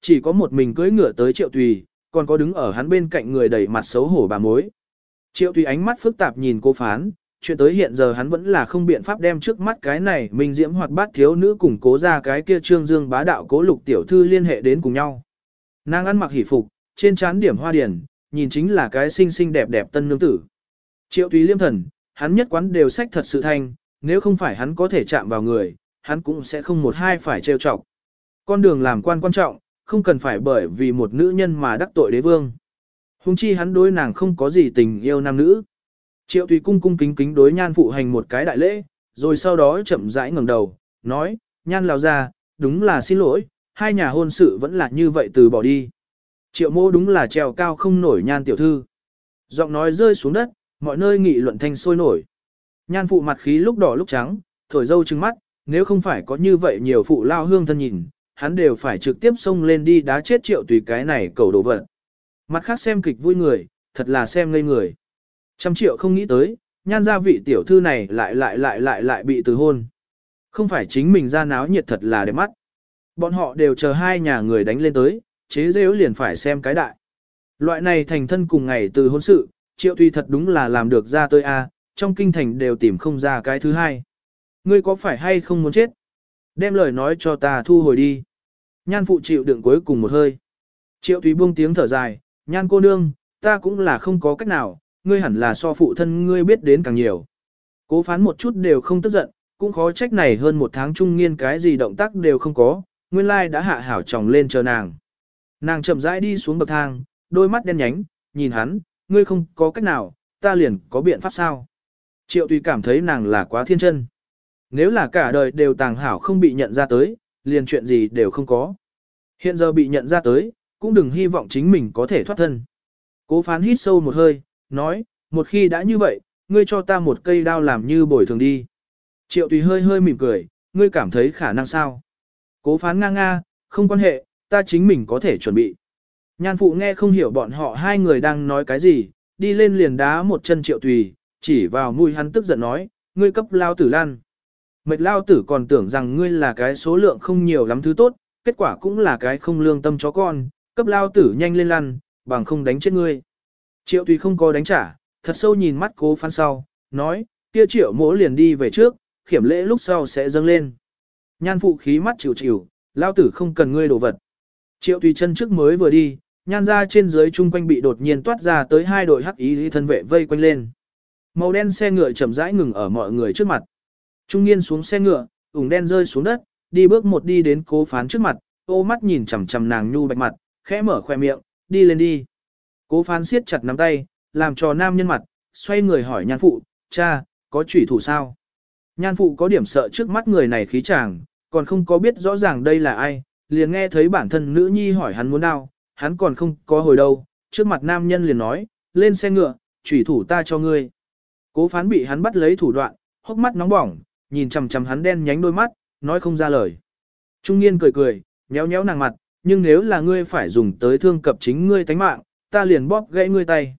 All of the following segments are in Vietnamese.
Chỉ có một mình cưỡi ngựa tới triệu tùy, còn có đứng ở hắn bên cạnh người đầy mặt xấu hổ bà mối. Triệu tùy ánh mắt phức tạp nhìn cô phán, chuyện tới hiện giờ hắn vẫn là không biện pháp đem trước mắt cái này mình diễm hoạt bát thiếu nữ cùng cố ra cái kia trương dương bá đạo cố lục tiểu thư liên hệ đến cùng nhau. Nàng ăn mặc hỷ phục, trên trán điểm hoa điển, nhìn chính là cái xinh xinh đẹp đẹp tân nương tử. Triệu tùy liêm thần, hắn nhất quán đều sách thật sự thanh, nếu không phải hắn có thể chạm vào người, hắn cũng sẽ không một hai phải trêu chọc. Con đường làm quan quan trọng, không cần phải bởi vì một nữ nhân mà đắc tội đế vương. Hùng chi hắn đối nàng không có gì tình yêu nam nữ. Triệu tùy cung cung kính kính đối nhan phụ hành một cái đại lễ, rồi sau đó chậm rãi ngẩng đầu, nói, nhan lao ra, đúng là xin lỗi, hai nhà hôn sự vẫn là như vậy từ bỏ đi. Triệu mô đúng là trèo cao không nổi nhan tiểu thư. Giọng nói rơi xuống đất, mọi nơi nghị luận thanh sôi nổi. Nhan phụ mặt khí lúc đỏ lúc trắng, thổi dâu trừng mắt, nếu không phải có như vậy nhiều phụ lao hương thân nhìn, hắn đều phải trực tiếp xông lên đi đá chết triệu tùy cái này cầu đồ vật. Mặt khác xem kịch vui người, thật là xem ngây người. Trăm triệu không nghĩ tới, nhan gia vị tiểu thư này lại lại lại lại lại bị từ hôn. Không phải chính mình ra náo nhiệt thật là đẹp mắt. Bọn họ đều chờ hai nhà người đánh lên tới, chế rêu liền phải xem cái đại. Loại này thành thân cùng ngày từ hôn sự, triệu tùy thật đúng là làm được ra tôi a trong kinh thành đều tìm không ra cái thứ hai. Ngươi có phải hay không muốn chết? Đem lời nói cho ta thu hồi đi. Nhan phụ chịu đựng cuối cùng một hơi. Triệu Thúy buông tiếng thở dài, nhan cô nương, ta cũng là không có cách nào, ngươi hẳn là so phụ thân ngươi biết đến càng nhiều. Cố phán một chút đều không tức giận, cũng khó trách này hơn một tháng trung nghiên cái gì động tác đều không có, nguyên lai đã hạ hảo chồng lên chờ nàng. Nàng chậm rãi đi xuống bậc thang, đôi mắt đen nhánh, nhìn hắn, ngươi không có cách nào, ta liền có biện pháp sao. Triệu tùy cảm thấy nàng là quá thiên chân. Nếu là cả đời đều tàng hảo không bị nhận ra tới, liền chuyện gì đều không có. Hiện giờ bị nhận ra tới, cũng đừng hy vọng chính mình có thể thoát thân. Cố phán hít sâu một hơi, nói, một khi đã như vậy, ngươi cho ta một cây đao làm như bồi thường đi. Triệu tùy hơi hơi mỉm cười, ngươi cảm thấy khả năng sao? Cố phán nga nga, không quan hệ, ta chính mình có thể chuẩn bị. Nhan phụ nghe không hiểu bọn họ hai người đang nói cái gì, đi lên liền đá một chân triệu tùy, chỉ vào mũi hắn tức giận nói, ngươi cấp lao tử lan. Mệt lao tử còn tưởng rằng ngươi là cái số lượng không nhiều lắm thứ tốt, kết quả cũng là cái không lương tâm chó con, cấp lao tử nhanh lên lăn, bằng không đánh chết ngươi. Triệu tùy không có đánh trả, thật sâu nhìn mắt cố phán sau, nói, kia triệu mỗ liền đi về trước, khiểm lễ lúc sau sẽ dâng lên. Nhan phụ khí mắt chịu chịu, lao tử không cần ngươi đồ vật. Triệu tùy chân trước mới vừa đi, nhan ra trên dưới chung quanh bị đột nhiên toát ra tới hai đội hắc ý thân vệ vây quanh lên. Màu đen xe ngựa chậm rãi ngừng ở mọi người trước mặt. Trung niên xuống xe ngựa, ủng đen rơi xuống đất, đi bước một đi đến cố phán trước mặt, ô mắt nhìn chằm chằm nàng nhu bạch mặt, khẽ mở khoe miệng, đi lên đi. Cố phán siết chặt nắm tay, làm cho nam nhân mặt, xoay người hỏi nhan phụ, cha, có chủy thủ sao? Nhan phụ có điểm sợ trước mắt người này khí chàng, còn không có biết rõ ràng đây là ai, liền nghe thấy bản thân nữ nhi hỏi hắn muốn đau, hắn còn không có hồi đâu, trước mặt nam nhân liền nói, lên xe ngựa, chủy thủ ta cho ngươi. Cố phán bị hắn bắt lấy thủ đoạn, hốc mắt nóng bỏng, nhìn chằm chằm hắn đen nhánh đôi mắt, nói không ra lời. Trung niên cười cười, nhéo nhéo nàng mặt, nhưng nếu là ngươi phải dùng tới thương cập chính ngươi tánh mạng, ta liền bóp gãy ngươi tay.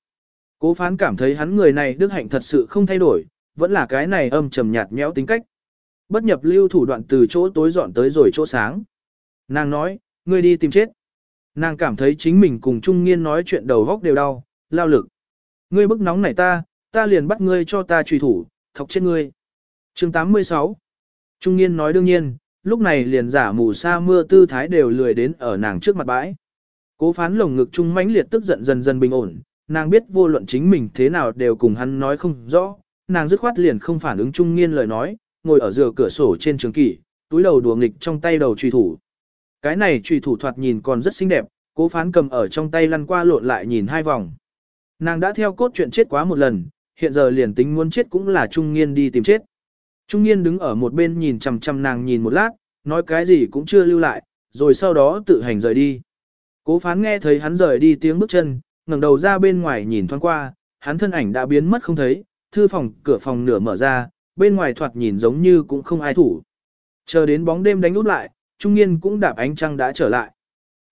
Cố phán cảm thấy hắn người này đức hạnh thật sự không thay đổi, vẫn là cái này âm trầm nhạt nhẽo tính cách. Bất nhập lưu thủ đoạn từ chỗ tối dọn tới rồi chỗ sáng. Nàng nói, ngươi đi tìm chết. Nàng cảm thấy chính mình cùng Trung niên nói chuyện đầu góc đều đau, lao lực. Ngươi bức nóng này ta, ta liền bắt ngươi cho ta truy thủ, thọc chết ngươi. chương 86 Trung niên nói đương nhiên, lúc này liền giả mù sa mưa tư thái đều lười đến ở nàng trước mặt bãi. Cố phán lồng ngực trung mãnh liệt tức giận dần dần bình ổn, nàng biết vô luận chính mình thế nào đều cùng hắn nói không rõ, nàng dứt khoát liền không phản ứng Trung niên lời nói, ngồi ở giữa cửa sổ trên trường kỷ, túi đầu đùa nghịch trong tay đầu truy thủ. Cái này truy thủ thoạt nhìn còn rất xinh đẹp, cố phán cầm ở trong tay lăn qua lộn lại nhìn hai vòng. Nàng đã theo cốt chuyện chết quá một lần, hiện giờ liền tính muốn chết cũng là Trung niên đi tìm chết. Trung niên đứng ở một bên nhìn chằm chằm nàng nhìn một lát, nói cái gì cũng chưa lưu lại, rồi sau đó tự hành rời đi. Cố phán nghe thấy hắn rời đi tiếng bước chân, ngẩng đầu ra bên ngoài nhìn thoáng qua, hắn thân ảnh đã biến mất không thấy, thư phòng cửa phòng nửa mở ra, bên ngoài thoạt nhìn giống như cũng không ai thủ. Chờ đến bóng đêm đánh út lại, Trung niên cũng đạp ánh trăng đã trở lại.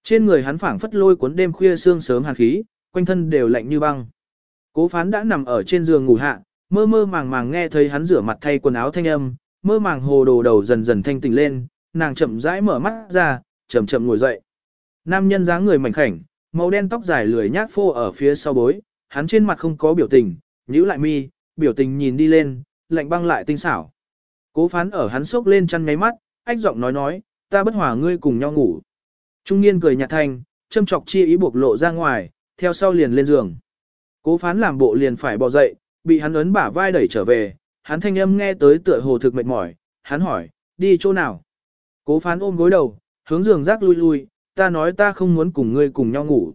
Trên người hắn phảng phất lôi cuốn đêm khuya sương sớm hàn khí, quanh thân đều lạnh như băng. Cố phán đã nằm ở trên giường ngủ hạ, mơ mơ màng màng nghe thấy hắn rửa mặt thay quần áo thanh âm, mơ màng hồ đồ đầu dần dần thanh tỉnh lên, nàng chậm rãi mở mắt ra, chậm chậm ngồi dậy. Nam nhân dáng người mảnh khảnh, màu đen tóc dài lười nhác phô ở phía sau bối, hắn trên mặt không có biểu tình, nhíu lại mi, biểu tình nhìn đi lên, lạnh băng lại tinh xảo. Cố phán ở hắn sốc lên chăn ngáy mắt, ách giọng nói nói, ta bất hòa ngươi cùng nhau ngủ. Trung niên cười nhạt thanh, châm chọc chi ý buộc lộ ra ngoài, theo sau liền lên giường. Cố phán làm bộ liền phải bò dậy, bị hắn ấn bả vai đẩy trở về, hắn thanh âm nghe tới tựa hồ thực mệt mỏi, hắn hỏi, đi chỗ nào? Cố phán ôm gối đầu, hướng giường rác lui lui, ta nói ta không muốn cùng ngươi cùng nhau ngủ.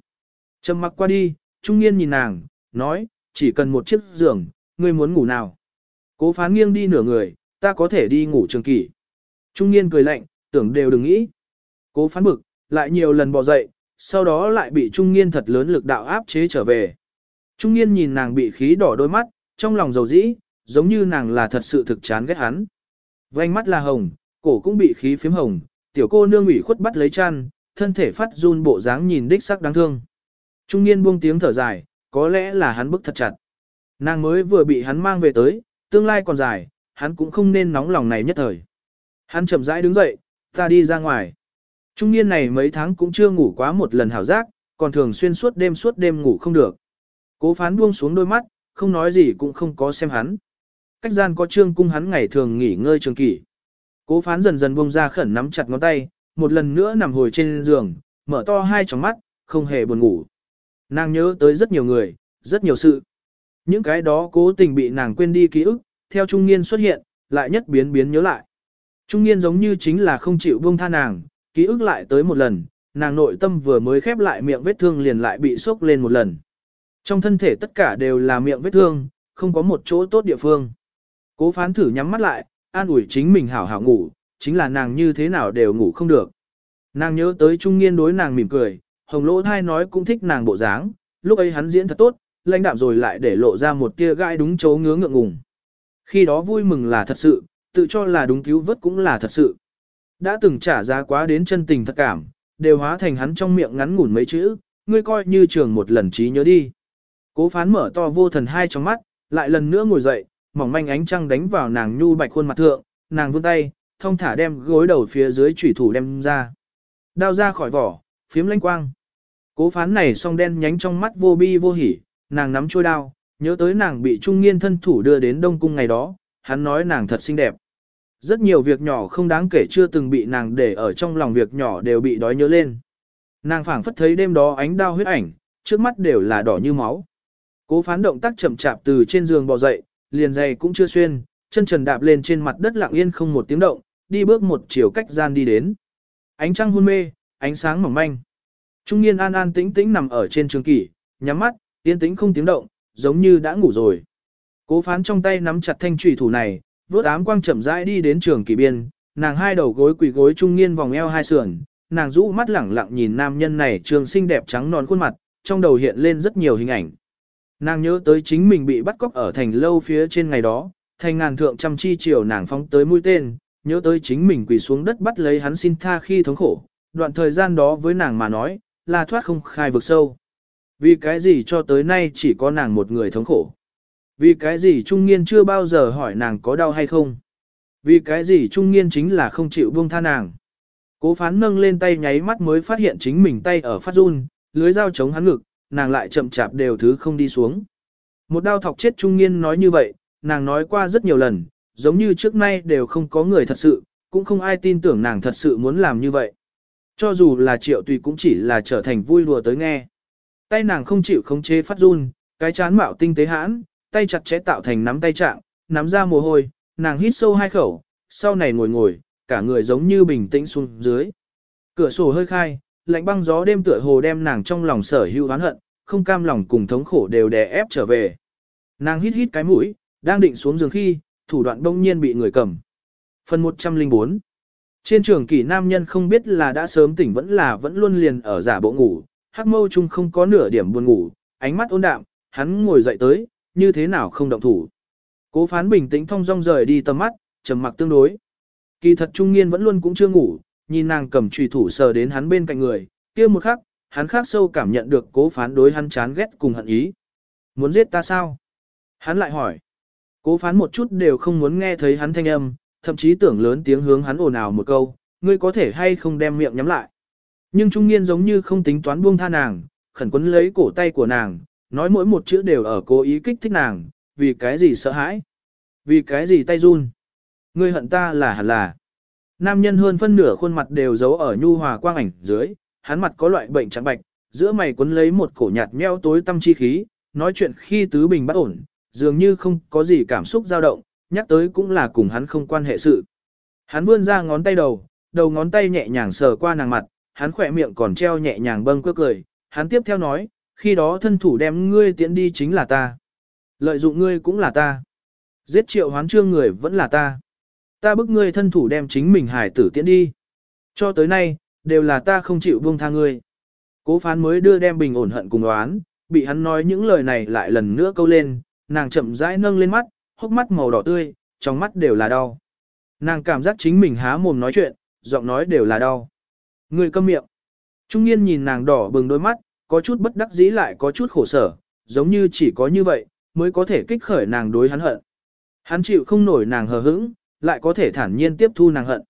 Trầm mặc qua đi, trung niên nhìn nàng, nói, chỉ cần một chiếc giường, ngươi muốn ngủ nào? Cố phán nghiêng đi nửa người, ta có thể đi ngủ trường kỷ. Trung niên cười lạnh, tưởng đều đừng nghĩ. Cố phán bực, lại nhiều lần bỏ dậy, sau đó lại bị trung niên thật lớn lực đạo áp chế trở về. Trung niên nhìn nàng bị khí đỏ đôi mắt, trong lòng dầu dĩ, giống như nàng là thật sự thực chán ghét hắn. Vành mắt là hồng, cổ cũng bị khí phím hồng, tiểu cô nương ủy khuất bắt lấy chăn, thân thể phát run bộ dáng nhìn đích sắc đáng thương. Trung niên buông tiếng thở dài, có lẽ là hắn bức thật chặt. Nàng mới vừa bị hắn mang về tới, tương lai còn dài, hắn cũng không nên nóng lòng này nhất thời. Hắn chậm rãi đứng dậy, ta đi ra ngoài. Trung niên này mấy tháng cũng chưa ngủ quá một lần hảo giác, còn thường xuyên suốt đêm suốt đêm ngủ không được. Cố phán buông xuống đôi mắt, không nói gì cũng không có xem hắn. Cách gian có trương cung hắn ngày thường nghỉ ngơi trường kỷ. Cố phán dần dần buông ra khẩn nắm chặt ngón tay, một lần nữa nằm hồi trên giường, mở to hai tròng mắt, không hề buồn ngủ. Nàng nhớ tới rất nhiều người, rất nhiều sự. Những cái đó cố tình bị nàng quên đi ký ức, theo trung niên xuất hiện, lại nhất biến biến nhớ lại. Trung niên giống như chính là không chịu buông tha nàng, ký ức lại tới một lần, nàng nội tâm vừa mới khép lại miệng vết thương liền lại bị sốc lên một lần. Trong thân thể tất cả đều là miệng vết thương, không có một chỗ tốt địa phương. Cố phán thử nhắm mắt lại, an ủi chính mình hảo hảo ngủ, chính là nàng như thế nào đều ngủ không được. Nàng nhớ tới trung niên đối nàng mỉm cười, hồng lỗ thai nói cũng thích nàng bộ dáng, lúc ấy hắn diễn thật tốt, lãnh đạm rồi lại để lộ ra một tia gai đúng chỗ ngứa ngượng ngùng. Khi đó vui mừng là thật sự, tự cho là đúng cứu vớt cũng là thật sự. Đã từng trả giá quá đến chân tình thật cảm, đều hóa thành hắn trong miệng ngắn ngủn mấy chữ, ngươi coi như trường một lần trí nhớ đi. Cố phán mở to vô thần hai trong mắt, lại lần nữa ngồi dậy, mỏng manh ánh trăng đánh vào nàng nhu bạch khuôn mặt thượng, nàng vươn tay, thông thả đem gối đầu phía dưới chủy thủ đem ra. Đao ra khỏi vỏ, phiếm lanh quang. Cố phán này song đen nhánh trong mắt vô bi vô hỉ, nàng nắm chuôi đao, nhớ tới nàng bị trung nghiên thân thủ đưa đến Đông Cung ngày đó, hắn nói nàng thật xinh đẹp. Rất nhiều việc nhỏ không đáng kể chưa từng bị nàng để ở trong lòng việc nhỏ đều bị đói nhớ lên. Nàng phảng phất thấy đêm đó ánh đao huyết ảnh, trước mắt đều là đỏ như máu. Cố phán động tác chậm chạp từ trên giường bò dậy, liền giày cũng chưa xuyên, chân trần đạp lên trên mặt đất lặng yên không một tiếng động, đi bước một chiều cách gian đi đến. Ánh trăng hôn mê, ánh sáng mỏng manh. Trung niên an an tĩnh tĩnh nằm ở trên trường kỷ, nhắm mắt, yên tĩnh không tiếng động, giống như đã ngủ rồi. Cố phán trong tay nắm chặt thanh trùy thủ này, vớt ám quang chậm rãi đi đến trường kỷ biên, nàng hai đầu gối quỳ gối trung niên vòng eo hai sườn, nàng rũ mắt lẳng lặng nhìn nam nhân này trường xinh đẹp trắng non khuôn mặt, trong đầu hiện lên rất nhiều hình ảnh. Nàng nhớ tới chính mình bị bắt cóc ở thành lâu phía trên ngày đó, thành ngàn thượng trăm chi chiều nàng phóng tới mũi tên, nhớ tới chính mình quỳ xuống đất bắt lấy hắn xin tha khi thống khổ, đoạn thời gian đó với nàng mà nói, là thoát không khai vực sâu. Vì cái gì cho tới nay chỉ có nàng một người thống khổ. Vì cái gì trung nghiên chưa bao giờ hỏi nàng có đau hay không. Vì cái gì trung nghiên chính là không chịu buông tha nàng. Cố phán nâng lên tay nháy mắt mới phát hiện chính mình tay ở phát run, lưới dao chống hắn ngực, nàng lại chậm chạp đều thứ không đi xuống. Một đao thọc chết trung niên nói như vậy, nàng nói qua rất nhiều lần, giống như trước nay đều không có người thật sự, cũng không ai tin tưởng nàng thật sự muốn làm như vậy. Cho dù là triệu tùy cũng chỉ là trở thành vui đùa tới nghe. Tay nàng không chịu khống chế phát run, cái chán mạo tinh tế hãn, tay chặt chẽ tạo thành nắm tay trạng, nắm ra mồ hôi, nàng hít sâu hai khẩu, sau này ngồi ngồi, cả người giống như bình tĩnh xuống dưới. Cửa sổ hơi khai, lạnh băng gió đêm tựa hồ đem nàng trong lòng sở hữu oán hận, không cam lòng cùng thống khổ đều đè ép trở về. Nàng hít hít cái mũi, đang định xuống giường khi, thủ đoạn bỗng nhiên bị người cầm. Phần 104 Trên trường kỷ nam nhân không biết là đã sớm tỉnh vẫn là vẫn luôn liền ở giả bộ ngủ, hắc mâu chung không có nửa điểm buồn ngủ, ánh mắt ôn đạm, hắn ngồi dậy tới, như thế nào không động thủ. Cố phán bình tĩnh thong dong rời đi tầm mắt, trầm mặc tương đối. Kỳ thật trung niên vẫn luôn cũng chưa ngủ, nhìn nàng cầm trùy thủ sờ đến hắn bên cạnh người, kia một khắc, hắn khác sâu cảm nhận được cố phán đối hắn chán ghét cùng hận ý. Muốn giết ta sao? Hắn lại hỏi. Cố phán một chút đều không muốn nghe thấy hắn thanh âm, thậm chí tưởng lớn tiếng hướng hắn ồn ào một câu, ngươi có thể hay không đem miệng nhắm lại. Nhưng trung niên giống như không tính toán buông tha nàng, khẩn quấn lấy cổ tay của nàng, nói mỗi một chữ đều ở cố ý kích thích nàng, vì cái gì sợ hãi, vì cái gì tay run. Ngươi hận ta là hẳn là. Nam nhân hơn phân nửa khuôn mặt đều giấu ở nhu hòa quang ảnh dưới, hắn mặt có loại bệnh trắng bạch, giữa mày quấn lấy một cổ nhạt meo tối tâm chi khí, nói chuyện khi tứ bình bất ổn, dường như không có gì cảm xúc dao động, nhắc tới cũng là cùng hắn không quan hệ sự. Hắn vươn ra ngón tay đầu, đầu ngón tay nhẹ nhàng sờ qua nàng mặt, hắn khỏe miệng còn treo nhẹ nhàng bâng quơ cười, hắn tiếp theo nói, khi đó thân thủ đem ngươi tiễn đi chính là ta. Lợi dụng ngươi cũng là ta. Giết triệu hoán trương người vẫn là ta. Ta bức ngươi thân thủ đem chính mình hải tử tiễn đi. Cho tới nay, đều là ta không chịu buông tha ngươi. Cố phán mới đưa đem bình ổn hận cùng đoán, bị hắn nói những lời này lại lần nữa câu lên, nàng chậm rãi nâng lên mắt, hốc mắt màu đỏ tươi, trong mắt đều là đau. Nàng cảm giác chính mình há mồm nói chuyện, giọng nói đều là đau. Người câm miệng. Trung niên nhìn nàng đỏ bừng đôi mắt, có chút bất đắc dĩ lại có chút khổ sở, giống như chỉ có như vậy, mới có thể kích khởi nàng đối hắn hận. Hắn chịu không nổi nàng hờ hững, lại có thể thản nhiên tiếp thu nàng hận.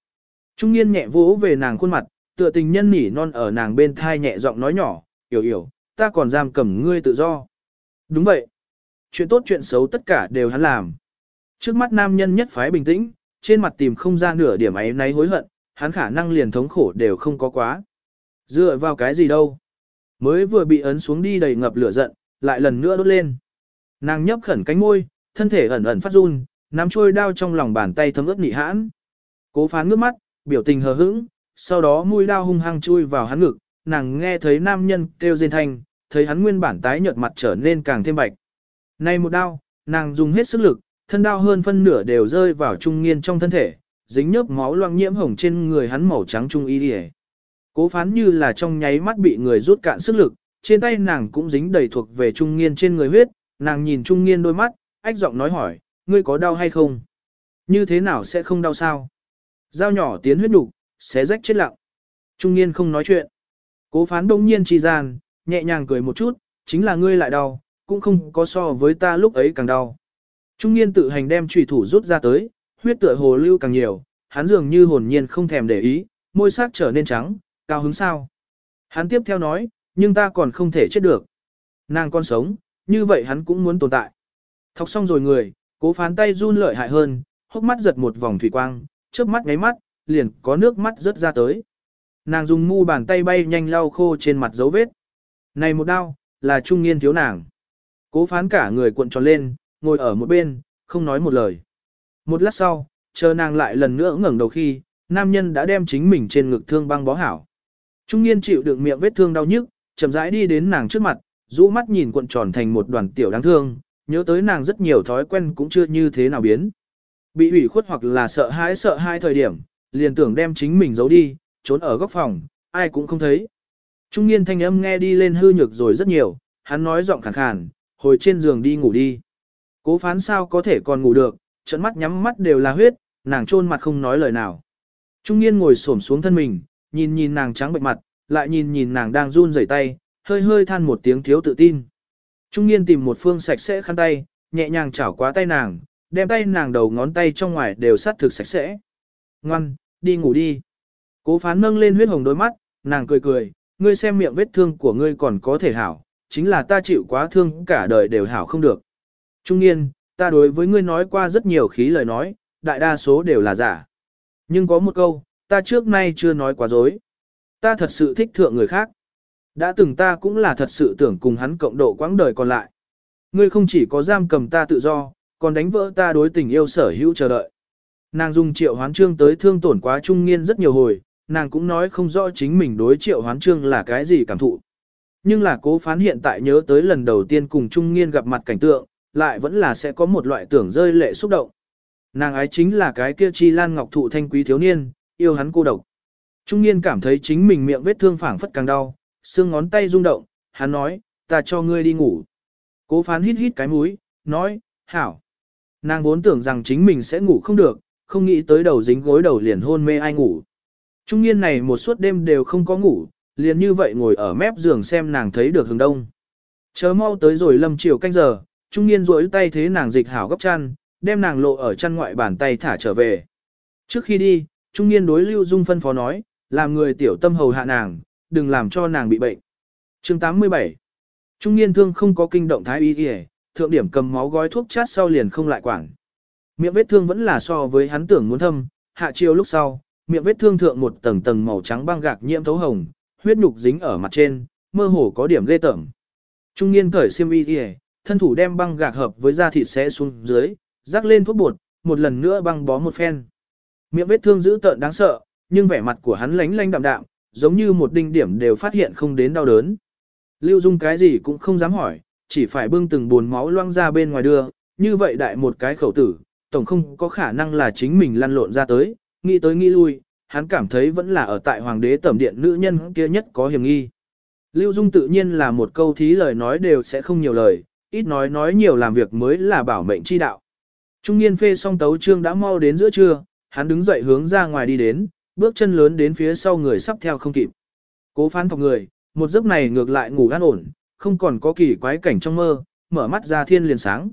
Trung niên nhẹ vỗ về nàng khuôn mặt, tựa tình nhân nỉ non ở nàng bên thai nhẹ giọng nói nhỏ, "Yểu yểu, ta còn giam cầm ngươi tự do. Đúng vậy. Chuyện tốt chuyện xấu tất cả đều hắn làm. Trước mắt nam nhân nhất phái bình tĩnh, trên mặt tìm không ra nửa điểm ấy náy hối hận, hắn khả năng liền thống khổ đều không có quá. Dựa vào cái gì đâu. Mới vừa bị ấn xuống đi đầy ngập lửa giận, lại lần nữa đốt lên. Nàng nhấp khẩn cánh môi, thân thể ẩn ẩn phát run, nắm chuôi đao trong lòng bàn tay thấm ướt nị hãn. Cố phán ngước mắt, biểu tình hờ hững, sau đó mũi đao hung hăng chui vào hắn ngực, nàng nghe thấy nam nhân kêu rên thanh, thấy hắn nguyên bản tái nhợt mặt trở nên càng thêm bạch. Nay một đao, nàng dùng hết sức lực, thân đao hơn phân nửa đều rơi vào trung nghiên trong thân thể, dính nhớp máu loang nhiễm hồng trên người hắn màu trắng trung y điề. Cố phán như là trong nháy mắt bị người rút cạn sức lực, trên tay nàng cũng dính đầy thuộc về trung nghiên trên người huyết, nàng nhìn trung nghiên đôi mắt, ách giọng nói hỏi, ngươi có đau hay không? Như thế nào sẽ không đau sao? Dao nhỏ tiến huyết đục, xé rách chết lặng. Trung niên không nói chuyện. Cố phán đông nhiên trì gian, nhẹ nhàng cười một chút, chính là ngươi lại đau, cũng không có so với ta lúc ấy càng đau. Trung niên tự hành đem trùy thủ rút ra tới, huyết tựa hồ lưu càng nhiều, hắn dường như hồn nhiên không thèm để ý, môi sắc trở nên trắng, cao hứng sao. Hắn tiếp theo nói, nhưng ta còn không thể chết được. Nàng con sống, như vậy hắn cũng muốn tồn tại. Thọc xong rồi người, cố phán tay run lợi hại hơn, hốc mắt giật một vòng thủy quang, chớp mắt ngáy mắt, liền có nước mắt rớt ra tới. Nàng dùng mu bàn tay bay nhanh lau khô trên mặt dấu vết. Này một đau, là trung niên thiếu nàng. Cố phán cả người cuộn tròn lên, ngồi ở một bên, không nói một lời. Một lát sau, chờ nàng lại lần nữa ngẩng đầu khi, nam nhân đã đem chính mình trên ngực thương băng bó hảo. Trung niên chịu đựng miệng vết thương đau nhức, chậm rãi đi đến nàng trước mặt, rũ mắt nhìn cuộn tròn thành một đoàn tiểu đáng thương, nhớ tới nàng rất nhiều thói quen cũng chưa như thế nào biến. Bị ủy khuất hoặc là sợ hãi sợ hai thời điểm, liền tưởng đem chính mình giấu đi, trốn ở góc phòng, ai cũng không thấy. Trung niên thanh âm nghe đi lên hư nhược rồi rất nhiều, hắn nói giọng khàn khàn, hồi trên giường đi ngủ đi. Cố phán sao có thể còn ngủ được, trận mắt nhắm mắt đều là huyết, nàng trôn mặt không nói lời nào. Trung niên ngồi xổm xuống thân mình, nhìn nhìn nàng trắng bệnh mặt, lại nhìn nhìn nàng đang run rẩy tay, hơi hơi than một tiếng thiếu tự tin. Trung niên tìm một phương sạch sẽ khăn tay, nhẹ nhàng chảo qua tay nàng, đem tay nàng đầu ngón tay trong ngoài đều sát thực sạch sẽ. Ngoan, đi ngủ đi. Cố phán nâng lên huyết hồng đôi mắt, nàng cười cười, ngươi xem miệng vết thương của ngươi còn có thể hảo, chính là ta chịu quá thương cả đời đều hảo không được. Trung niên, ta đối với ngươi nói qua rất nhiều khí lời nói, đại đa số đều là giả. Nhưng có một câu, ta trước nay chưa nói quá dối. Ta thật sự thích thượng người khác. Đã từng ta cũng là thật sự tưởng cùng hắn cộng độ quãng đời còn lại. Ngươi không chỉ có giam cầm ta tự do, còn đánh vỡ ta đối tình yêu sở hữu chờ đợi. Nàng dùng triệu hoán trương tới thương tổn quá trung niên rất nhiều hồi, nàng cũng nói không rõ chính mình đối triệu hoán trương là cái gì cảm thụ. Nhưng là cố phán hiện tại nhớ tới lần đầu tiên cùng trung niên gặp mặt cảnh tượng, lại vẫn là sẽ có một loại tưởng rơi lệ xúc động. Nàng ái chính là cái kia chi lan ngọc thụ thanh quý thiếu niên, yêu hắn cô độc. Trung niên cảm thấy chính mình miệng vết thương phảng phất càng đau, xương ngón tay rung động, hắn nói, ta cho ngươi đi ngủ. Cố phán hít hít cái mũi, nói, hảo. Nàng vốn tưởng rằng chính mình sẽ ngủ không được, không nghĩ tới đầu dính gối đầu liền hôn mê ai ngủ. Trung niên này một suốt đêm đều không có ngủ, liền như vậy ngồi ở mép giường xem nàng thấy được hướng đông. Chớ mau tới rồi lâm chiều canh giờ, trung niên rỗi tay thế nàng dịch hảo góc chăn, đem nàng lộ ở chăn ngoại bàn tay thả trở về. Trước khi đi, trung niên đối lưu dung phân phó nói, làm người tiểu tâm hầu hạ nàng, đừng làm cho nàng bị bệnh. chương 87 Trung niên thương không có kinh động thái y y, thượng điểm cầm máu gói thuốc chát sau liền không lại quản. Miệng vết thương vẫn là so với hắn tưởng muốn thâm, hạ chiều lúc sau, miệng vết thương thượng một tầng tầng màu trắng băng gạc nhiễm thấu hồng, huyết nhục dính ở mặt trên, mơ hồ có điểm ghê tởm. Trung niên cởi xiêm y y, thân thủ đem băng gạc hợp với da thịt xé xuống dưới, rắc lên thuốc bột, một lần nữa băng bó một phen. Miệng vết thương dữ tợn đáng sợ, nhưng vẻ mặt của hắn lánh lánh đạm đạm, giống như một đinh điểm đều phát hiện không đến đau đớn. Lưu Dung cái gì cũng không dám hỏi, chỉ phải bưng từng buồn máu loang ra bên ngoài đưa, như vậy đại một cái khẩu tử, tổng không có khả năng là chính mình lăn lộn ra tới, nghĩ tới nghĩ lui, hắn cảm thấy vẫn là ở tại hoàng đế tẩm điện nữ nhân kia nhất có hiểm nghi. Lưu Dung tự nhiên là một câu thí lời nói đều sẽ không nhiều lời, ít nói nói nhiều làm việc mới là bảo mệnh chi đạo. Trung niên phê song tấu trương đã mau đến giữa trưa, hắn đứng dậy hướng ra ngoài đi đến, bước chân lớn đến phía sau người sắp theo không kịp. Cố phán thọc người, một giấc này ngược lại ngủ an ổn, không còn có kỳ quái cảnh trong mơ, mở mắt ra thiên liền sáng.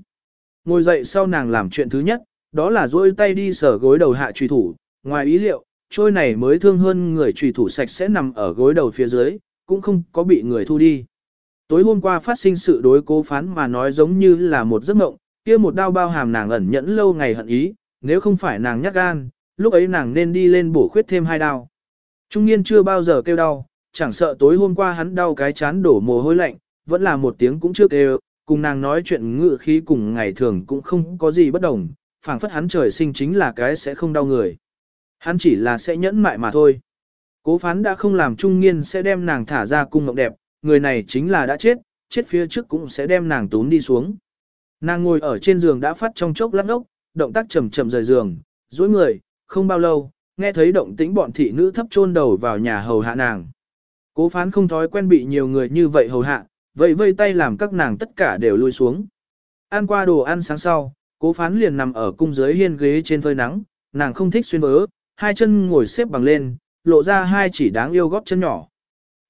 Ngồi dậy sau nàng làm chuyện thứ nhất, đó là duỗi tay đi sở gối đầu hạ trùy thủ, ngoài ý liệu, trôi này mới thương hơn người trùy thủ sạch sẽ nằm ở gối đầu phía dưới, cũng không có bị người thu đi. Tối hôm qua phát sinh sự đối cố phán mà nói giống như là một giấc mộng, kia một đau bao hàm nàng ẩn nhẫn lâu ngày hận ý, nếu không phải nàng nhát gan, lúc ấy nàng nên đi lên bổ khuyết thêm hai đau. Trung niên chưa bao giờ kêu đau, chẳng sợ tối hôm qua hắn đau cái chán đổ mồ hôi lạnh, vẫn là một tiếng cũng chưa kêu, cùng nàng nói chuyện ngự khí cùng ngày thường cũng không có gì bất đồng, phảng phất hắn trời sinh chính là cái sẽ không đau người. Hắn chỉ là sẽ nhẫn mại mà thôi. Cố phán đã không làm trung niên sẽ đem nàng thả ra cung ngọc đẹp, người này chính là đã chết, chết phía trước cũng sẽ đem nàng tún đi xuống. Nàng ngồi ở trên giường đã phát trong chốc lắc ốc, động tác chậm chậm rời giường, duỗi người, không bao lâu, nghe thấy động tĩnh bọn thị nữ thấp chôn đầu vào nhà hầu hạ nàng. Cố phán không thói quen bị nhiều người như vậy hầu hạ, vậy vây tay làm các nàng tất cả đều lui xuống. Ăn qua đồ ăn sáng sau, cố phán liền nằm ở cung dưới hiên ghế trên phơi nắng, nàng không thích xuyên vớ, hai chân ngồi xếp bằng lên, lộ ra hai chỉ đáng yêu góp chân nhỏ.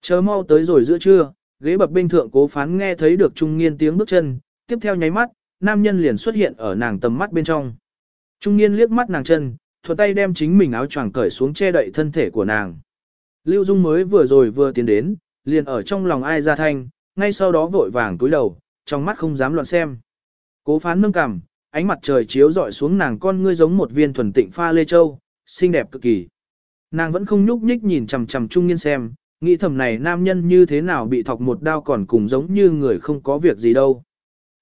Chờ mau tới rồi giữa trưa, ghế bập bên thượng cố phán nghe thấy được trung nghiên tiếng bước chân, tiếp theo nháy mắt, nam nhân liền xuất hiện ở nàng tầm mắt bên trong. Trung nghiên liếc mắt nàng chân, thuận tay đem chính mình áo choàng cởi xuống che đậy thân thể của nàng. Lưu Dung mới vừa rồi vừa tiến đến, liền ở trong lòng ai ra thanh, ngay sau đó vội vàng túi đầu, trong mắt không dám loạn xem. Cố phán nâng cằm, ánh mặt trời chiếu rọi xuống nàng con ngươi giống một viên thuần tịnh pha lê châu, xinh đẹp cực kỳ. Nàng vẫn không nhúc nhích nhìn chằm chằm trung niên xem, nghĩ thầm này nam nhân như thế nào bị thọc một đao còn cùng giống như người không có việc gì đâu.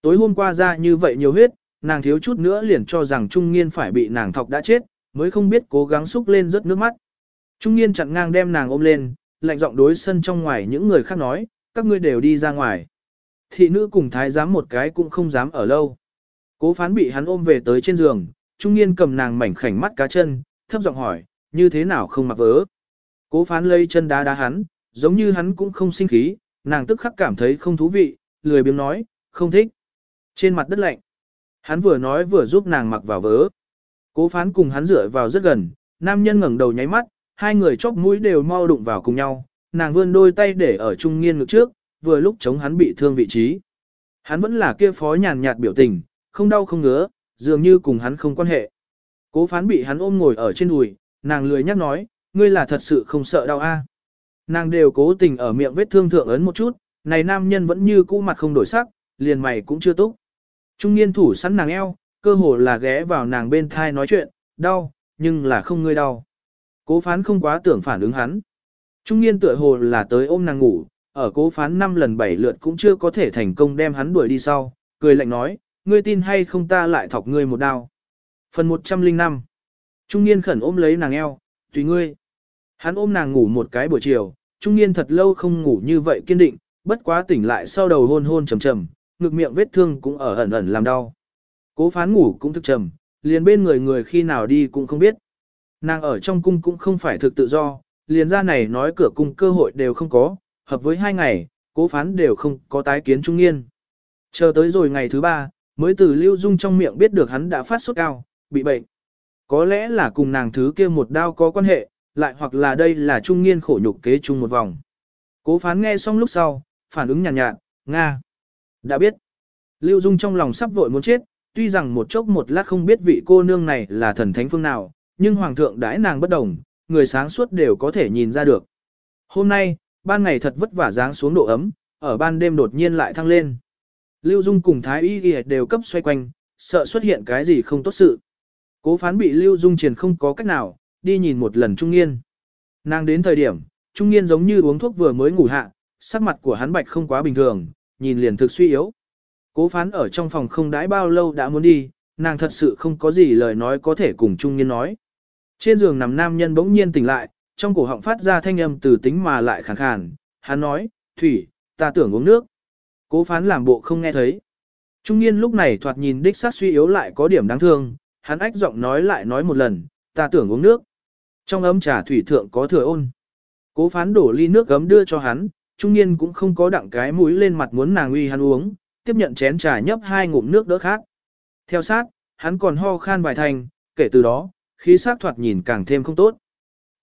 Tối hôm qua ra như vậy nhiều huyết, nàng thiếu chút nữa liền cho rằng trung niên phải bị nàng thọc đã chết, mới không biết cố gắng xúc lên rất nước mắt. Trung niên chặn ngang đem nàng ôm lên, lạnh giọng đối sân trong ngoài những người khác nói, các ngươi đều đi ra ngoài. Thị nữ cùng thái giám một cái cũng không dám ở lâu. Cố phán bị hắn ôm về tới trên giường, trung niên cầm nàng mảnh khảnh mắt cá chân, thấp giọng hỏi, như thế nào không mặc vớ. Cố phán lây chân đá đá hắn, giống như hắn cũng không sinh khí, nàng tức khắc cảm thấy không thú vị, lười biếng nói, không thích. Trên mặt đất lạnh, hắn vừa nói vừa giúp nàng mặc vào vớ. Cố phán cùng hắn dựa vào rất gần, nam nhân ngẩng đầu nháy mắt, hai người chóp mũi đều mau đụng vào cùng nhau, nàng vươn đôi tay để ở trung nghiên ngực trước, vừa lúc chống hắn bị thương vị trí. Hắn vẫn là kia phó nhàn nhạt biểu tình, không đau không ngứa, dường như cùng hắn không quan hệ. Cố phán bị hắn ôm ngồi ở trên đùi, nàng lười nhắc nói, ngươi là thật sự không sợ đau a. Nàng đều cố tình ở miệng vết thương thượng ấn một chút, này nam nhân vẫn như cũ mặt không đổi sắc, liền mày cũng chưa túc. Trung niên thủ sẵn nàng eo, cơ hồ là ghé vào nàng bên thai nói chuyện, đau, nhưng là không ngươi đau. Cố phán không quá tưởng phản ứng hắn. Trung niên tựa hồ là tới ôm nàng ngủ, ở cố phán 5 lần 7 lượt cũng chưa có thể thành công đem hắn đuổi đi sau, cười lạnh nói, ngươi tin hay không ta lại thọc ngươi một đao. Phần 105 Trung niên khẩn ôm lấy nàng eo, tùy ngươi. Hắn ôm nàng ngủ một cái buổi chiều, trung niên thật lâu không ngủ như vậy kiên định, bất quá tỉnh lại sau đầu hôn hôn trầm trầm, ngực miệng vết thương cũng ở ẩn ẩn làm đau. Cố phán ngủ cũng thức trầm, liền bên người người khi nào đi cũng không biết. Nàng ở trong cung cũng không phải thực tự do, liền ra này nói cửa cung cơ hội đều không có, hợp với hai ngày, cố phán đều không có tái kiến trung niên. Chờ tới rồi ngày thứ ba, mới từ Lưu Dung trong miệng biết được hắn đã phát sốt cao, bị bệnh. Có lẽ là cùng nàng thứ kia một đao có quan hệ, lại hoặc là đây là trung niên khổ nhục kế chung một vòng. Cố phán nghe xong lúc sau, phản ứng nhàn nhạt, nhạt, Nga. Đã biết. Lưu Dung trong lòng sắp vội muốn chết, tuy rằng một chốc một lát không biết vị cô nương này là thần thánh phương nào, nhưng hoàng thượng đãi nàng bất đồng, người sáng suốt đều có thể nhìn ra được. Hôm nay, ban ngày thật vất vả dáng xuống độ ấm, ở ban đêm đột nhiên lại thăng lên. Lưu Dung cùng Thái Y Y đều cấp xoay quanh, sợ xuất hiện cái gì không tốt sự. Cố phán bị Lưu Dung triền không có cách nào, đi nhìn một lần Trung Nghiên. Nàng đến thời điểm, Trung Nghiên giống như uống thuốc vừa mới ngủ hạ, sắc mặt của hắn bạch không quá bình thường, nhìn liền thực suy yếu. Cố phán ở trong phòng không đãi bao lâu đã muốn đi, nàng thật sự không có gì lời nói có thể cùng Trung Niên nói. Trên giường nằm nam nhân bỗng nhiên tỉnh lại, trong cổ họng phát ra thanh âm từ tính mà lại khàn khàn, hắn nói, Thủy, ta tưởng uống nước. Cố phán làm bộ không nghe thấy. Trung niên lúc này thoạt nhìn đích sát suy yếu lại có điểm đáng thương, hắn ách giọng nói lại nói một lần, ta tưởng uống nước. Trong ấm trà thủy thượng có thừa ôn. Cố phán đổ ly nước gấm đưa cho hắn, trung niên cũng không có đặng cái mũi lên mặt muốn nàng uy hắn uống, tiếp nhận chén trà nhấp hai ngụm nước đỡ khác. Theo sát, hắn còn ho khan vài thành, kể từ đó, khí sắc thoạt nhìn càng thêm không tốt.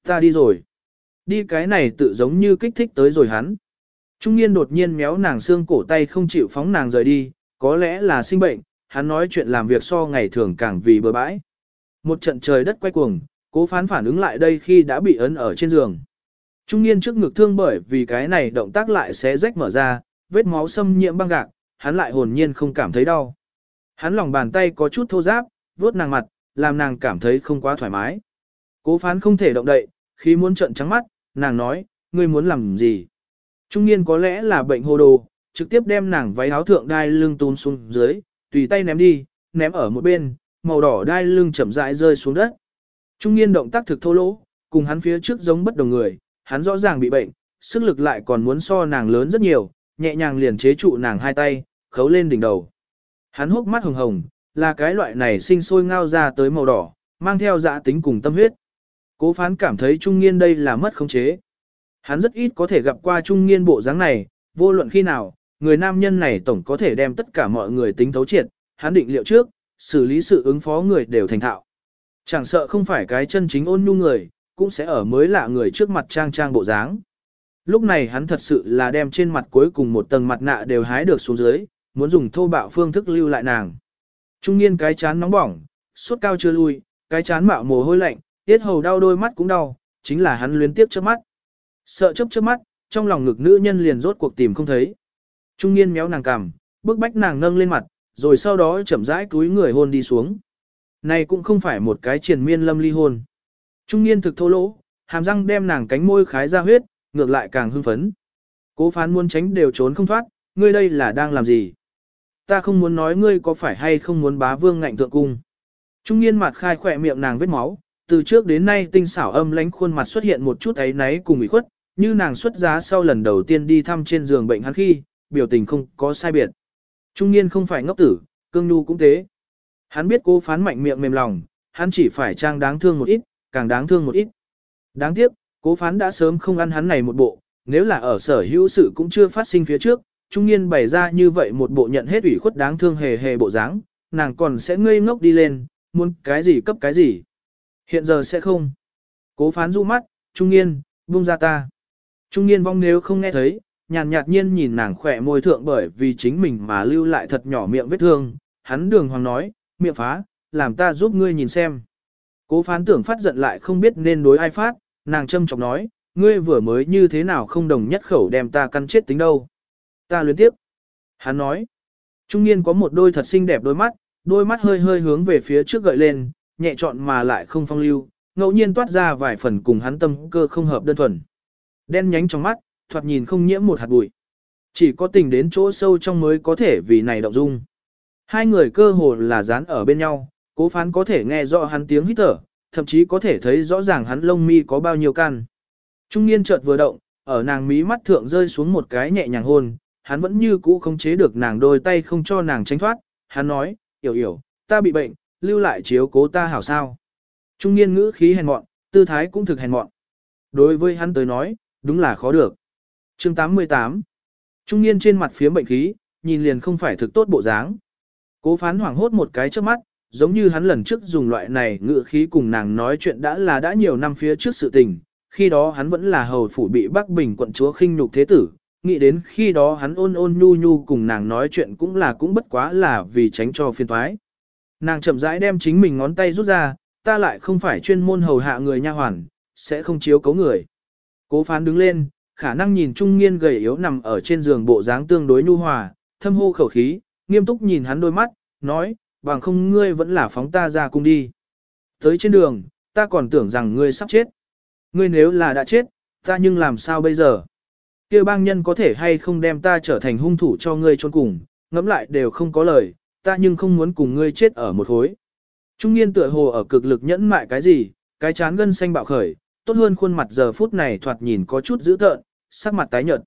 Ta đi rồi. Đi cái này tự giống như kích thích tới rồi hắn. Trung niên đột nhiên méo nàng xương cổ tay không chịu phóng nàng rời đi, có lẽ là sinh bệnh, hắn nói chuyện làm việc so ngày thường càng vì bừa bãi. Một trận trời đất quay cuồng, cố phán phản ứng lại đây khi đã bị ấn ở trên giường. Trung niên trước ngực thương bởi vì cái này động tác lại sẽ rách mở ra, vết máu xâm nhiễm băng gạc, hắn lại hồn nhiên không cảm thấy đau. Hắn lòng bàn tay có chút thô ráp, vuốt nàng mặt, làm nàng cảm thấy không quá thoải mái. Cố phán không thể động đậy, khi muốn trợn trắng mắt, nàng nói, ngươi muốn làm gì? Trung niên có lẽ là bệnh hồ đồ, trực tiếp đem nàng váy áo thượng đai lưng tún xuống dưới, tùy tay ném đi, ném ở một bên, màu đỏ đai lưng chậm rãi rơi xuống đất. Trung niên động tác thực thô lỗ, cùng hắn phía trước giống bất đồng người, hắn rõ ràng bị bệnh, sức lực lại còn muốn so nàng lớn rất nhiều, nhẹ nhàng liền chế trụ nàng hai tay, khấu lên đỉnh đầu. Hắn hốc mắt hồng hồng, là cái loại này sinh sôi ngao ra tới màu đỏ, mang theo dạ tính cùng tâm huyết. Cố phán cảm thấy trung niên đây là mất khống chế. Hắn rất ít có thể gặp qua trung niên bộ dáng này, vô luận khi nào, người nam nhân này tổng có thể đem tất cả mọi người tính thấu triệt, hắn định liệu trước, xử lý sự ứng phó người đều thành thạo. Chẳng sợ không phải cái chân chính ôn nhu người, cũng sẽ ở mới lạ người trước mặt trang trang bộ dáng. Lúc này hắn thật sự là đem trên mặt cuối cùng một tầng mặt nạ đều hái được xuống dưới, muốn dùng thô bạo phương thức lưu lại nàng. Trung niên cái chán nóng bỏng, suốt cao chưa lui, cái chán mạo mồ hôi lạnh, tiết hầu đau đôi mắt cũng đau, chính là hắn luyến tiếp trước mắt. Sợ chấp trước mắt, trong lòng ngực nữ nhân liền rốt cuộc tìm không thấy. Trung niên méo nàng cằm, bước bách nàng nâng lên mặt, rồi sau đó chậm rãi túi người hôn đi xuống. Này cũng không phải một cái triền miên lâm ly hôn. Trung niên thực thô lỗ, hàm răng đem nàng cánh môi khái ra huyết, ngược lại càng hưng phấn. Cố phán muốn tránh đều trốn không thoát, ngươi đây là đang làm gì? Ta không muốn nói ngươi có phải hay không muốn bá vương ngạnh thượng cung. Trung niên mặt khai khỏe miệng nàng vết máu, từ trước đến nay tinh xảo âm lánh khuôn mặt xuất hiện một chút ấy náy cùng ủy khuất, như nàng xuất giá sau lần đầu tiên đi thăm trên giường bệnh hắn khi, biểu tình không có sai biệt. Trung niên không phải ngốc tử, cương nhu cũng thế. Hắn biết cô phán mạnh miệng mềm lòng, hắn chỉ phải trang đáng thương một ít, càng đáng thương một ít. Đáng tiếc, cố phán đã sớm không ăn hắn này một bộ, nếu là ở sở hữu sự cũng chưa phát sinh phía trước, trung niên bày ra như vậy một bộ nhận hết ủy khuất đáng thương hề hề bộ dáng, nàng còn sẽ ngây ngốc đi lên, muốn cái gì cấp cái gì. Hiện giờ sẽ không. Cố phán du mắt, trung niên, buông ra ta. Trung niên vong nếu không nghe thấy, nhàn nhạt nhiên nhìn nàng khỏe môi thượng bởi vì chính mình mà lưu lại thật nhỏ miệng vết thương, hắn đường hoàng nói, miệng phá, làm ta giúp ngươi nhìn xem. Cố phán tưởng phát giận lại không biết nên đối ai phát, nàng châm chọc nói, ngươi vừa mới như thế nào không đồng nhất khẩu đem ta căn chết tính đâu. Ta luyến tiếp. Hắn nói, trung niên có một đôi thật xinh đẹp đôi mắt, đôi mắt hơi hơi hướng về phía trước gợi lên, nhẹ trọn mà lại không phong lưu, ngẫu nhiên toát ra vài phần cùng hắn tâm cơ không hợp đơn thuần. Đen nhánh trong mắt, thoạt nhìn không nhiễm một hạt bụi. Chỉ có tình đến chỗ sâu trong mới có thể vì này động dung. Hai người cơ hồ là dán ở bên nhau, cố phán có thể nghe rõ hắn tiếng hít thở, thậm chí có thể thấy rõ ràng hắn lông mi có bao nhiêu căn. Trung niên chợt vừa động, ở nàng mí mắt thượng rơi xuống một cái nhẹ nhàng hôn, hắn vẫn như cũ không chế được nàng đôi tay không cho nàng tránh thoát, hắn nói, hiểu hiểu, ta bị bệnh, lưu lại chiếu cố ta hảo sao. Trung niên ngữ khí hèn mọn, tư thái cũng thực hèn mọn. Đối với hắn tới nói, đúng là khó được. Chương 88 Trung niên trên mặt phía bệnh khí, nhìn liền không phải thực tốt bộ dáng. Cố phán hoảng hốt một cái trước mắt, giống như hắn lần trước dùng loại này ngự khí cùng nàng nói chuyện đã là đã nhiều năm phía trước sự tình. Khi đó hắn vẫn là hầu phủ bị Bắc Bình quận chúa khinh nhục thế tử, nghĩ đến khi đó hắn ôn ôn nhu nhu cùng nàng nói chuyện cũng là cũng bất quá là vì tránh cho phiền toái. Nàng chậm rãi đem chính mình ngón tay rút ra, ta lại không phải chuyên môn hầu hạ người nha hoàn, sẽ không chiếu cấu người. Cố phán đứng lên, khả năng nhìn trung niên gầy yếu nằm ở trên giường bộ dáng tương đối nhu hòa, thâm hô khẩu khí, nghiêm túc nhìn hắn đôi mắt, nói, bằng không ngươi vẫn là phóng ta ra cung đi. Tới trên đường, ta còn tưởng rằng ngươi sắp chết. Ngươi nếu là đã chết, ta nhưng làm sao bây giờ? kia bang nhân có thể hay không đem ta trở thành hung thủ cho ngươi trôn cùng, ngẫm lại đều không có lời, ta nhưng không muốn cùng ngươi chết ở một hối. Trung niên tựa hồ ở cực lực nhẫn mại cái gì, cái chán gân xanh bạo khởi, tốt hơn khuôn mặt giờ phút này thoạt nhìn có chút dữ tợn, sắc mặt tái nhợt.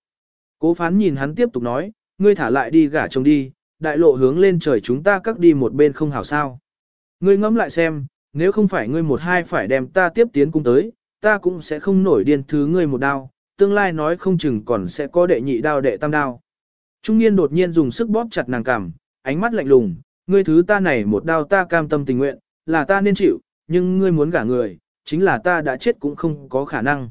Cố phán nhìn hắn tiếp tục nói, ngươi thả lại đi gả chồng đi, đại lộ hướng lên trời chúng ta cắt đi một bên không hảo sao. Ngươi ngẫm lại xem, nếu không phải ngươi một hai phải đem ta tiếp tiến cung tới, ta cũng sẽ không nổi điên thứ ngươi một đao, tương lai nói không chừng còn sẽ có đệ nhị đao đệ tam đao. Trung niên đột nhiên dùng sức bóp chặt nàng cằm, ánh mắt lạnh lùng, ngươi thứ ta này một đao ta cam tâm tình nguyện, là ta nên chịu, nhưng ngươi muốn gả người, chính là ta đã chết cũng không có khả năng.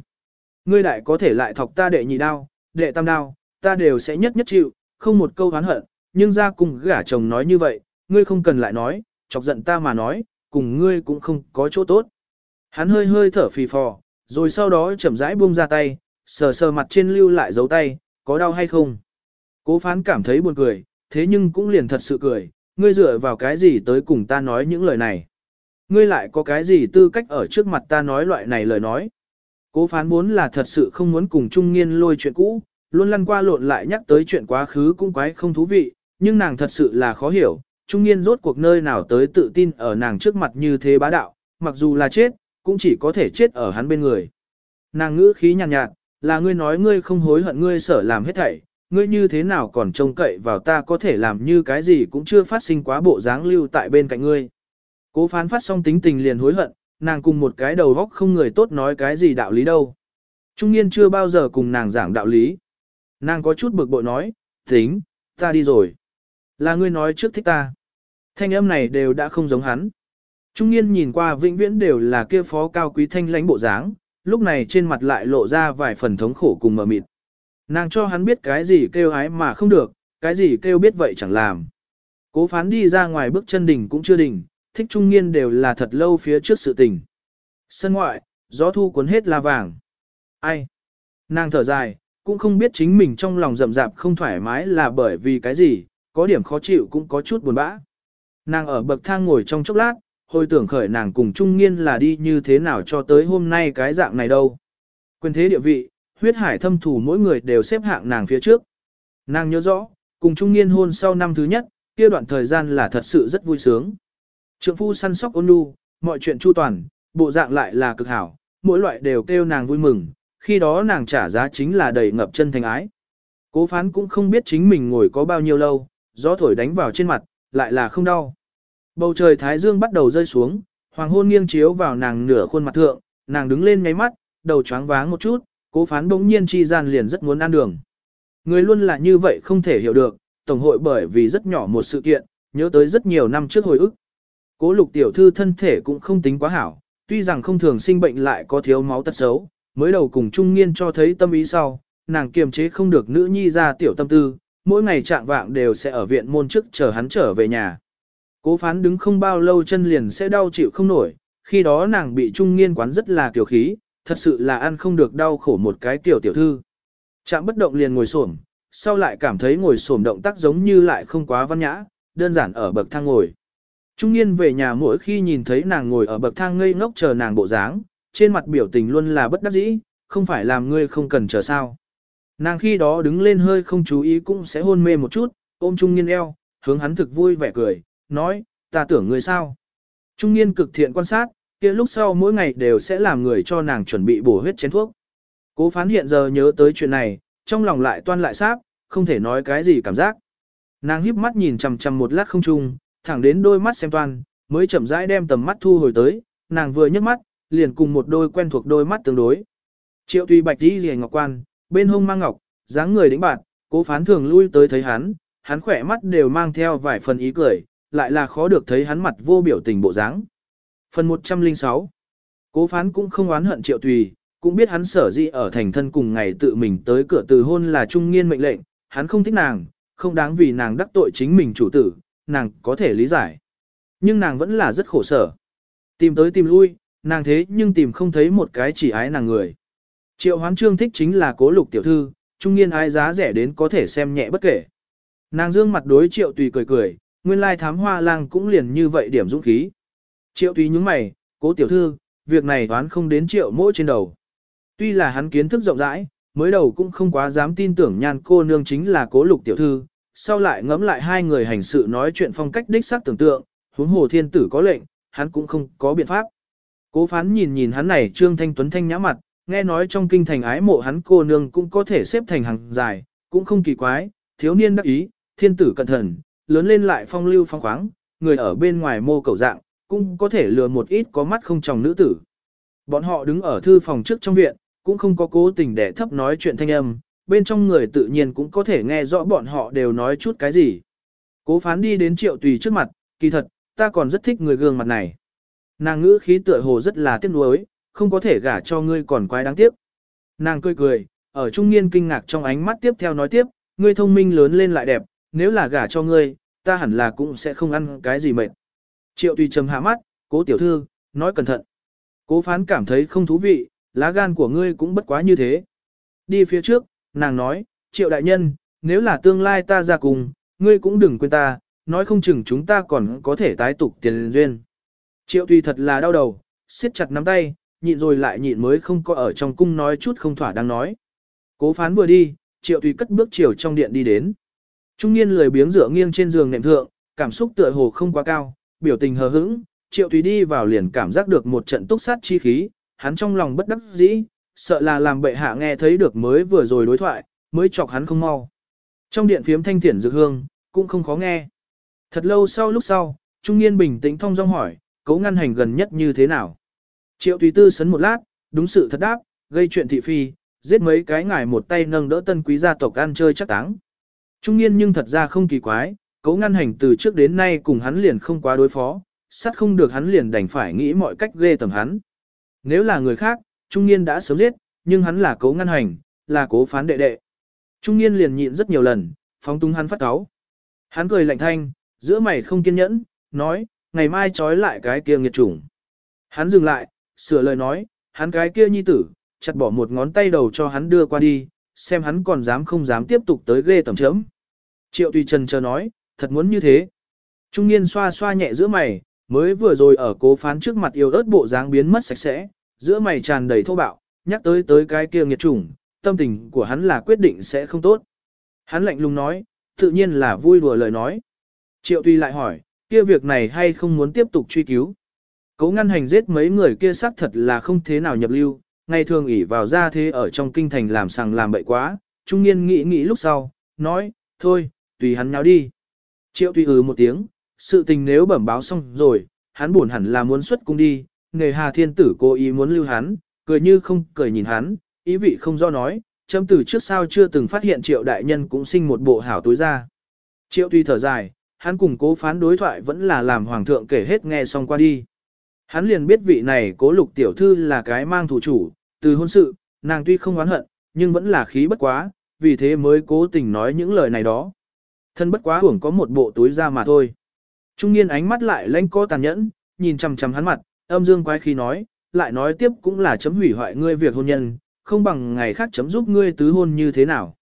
Ngươi đại có thể lại thọc ta đệ nhị đao, đệ tam đao, ta đều sẽ nhất nhất chịu, không một câu hoán hận, nhưng ra cùng gả chồng nói như vậy, ngươi không cần lại nói, chọc giận ta mà nói, cùng ngươi cũng không có chỗ tốt. Hắn hơi hơi thở phì phò, rồi sau đó chậm rãi buông ra tay, sờ sờ mặt trên lưu lại dấu tay, có đau hay không? Cố phán cảm thấy buồn cười, thế nhưng cũng liền thật sự cười, ngươi dựa vào cái gì tới cùng ta nói những lời này? Ngươi lại có cái gì tư cách ở trước mặt ta nói loại này lời nói? Cố phán muốn là thật sự không muốn cùng trung nghiên lôi chuyện cũ, luôn lăn qua lộn lại nhắc tới chuyện quá khứ cũng quái không thú vị, nhưng nàng thật sự là khó hiểu, trung niên rốt cuộc nơi nào tới tự tin ở nàng trước mặt như thế bá đạo, mặc dù là chết, cũng chỉ có thể chết ở hắn bên người. Nàng ngữ khí nhàn nhạt, nhạt, là ngươi nói ngươi không hối hận ngươi sở làm hết thảy, ngươi như thế nào còn trông cậy vào ta có thể làm như cái gì cũng chưa phát sinh quá bộ dáng lưu tại bên cạnh ngươi. Cố phán phát xong tính tình liền hối hận, nàng cùng một cái đầu góc không người tốt nói cái gì đạo lý đâu. Trung niên chưa bao giờ cùng nàng giảng đạo lý. Nàng có chút bực bội nói, tính, ta đi rồi. Là ngươi nói trước thích ta. Thanh âm này đều đã không giống hắn. Trung niên nhìn qua vĩnh viễn đều là kia phó cao quý thanh lãnh bộ dáng, lúc này trên mặt lại lộ ra vài phần thống khổ cùng mờ mịt. Nàng cho hắn biết cái gì kêu hái mà không được, cái gì kêu biết vậy chẳng làm. Cố phán đi ra ngoài bước chân đỉnh cũng chưa đỉnh, thích trung niên đều là thật lâu phía trước sự tình. Sân ngoại, gió thu cuốn hết la vàng. Ai? Nàng thở dài, cũng không biết chính mình trong lòng rậm rạp không thoải mái là bởi vì cái gì, có điểm khó chịu cũng có chút buồn bã. Nàng ở bậc thang ngồi trong chốc lát, hồi tưởng khởi nàng cùng trung niên là đi như thế nào cho tới hôm nay cái dạng này đâu. Quyền thế địa vị, huyết hải thâm thủ mỗi người đều xếp hạng nàng phía trước. Nàng nhớ rõ, cùng trung niên hôn sau năm thứ nhất, kia đoạn thời gian là thật sự rất vui sướng. Trượng phu săn sóc ôn nhu, mọi chuyện chu toàn, bộ dạng lại là cực hảo, mỗi loại đều kêu nàng vui mừng, khi đó nàng trả giá chính là đầy ngập chân thành ái. Cố phán cũng không biết chính mình ngồi có bao nhiêu lâu, gió thổi đánh vào trên mặt, lại là không đau. Bầu trời thái dương bắt đầu rơi xuống, hoàng hôn nghiêng chiếu vào nàng nửa khuôn mặt thượng, nàng đứng lên nháy mắt, đầu choáng váng một chút, cố phán bỗng nhiên chi gian liền rất muốn ăn đường. Người luôn là như vậy không thể hiểu được, tổng hội bởi vì rất nhỏ một sự kiện, nhớ tới rất nhiều năm trước hồi ức. Cố lục tiểu thư thân thể cũng không tính quá hảo, tuy rằng không thường sinh bệnh lại có thiếu máu tật xấu, mới đầu cùng trung nghiên cho thấy tâm ý sau, nàng kiềm chế không được nữ nhi ra tiểu tâm tư, mỗi ngày trạng vạng đều sẽ ở viện môn trước chờ hắn trở về nhà. Cố phán đứng không bao lâu chân liền sẽ đau chịu không nổi, khi đó nàng bị trung nghiên quán rất là kiều khí, thật sự là ăn không được đau khổ một cái tiểu tiểu thư. Chạm bất động liền ngồi xổm, sau lại cảm thấy ngồi xổm động tác giống như lại không quá văn nhã, đơn giản ở bậc thang ngồi. Trung niên về nhà mỗi khi nhìn thấy nàng ngồi ở bậc thang ngây ngốc chờ nàng bộ dáng, trên mặt biểu tình luôn là bất đắc dĩ, không phải làm ngươi không cần chờ sao. Nàng khi đó đứng lên hơi không chú ý cũng sẽ hôn mê một chút, ôm trung niên eo, hướng hắn thực vui vẻ cười, nói, ta tưởng người sao. Trung niên cực thiện quan sát, kia lúc sau mỗi ngày đều sẽ làm người cho nàng chuẩn bị bổ huyết chén thuốc. Cố phán hiện giờ nhớ tới chuyện này, trong lòng lại toan lại sáp, không thể nói cái gì cảm giác. Nàng híp mắt nhìn chằm chằm một lát không trung, thẳng đến đôi mắt xem toan, mới chậm rãi đem tầm mắt thu hồi tới, nàng vừa nhấc mắt, liền cùng một đôi quen thuộc đôi mắt tương đối. Triệu Tùy Bạch đi rìa ngọc quan, bên hông mang ngọc, dáng người đĩnh bạn, cố phán thường lui tới thấy hắn, hắn khỏe mắt đều mang theo vài phần ý cười, lại là khó được thấy hắn mặt vô biểu tình bộ dáng. Phần 106 Cố phán cũng không oán hận Triệu Tùy, cũng biết hắn sở dĩ ở thành thân cùng ngày tự mình tới cửa từ hôn là trung nghiên mệnh lệnh, hắn không thích nàng, không đáng vì nàng đắc tội chính mình chủ tử, nàng có thể lý giải. Nhưng nàng vẫn là rất khổ sở. Tìm tới tìm lui, nàng thế nhưng tìm không thấy một cái chỉ ái nàng người. Triệu hoán trương thích chính là cố lục tiểu thư, trung niên ai giá rẻ đến có thể xem nhẹ bất kể. Nàng dương mặt đối triệu tùy cười cười, nguyên lai thám hoa lang cũng liền như vậy điểm dũng khí. Triệu tùy nhúng mày, cố tiểu thư, việc này toán không đến triệu mỗi trên đầu. Tuy là hắn kiến thức rộng rãi, mới đầu cũng không quá dám tin tưởng nhan cô nương chính là cố lục tiểu thư, sau lại ngẫm lại hai người hành sự nói chuyện phong cách đích xác tưởng tượng, huống hồ thiên tử có lệnh, hắn cũng không có biện pháp. Cố phán nhìn nhìn hắn này trương thanh tuấn thanh nhã mặt, nghe nói trong kinh thành ái mộ hắn cô nương cũng có thể xếp thành hàng dài, cũng không kỳ quái, thiếu niên đắc ý, thiên tử cẩn thận, lớn lên lại phong lưu phong khoáng, người ở bên ngoài mô cầu dạng, cũng có thể lừa một ít có mắt không tròng nữ tử. Bọn họ đứng ở thư phòng trước trong viện, cũng không có cố tình để thấp nói chuyện thanh âm, bên trong người tự nhiên cũng có thể nghe rõ bọn họ đều nói chút cái gì. Cố phán đi đến triệu tùy trước mặt, kỳ thật, ta còn rất thích người gương mặt này. Nàng ngữ khí tựa hồ rất là tiếc nuối, không có thể gả cho ngươi còn quái đáng tiếc. Nàng cười cười, ở trung niên kinh ngạc trong ánh mắt tiếp theo nói tiếp, ngươi thông minh lớn lên lại đẹp, nếu là gả cho ngươi, ta hẳn là cũng sẽ không ăn cái gì mệt. Triệu tùy trầm hạ mắt, cố tiểu thư, nói cẩn thận. Cố phán cảm thấy không thú vị, lá gan của ngươi cũng bất quá như thế. Đi phía trước, nàng nói, triệu đại nhân, nếu là tương lai ta ra cùng, ngươi cũng đừng quên ta, nói không chừng chúng ta còn có thể tái tục tiền duyên. Triệu tùy thật là đau đầu, siết chặt nắm tay, nhịn rồi lại nhịn mới không có ở trong cung nói chút không thỏa đang nói. Cố phán vừa đi, triệu tùy cất bước chiều trong điện đi đến. Trung niên lười biếng dựa nghiêng trên giường nệm thượng, cảm xúc tựa hồ không quá cao, biểu tình hờ hững, triệu tùy đi vào liền cảm giác được một trận túc sát chi khí, hắn trong lòng bất đắc dĩ, sợ là làm bệ hạ nghe thấy được mới vừa rồi đối thoại, mới chọc hắn không mau. Trong điện phiếm thanh thiển dược hương, cũng không khó nghe. Thật lâu sau lúc sau, Trung niên bình tĩnh thông dong hỏi, cấu ngăn hành gần nhất như thế nào? Triệu tùy tư sấn một lát, đúng sự thật đáp, gây chuyện thị phi, giết mấy cái ngài một tay nâng đỡ tân quý gia tộc ăn chơi chắc táng. Trung niên nhưng thật ra không kỳ quái, cấu ngăn hành từ trước đến nay cùng hắn liền không quá đối phó, sát không được hắn liền đành phải nghĩ mọi cách ghê tầm hắn. Nếu là người khác, trung niên đã sớm giết, nhưng hắn là cấu ngăn hành, là cố phán đệ đệ. Trung niên liền nhịn rất nhiều lần, phóng túng hắn phát cáo. Hắn cười lạnh thanh, giữa mày không kiên nhẫn, nói, ngày mai trói lại cái kia nghiệt chủng. Hắn dừng lại, sửa lời nói, hắn cái kia nhi tử, chặt bỏ một ngón tay đầu cho hắn đưa qua đi, xem hắn còn dám không dám tiếp tục tới ghê tầm chấm. Triệu tùy trần chờ nói, thật muốn như thế. Trung niên xoa xoa nhẹ giữa mày, mới vừa rồi ở cố phán trước mặt yêu ớt bộ dáng biến mất sạch sẽ, giữa mày tràn đầy thô bạo, nhắc tới tới cái kia nghiệt chủng, tâm tình của hắn là quyết định sẽ không tốt. Hắn lạnh lùng nói, tự nhiên là vui đùa lời nói. Triệu tùy lại hỏi, kia việc này hay không muốn tiếp tục truy cứu. Cố ngăn hành giết mấy người kia xác thật là không thế nào nhập lưu, ngày thường ỉ vào ra thế ở trong kinh thành làm sàng làm bậy quá, trung niên nghĩ nghĩ lúc sau, nói, thôi, tùy hắn nháo đi. Triệu tùy ừ một tiếng, sự tình nếu bẩm báo xong rồi, hắn buồn hẳn là muốn xuất cung đi, nghề hà thiên tử cố ý muốn lưu hắn, cười như không cười nhìn hắn, ý vị không do nói, châm từ trước sau chưa từng phát hiện triệu đại nhân cũng sinh một bộ hảo tối ra. Triệu tùy thở dài, hắn cùng cố phán đối thoại vẫn là làm hoàng thượng kể hết nghe xong qua đi. Hắn liền biết vị này cố lục tiểu thư là cái mang thủ chủ, từ hôn sự, nàng tuy không oán hận, nhưng vẫn là khí bất quá, vì thế mới cố tình nói những lời này đó. Thân bất quá hưởng có một bộ túi ra mà thôi. Trung niên ánh mắt lại lanh co tàn nhẫn, nhìn chằm chằm hắn mặt, âm dương quái khí nói, lại nói tiếp cũng là chấm hủy hoại ngươi việc hôn nhân, không bằng ngày khác chấm giúp ngươi tứ hôn như thế nào.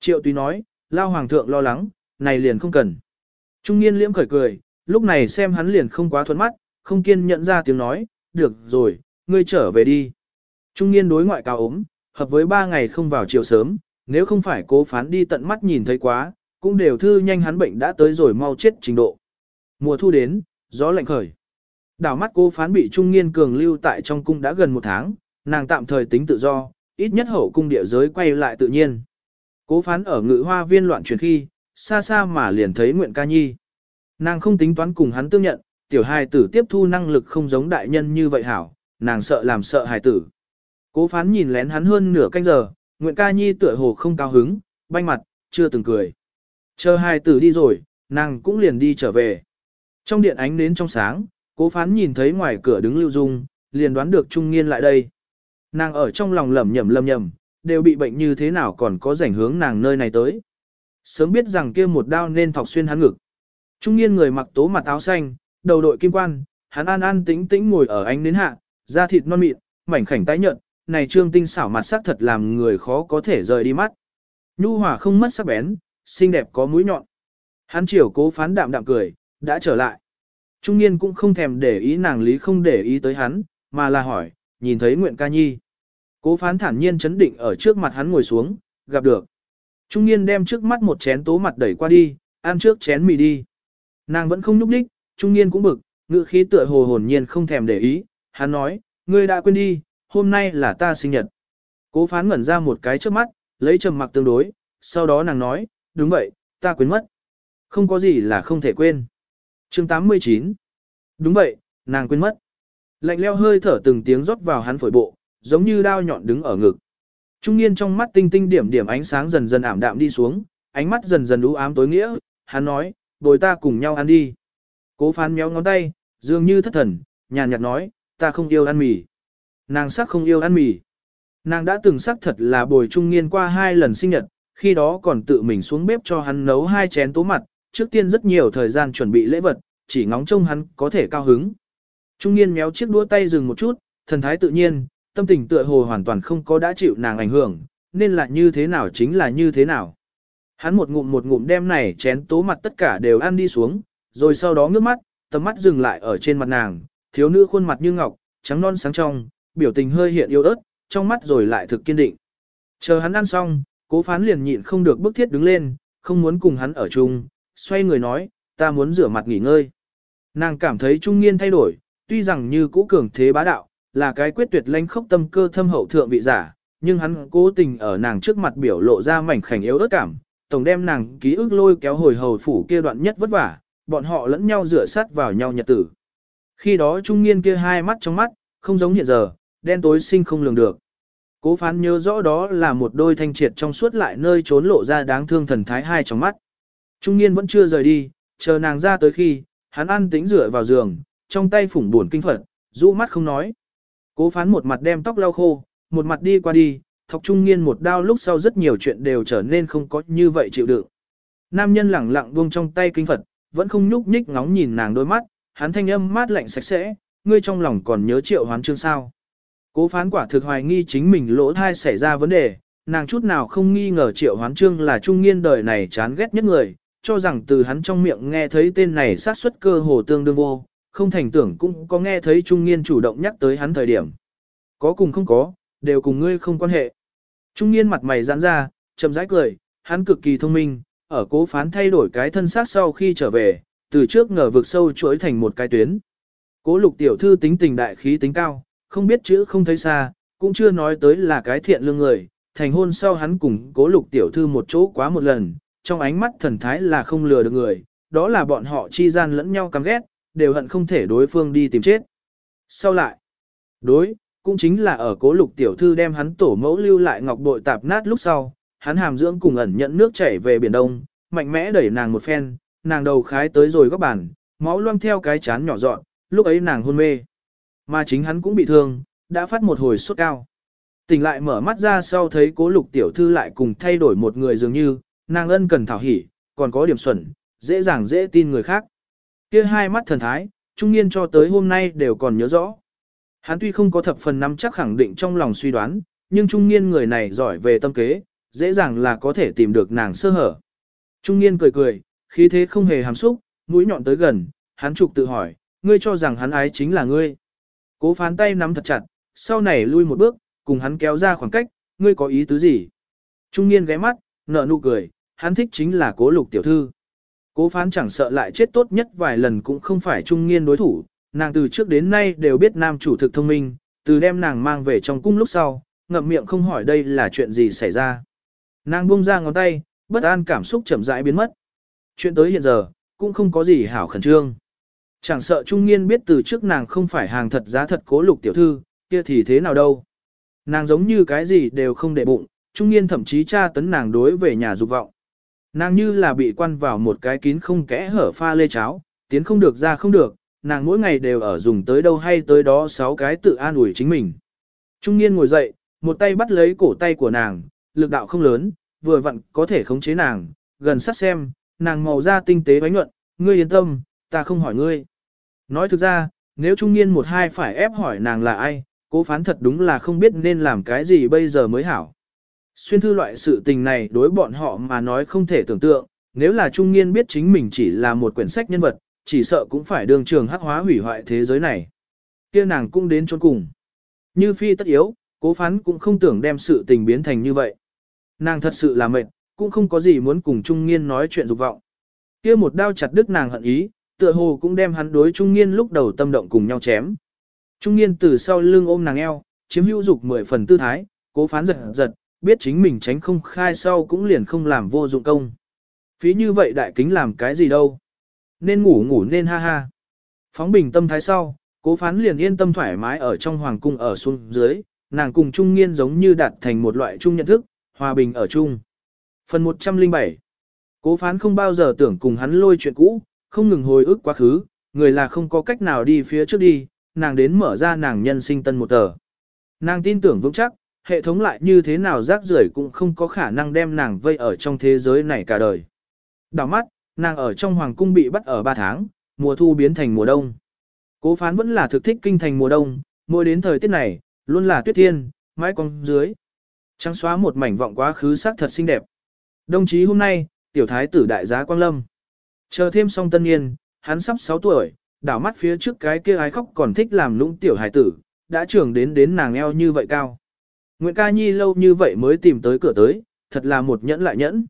Triệu tùy nói, lao hoàng thượng lo lắng, này liền không cần. Trung niên liễm khởi cười, lúc này xem hắn liền không quá thuận mắt, không kiên nhận ra tiếng nói, được rồi, ngươi trở về đi. Trung niên đối ngoại cao ốm, hợp với ba ngày không vào chiều sớm, nếu không phải cố phán đi tận mắt nhìn thấy quá, cũng đều thư nhanh hắn bệnh đã tới rồi mau chết trình độ. Mùa thu đến, gió lạnh khởi. Đảo mắt cố phán bị trung niên cường lưu tại trong cung đã gần một tháng, nàng tạm thời tính tự do, ít nhất hậu cung địa giới quay lại tự nhiên. Cố phán ở ngự hoa viên loạn chuyển khi, xa xa mà liền thấy Nguyện Ca Nhi. Nàng không tính toán cùng hắn tương nhận, tiểu hài tử tiếp thu năng lực không giống đại nhân như vậy hảo, nàng sợ làm sợ hài tử. Cố phán nhìn lén hắn hơn nửa canh giờ, Nguyễn Ca Nhi tựa hồ không cao hứng, banh mặt, chưa từng cười. Chờ hài tử đi rồi, nàng cũng liền đi trở về. Trong điện ánh đến trong sáng, cố phán nhìn thấy ngoài cửa đứng lưu dung, liền đoán được trung nghiên lại đây. Nàng ở trong lòng lẩm nhẩm lầm nhầm, đều bị bệnh như thế nào còn có rảnh hướng nàng nơi này tới. Sớm biết rằng kia một đao nên thọc xuyên hắn ngực. Trung niên người mặc tố mặt áo xanh, đầu đội kim quan, hắn an an tĩnh tĩnh ngồi ở ánh nến hạ, da thịt non mịn, mảnh khảnh tái nhợt, này trương tinh xảo mặt sắc thật làm người khó có thể rời đi mắt. Nhu hòa không mất sắc bén, xinh đẹp có mũi nhọn. Hắn chiều cố phán đạm đạm cười, đã trở lại. Trung niên cũng không thèm để ý nàng lý không để ý tới hắn, mà là hỏi, nhìn thấy Nguyện ca nhi. Cố phán thản nhiên chấn định ở trước mặt hắn ngồi xuống, gặp được. Trung niên đem trước mắt một chén tố mặt đẩy qua đi, ăn trước chén mì đi. Nàng vẫn không nhúc đích, trung niên cũng bực, ngữ khí tựa hồ hồn nhiên không thèm để ý. Hắn nói, ngươi đã quên đi, hôm nay là ta sinh nhật. Cố phán ngẩn ra một cái trước mắt, lấy trầm mặc tương đối, sau đó nàng nói, đúng vậy, ta quên mất. Không có gì là không thể quên. chương 89 Đúng vậy, nàng quên mất. Lạnh leo hơi thở từng tiếng rót vào hắn phổi bộ, giống như đao nhọn đứng ở ngực. Trung niên trong mắt tinh tinh điểm điểm ánh sáng dần dần ảm đạm đi xuống, ánh mắt dần dần u ám tối nghĩa, hắn nói, bồi ta cùng nhau ăn đi. Cố phán méo ngón tay, dường như thất thần, nhàn nhạt nói, ta không yêu ăn mì. Nàng sắc không yêu ăn mì. Nàng đã từng sắc thật là bồi trung niên qua hai lần sinh nhật, khi đó còn tự mình xuống bếp cho hắn nấu hai chén tố mặt, trước tiên rất nhiều thời gian chuẩn bị lễ vật, chỉ ngóng trông hắn có thể cao hứng. Trung niên méo chiếc đũa tay dừng một chút, thần thái tự nhiên, tâm tình tựa hồ hoàn toàn không có đã chịu nàng ảnh hưởng, nên là như thế nào chính là như thế nào. Hắn một ngụm một ngụm đem này chén tố mặt tất cả đều ăn đi xuống, rồi sau đó ngước mắt, tầm mắt dừng lại ở trên mặt nàng, thiếu nữ khuôn mặt như ngọc, trắng non sáng trong, biểu tình hơi hiện yêu ớt, trong mắt rồi lại thực kiên định. Chờ hắn ăn xong, cố phán liền nhịn không được bức thiết đứng lên, không muốn cùng hắn ở chung, xoay người nói, ta muốn rửa mặt nghỉ ngơi. Nàng cảm thấy trung niên thay đổi, tuy rằng như cũ cường thế bá đạo, là cái quyết tuyệt lãnh khốc tâm cơ thâm hậu thượng vị giả, nhưng hắn cố tình ở nàng trước mặt biểu lộ ra mảnh khảnh yếu ớt cảm, tổng đem nàng ký ức lôi kéo hồi hầu phủ kia đoạn nhất vất vả, bọn họ lẫn nhau rửa sát vào nhau nhật tử. Khi đó trung niên kia hai mắt trong mắt, không giống hiện giờ, đen tối sinh không lường được. Cố phán nhớ rõ đó là một đôi thanh triệt trong suốt lại nơi trốn lộ ra đáng thương thần thái hai trong mắt. Trung niên vẫn chưa rời đi, chờ nàng ra tới khi, hắn ăn tính rửa vào giường, trong tay phủng buồn kinh phật, rũ mắt không nói. Cố phán một mặt đem tóc lau khô, một mặt đi qua đi, thọc trung niên một đao lúc sau rất nhiều chuyện đều trở nên không có như vậy chịu đựng. Nam nhân lẳng lặng buông trong tay kinh Phật, vẫn không nhúc nhích ngóng nhìn nàng đôi mắt, hắn thanh âm mát lạnh sạch sẽ, ngươi trong lòng còn nhớ triệu hoán chương sao. Cố phán quả thực hoài nghi chính mình lỗ thai xảy ra vấn đề, nàng chút nào không nghi ngờ triệu hoán trương là trung niên đời này chán ghét nhất người, cho rằng từ hắn trong miệng nghe thấy tên này sát suất cơ hồ tương đương vô, không thành tưởng cũng có nghe thấy trung niên chủ động nhắc tới hắn thời điểm. Có cùng không có, đều cùng ngươi không quan hệ. Trung niên mặt mày giãn ra, chậm rãi cười, hắn cực kỳ thông minh, ở cố phán thay đổi cái thân xác sau khi trở về, từ trước ngờ vực sâu chuỗi thành một cái tuyến. Cố lục tiểu thư tính tình đại khí tính cao, không biết chữ không thấy xa, cũng chưa nói tới là cái thiện lương người, thành hôn sau hắn cùng cố lục tiểu thư một chỗ quá một lần, trong ánh mắt thần thái là không lừa được người, đó là bọn họ chi gian lẫn nhau căm ghét, đều hận không thể đối phương đi tìm chết. Sau lại, đối, cũng chính là ở cố lục tiểu thư đem hắn tổ mẫu lưu lại ngọc bội tạp nát lúc sau, hắn hàm dưỡng cùng ẩn nhận nước chảy về biển đông, mạnh mẽ đẩy nàng một phen, nàng đầu khái tới rồi góc bàn, máu loang theo cái chán nhỏ dọn, lúc ấy nàng hôn mê. Mà chính hắn cũng bị thương, đã phát một hồi sốt cao. Tỉnh lại mở mắt ra sau thấy cố lục tiểu thư lại cùng thay đổi một người dường như, nàng ân cần thảo hỉ, còn có điểm xuẩn, dễ dàng dễ tin người khác. Kia hai mắt thần thái, trung niên cho tới hôm nay đều còn nhớ rõ. Hắn tuy không có thập phần nắm chắc khẳng định trong lòng suy đoán, nhưng trung niên người này giỏi về tâm kế, dễ dàng là có thể tìm được nàng sơ hở. Trung niên cười cười, khí thế không hề hàm xúc, mũi nhọn tới gần, hắn trục tự hỏi, ngươi cho rằng hắn ái chính là ngươi. Cố phán tay nắm thật chặt, sau này lui một bước, cùng hắn kéo ra khoảng cách, ngươi có ý tứ gì? Trung niên ghé mắt, nở nụ cười, hắn thích chính là cố lục tiểu thư. Cố phán chẳng sợ lại chết tốt nhất vài lần cũng không phải trung niên đối thủ, nàng từ trước đến nay đều biết nam chủ thực thông minh, từ đem nàng mang về trong cung lúc sau, ngậm miệng không hỏi đây là chuyện gì xảy ra. Nàng buông ra ngón tay, bất an cảm xúc chậm rãi biến mất. Chuyện tới hiện giờ, cũng không có gì hảo khẩn trương. Chẳng sợ trung niên biết từ trước nàng không phải hàng thật giá thật cố lục tiểu thư, kia thì thế nào đâu. Nàng giống như cái gì đều không để bụng, trung niên thậm chí tra tấn nàng đối về nhà dục vọng. Nàng như là bị quan vào một cái kín không kẽ hở pha lê cháo, tiến không được ra không được, nàng mỗi ngày đều ở dùng tới đâu hay tới đó sáu cái tự an ủi chính mình. Trung niên ngồi dậy, một tay bắt lấy cổ tay của nàng, lực đạo không lớn, vừa vặn có thể khống chế nàng, gần sát xem, nàng màu da tinh tế bánh nhuận, ngươi yên tâm, ta không hỏi ngươi. Nói thực ra, nếu trung niên một hai phải ép hỏi nàng là ai, Cố phán thật đúng là không biết nên làm cái gì bây giờ mới hảo. Xuyên thư loại sự tình này đối bọn họ mà nói không thể tưởng tượng, nếu là trung niên biết chính mình chỉ là một quyển sách nhân vật, chỉ sợ cũng phải đường trường hắc hóa hủy hoại thế giới này. kia nàng cũng đến chốn cùng. Như phi tất yếu, cố phán cũng không tưởng đem sự tình biến thành như vậy. Nàng thật sự là mệt, cũng không có gì muốn cùng trung nghiên nói chuyện dục vọng. kia một đao chặt đứt nàng hận ý, tựa hồ cũng đem hắn đối trung nghiên lúc đầu tâm động cùng nhau chém. Trung nghiên từ sau lưng ôm nàng eo, chiếm hữu dục mười phần tư thái, cố phán giật giật, biết chính mình tránh không khai sau cũng liền không làm vô dụng công. Phí như vậy đại kính làm cái gì đâu. Nên ngủ ngủ nên ha ha. Phóng bình tâm thái sau, cố phán liền yên tâm thoải mái ở trong hoàng cung ở xuống dưới, nàng cùng trung nghiên giống như đạt thành một loại chung nhận thức, hòa bình ở chung. Phần 107 Cố phán không bao giờ tưởng cùng hắn lôi chuyện cũ, không ngừng hồi ức quá khứ, người là không có cách nào đi phía trước đi, nàng đến mở ra nàng nhân sinh tân một tờ. Nàng tin tưởng vững chắc, hệ thống lại như thế nào rác rưởi cũng không có khả năng đem nàng vây ở trong thế giới này cả đời. Đào mắt, nàng ở trong hoàng cung bị bắt ở 3 tháng, mùa thu biến thành mùa đông. Cố phán vẫn là thực thích kinh thành mùa đông, mỗi đến thời tiết này, luôn là tuyết thiên, mãi con dưới. Trắng xóa một mảnh vọng quá khứ sắc thật xinh đẹp. Đồng chí hôm nay, tiểu thái tử đại giá Quang Lâm. Chờ thêm xong tân niên, hắn sắp 6 tuổi, đảo mắt phía trước cái kia ái khóc còn thích làm lũng tiểu hải tử, đã trưởng đến đến nàng eo như vậy cao. Nguyễn Ca Nhi lâu như vậy mới tìm tới cửa tới, thật là một nhẫn lại nhẫn.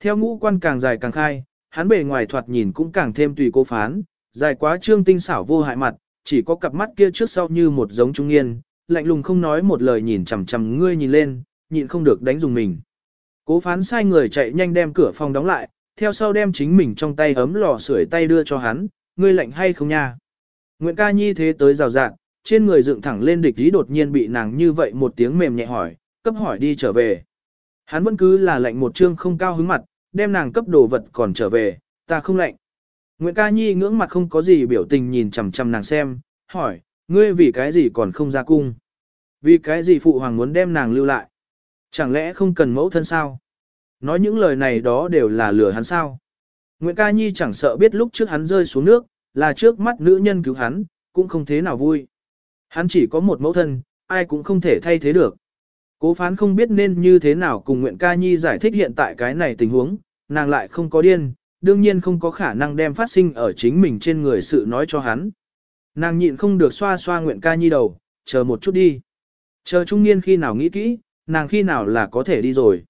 Theo ngũ quan càng dài càng khai, hắn bề ngoài thoạt nhìn cũng càng thêm tùy cô phán, dài quá trương tinh xảo vô hại mặt, chỉ có cặp mắt kia trước sau như một giống trung niên, lạnh lùng không nói một lời nhìn chằm chằm ngươi nhìn lên, nhịn không được đánh dùng mình. Cố phán sai người chạy nhanh đem cửa phòng đóng lại, theo sau đem chính mình trong tay ấm lò sưởi tay đưa cho hắn, ngươi lạnh hay không nha. Nguyễn ca nhi thế tới rào rạng, trên người dựng thẳng lên địch ý đột nhiên bị nàng như vậy một tiếng mềm nhẹ hỏi, cấp hỏi đi trở về. Hắn vẫn cứ là lạnh một chương không cao hứng mặt, đem nàng cấp đồ vật còn trở về, ta không lạnh. Nguyễn ca nhi ngưỡng mặt không có gì biểu tình nhìn chằm chằm nàng xem, hỏi, ngươi vì cái gì còn không ra cung? Vì cái gì phụ hoàng muốn đem nàng lưu lại? Chẳng lẽ không cần mẫu thân sao? Nói những lời này đó đều là lừa hắn sao? Nguyễn Ca Nhi chẳng sợ biết lúc trước hắn rơi xuống nước, là trước mắt nữ nhân cứu hắn, cũng không thế nào vui. Hắn chỉ có một mẫu thân, ai cũng không thể thay thế được. Cố phán không biết nên như thế nào cùng Nguyễn Ca Nhi giải thích hiện tại cái này tình huống, nàng lại không có điên, đương nhiên không có khả năng đem phát sinh ở chính mình trên người sự nói cho hắn. Nàng nhịn không được xoa xoa Nguyễn Ca Nhi đầu, chờ một chút đi. Chờ trung niên khi nào nghĩ kỹ, nàng khi nào là có thể đi rồi.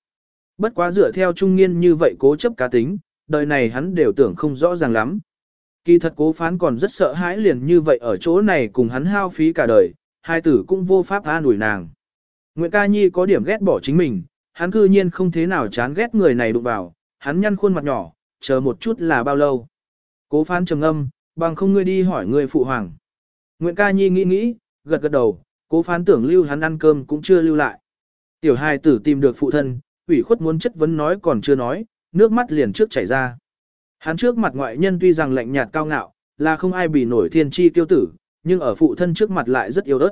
Bất quá dựa theo trung niên như vậy cố chấp cá tính, đời này hắn đều tưởng không rõ ràng lắm. Kỳ thật cố phán còn rất sợ hãi liền như vậy ở chỗ này cùng hắn hao phí cả đời, hai tử cũng vô pháp an ủi nàng. Nguyễn Ca Nhi có điểm ghét bỏ chính mình, hắn cư nhiên không thế nào chán ghét người này đụng vào, hắn nhăn khuôn mặt nhỏ, chờ một chút là bao lâu. Cố phán trầm âm, bằng không ngươi đi hỏi người phụ hoàng. Nguyễn Ca Nhi nghĩ nghĩ, gật gật đầu, cố phán tưởng lưu hắn ăn cơm cũng chưa lưu lại. Tiểu hài tử tìm được phụ thân, ủy khuất muốn chất vấn nói còn chưa nói, nước mắt liền trước chảy ra. Hắn trước mặt ngoại nhân tuy rằng lạnh nhạt cao ngạo, là không ai bị nổi thiên chi tiêu tử, nhưng ở phụ thân trước mặt lại rất yếu ớt.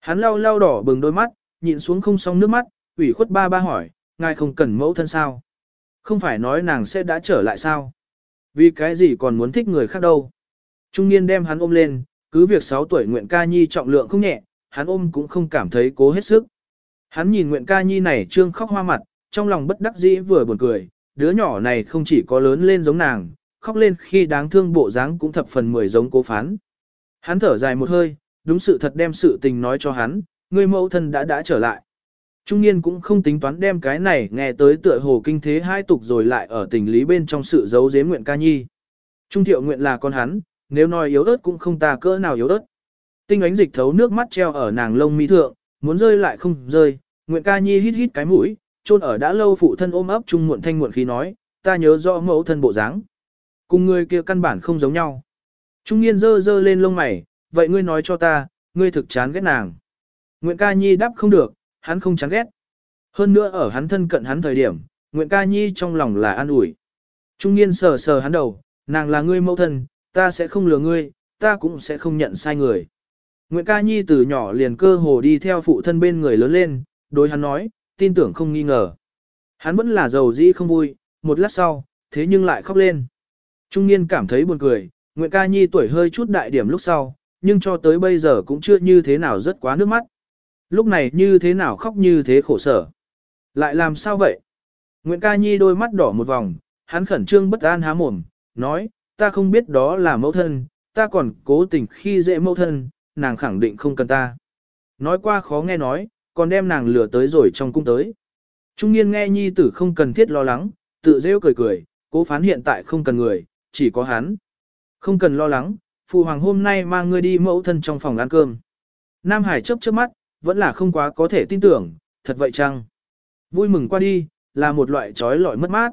Hắn lau lau đỏ bừng đôi mắt, nhịn xuống không xong nước mắt, ủy khuất ba ba hỏi, ngài không cần mẫu thân sao? Không phải nói nàng sẽ đã trở lại sao? Vì cái gì còn muốn thích người khác đâu? Trung niên đem hắn ôm lên, cứ việc 6 tuổi Nguyện Ca Nhi trọng lượng không nhẹ, hắn ôm cũng không cảm thấy cố hết sức. Hắn nhìn Nguyện Ca Nhi này trương khóc hoa mặt, trong lòng bất đắc dĩ vừa buồn cười, đứa nhỏ này không chỉ có lớn lên giống nàng, khóc lên khi đáng thương bộ dáng cũng thập phần mười giống cố phán. Hắn thở dài một hơi, đúng sự thật đem sự tình nói cho hắn, người mẫu thân đã đã trở lại. Trung niên cũng không tính toán đem cái này nghe tới tựa hồ kinh thế hai tục rồi lại ở tình lý bên trong sự giấu giếm nguyện ca nhi. Trung thiệu nguyện là con hắn, nếu nói yếu ớt cũng không ta cỡ nào yếu ớt. Tinh ánh dịch thấu nước mắt treo ở nàng lông mi thượng, muốn rơi lại không rơi, nguyện ca nhi hít hít cái mũi, chôn ở đã lâu phụ thân ôm ấp chung muộn thanh muộn khí nói, ta nhớ rõ mẫu thân bộ dáng. Cùng người kia căn bản không giống nhau. Trung niên dơ dơ lên lông mày, vậy ngươi nói cho ta, ngươi thực chán ghét nàng. Nguyện ca nhi đáp không được, hắn không chán ghét. Hơn nữa ở hắn thân cận hắn thời điểm, Nguyện ca nhi trong lòng là an ủi. Trung niên sờ sờ hắn đầu, nàng là ngươi mẫu thân, ta sẽ không lừa ngươi, ta cũng sẽ không nhận sai người. Nguyện ca nhi từ nhỏ liền cơ hồ đi theo phụ thân bên người lớn lên, đối hắn nói, tin tưởng không nghi ngờ. Hắn vẫn là giàu dĩ không vui, một lát sau, thế nhưng lại khóc lên. Trung niên cảm thấy buồn cười, Nguyệt ca nhi tuổi hơi chút đại điểm lúc sau, nhưng cho tới bây giờ cũng chưa như thế nào rất quá nước mắt. Lúc này như thế nào khóc như thế khổ sở. Lại làm sao vậy? Nguyễn Ca Nhi đôi mắt đỏ một vòng, hắn khẩn trương bất an há mồm, nói, ta không biết đó là mẫu thân, ta còn cố tình khi dễ mẫu thân, nàng khẳng định không cần ta. Nói qua khó nghe nói, còn đem nàng lừa tới rồi trong cung tới. Trung niên nghe nhi tử không cần thiết lo lắng, tự rêu cười cười, cố phán hiện tại không cần người, chỉ có hắn. Không cần lo lắng, phụ hoàng hôm nay mang ngươi đi mẫu thân trong phòng ăn cơm. Nam Hải chớp chớp mắt, vẫn là không quá có thể tin tưởng, thật vậy chăng? Vui mừng qua đi, là một loại trói lọi mất mát.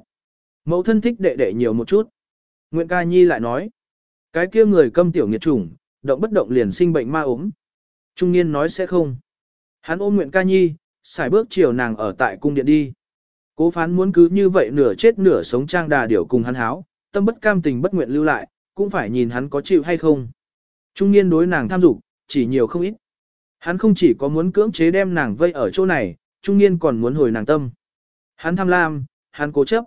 Mẫu thân thích đệ đệ nhiều một chút. Nguyện ca nhi lại nói, cái kia người câm tiểu nghiệt chủng, động bất động liền sinh bệnh ma ốm. Trung niên nói sẽ không. Hắn ôm Nguyện ca nhi, xài bước chiều nàng ở tại cung điện đi. Cố phán muốn cứ như vậy nửa chết nửa sống trang đà điểu cùng hắn háo, tâm bất cam tình bất nguyện lưu lại, cũng phải nhìn hắn có chịu hay không. Trung niên đối nàng tham dục, chỉ nhiều không ít. Hắn không chỉ có muốn cưỡng chế đem nàng vây ở chỗ này, trung niên còn muốn hồi nàng tâm. Hắn tham lam, hắn cố chấp.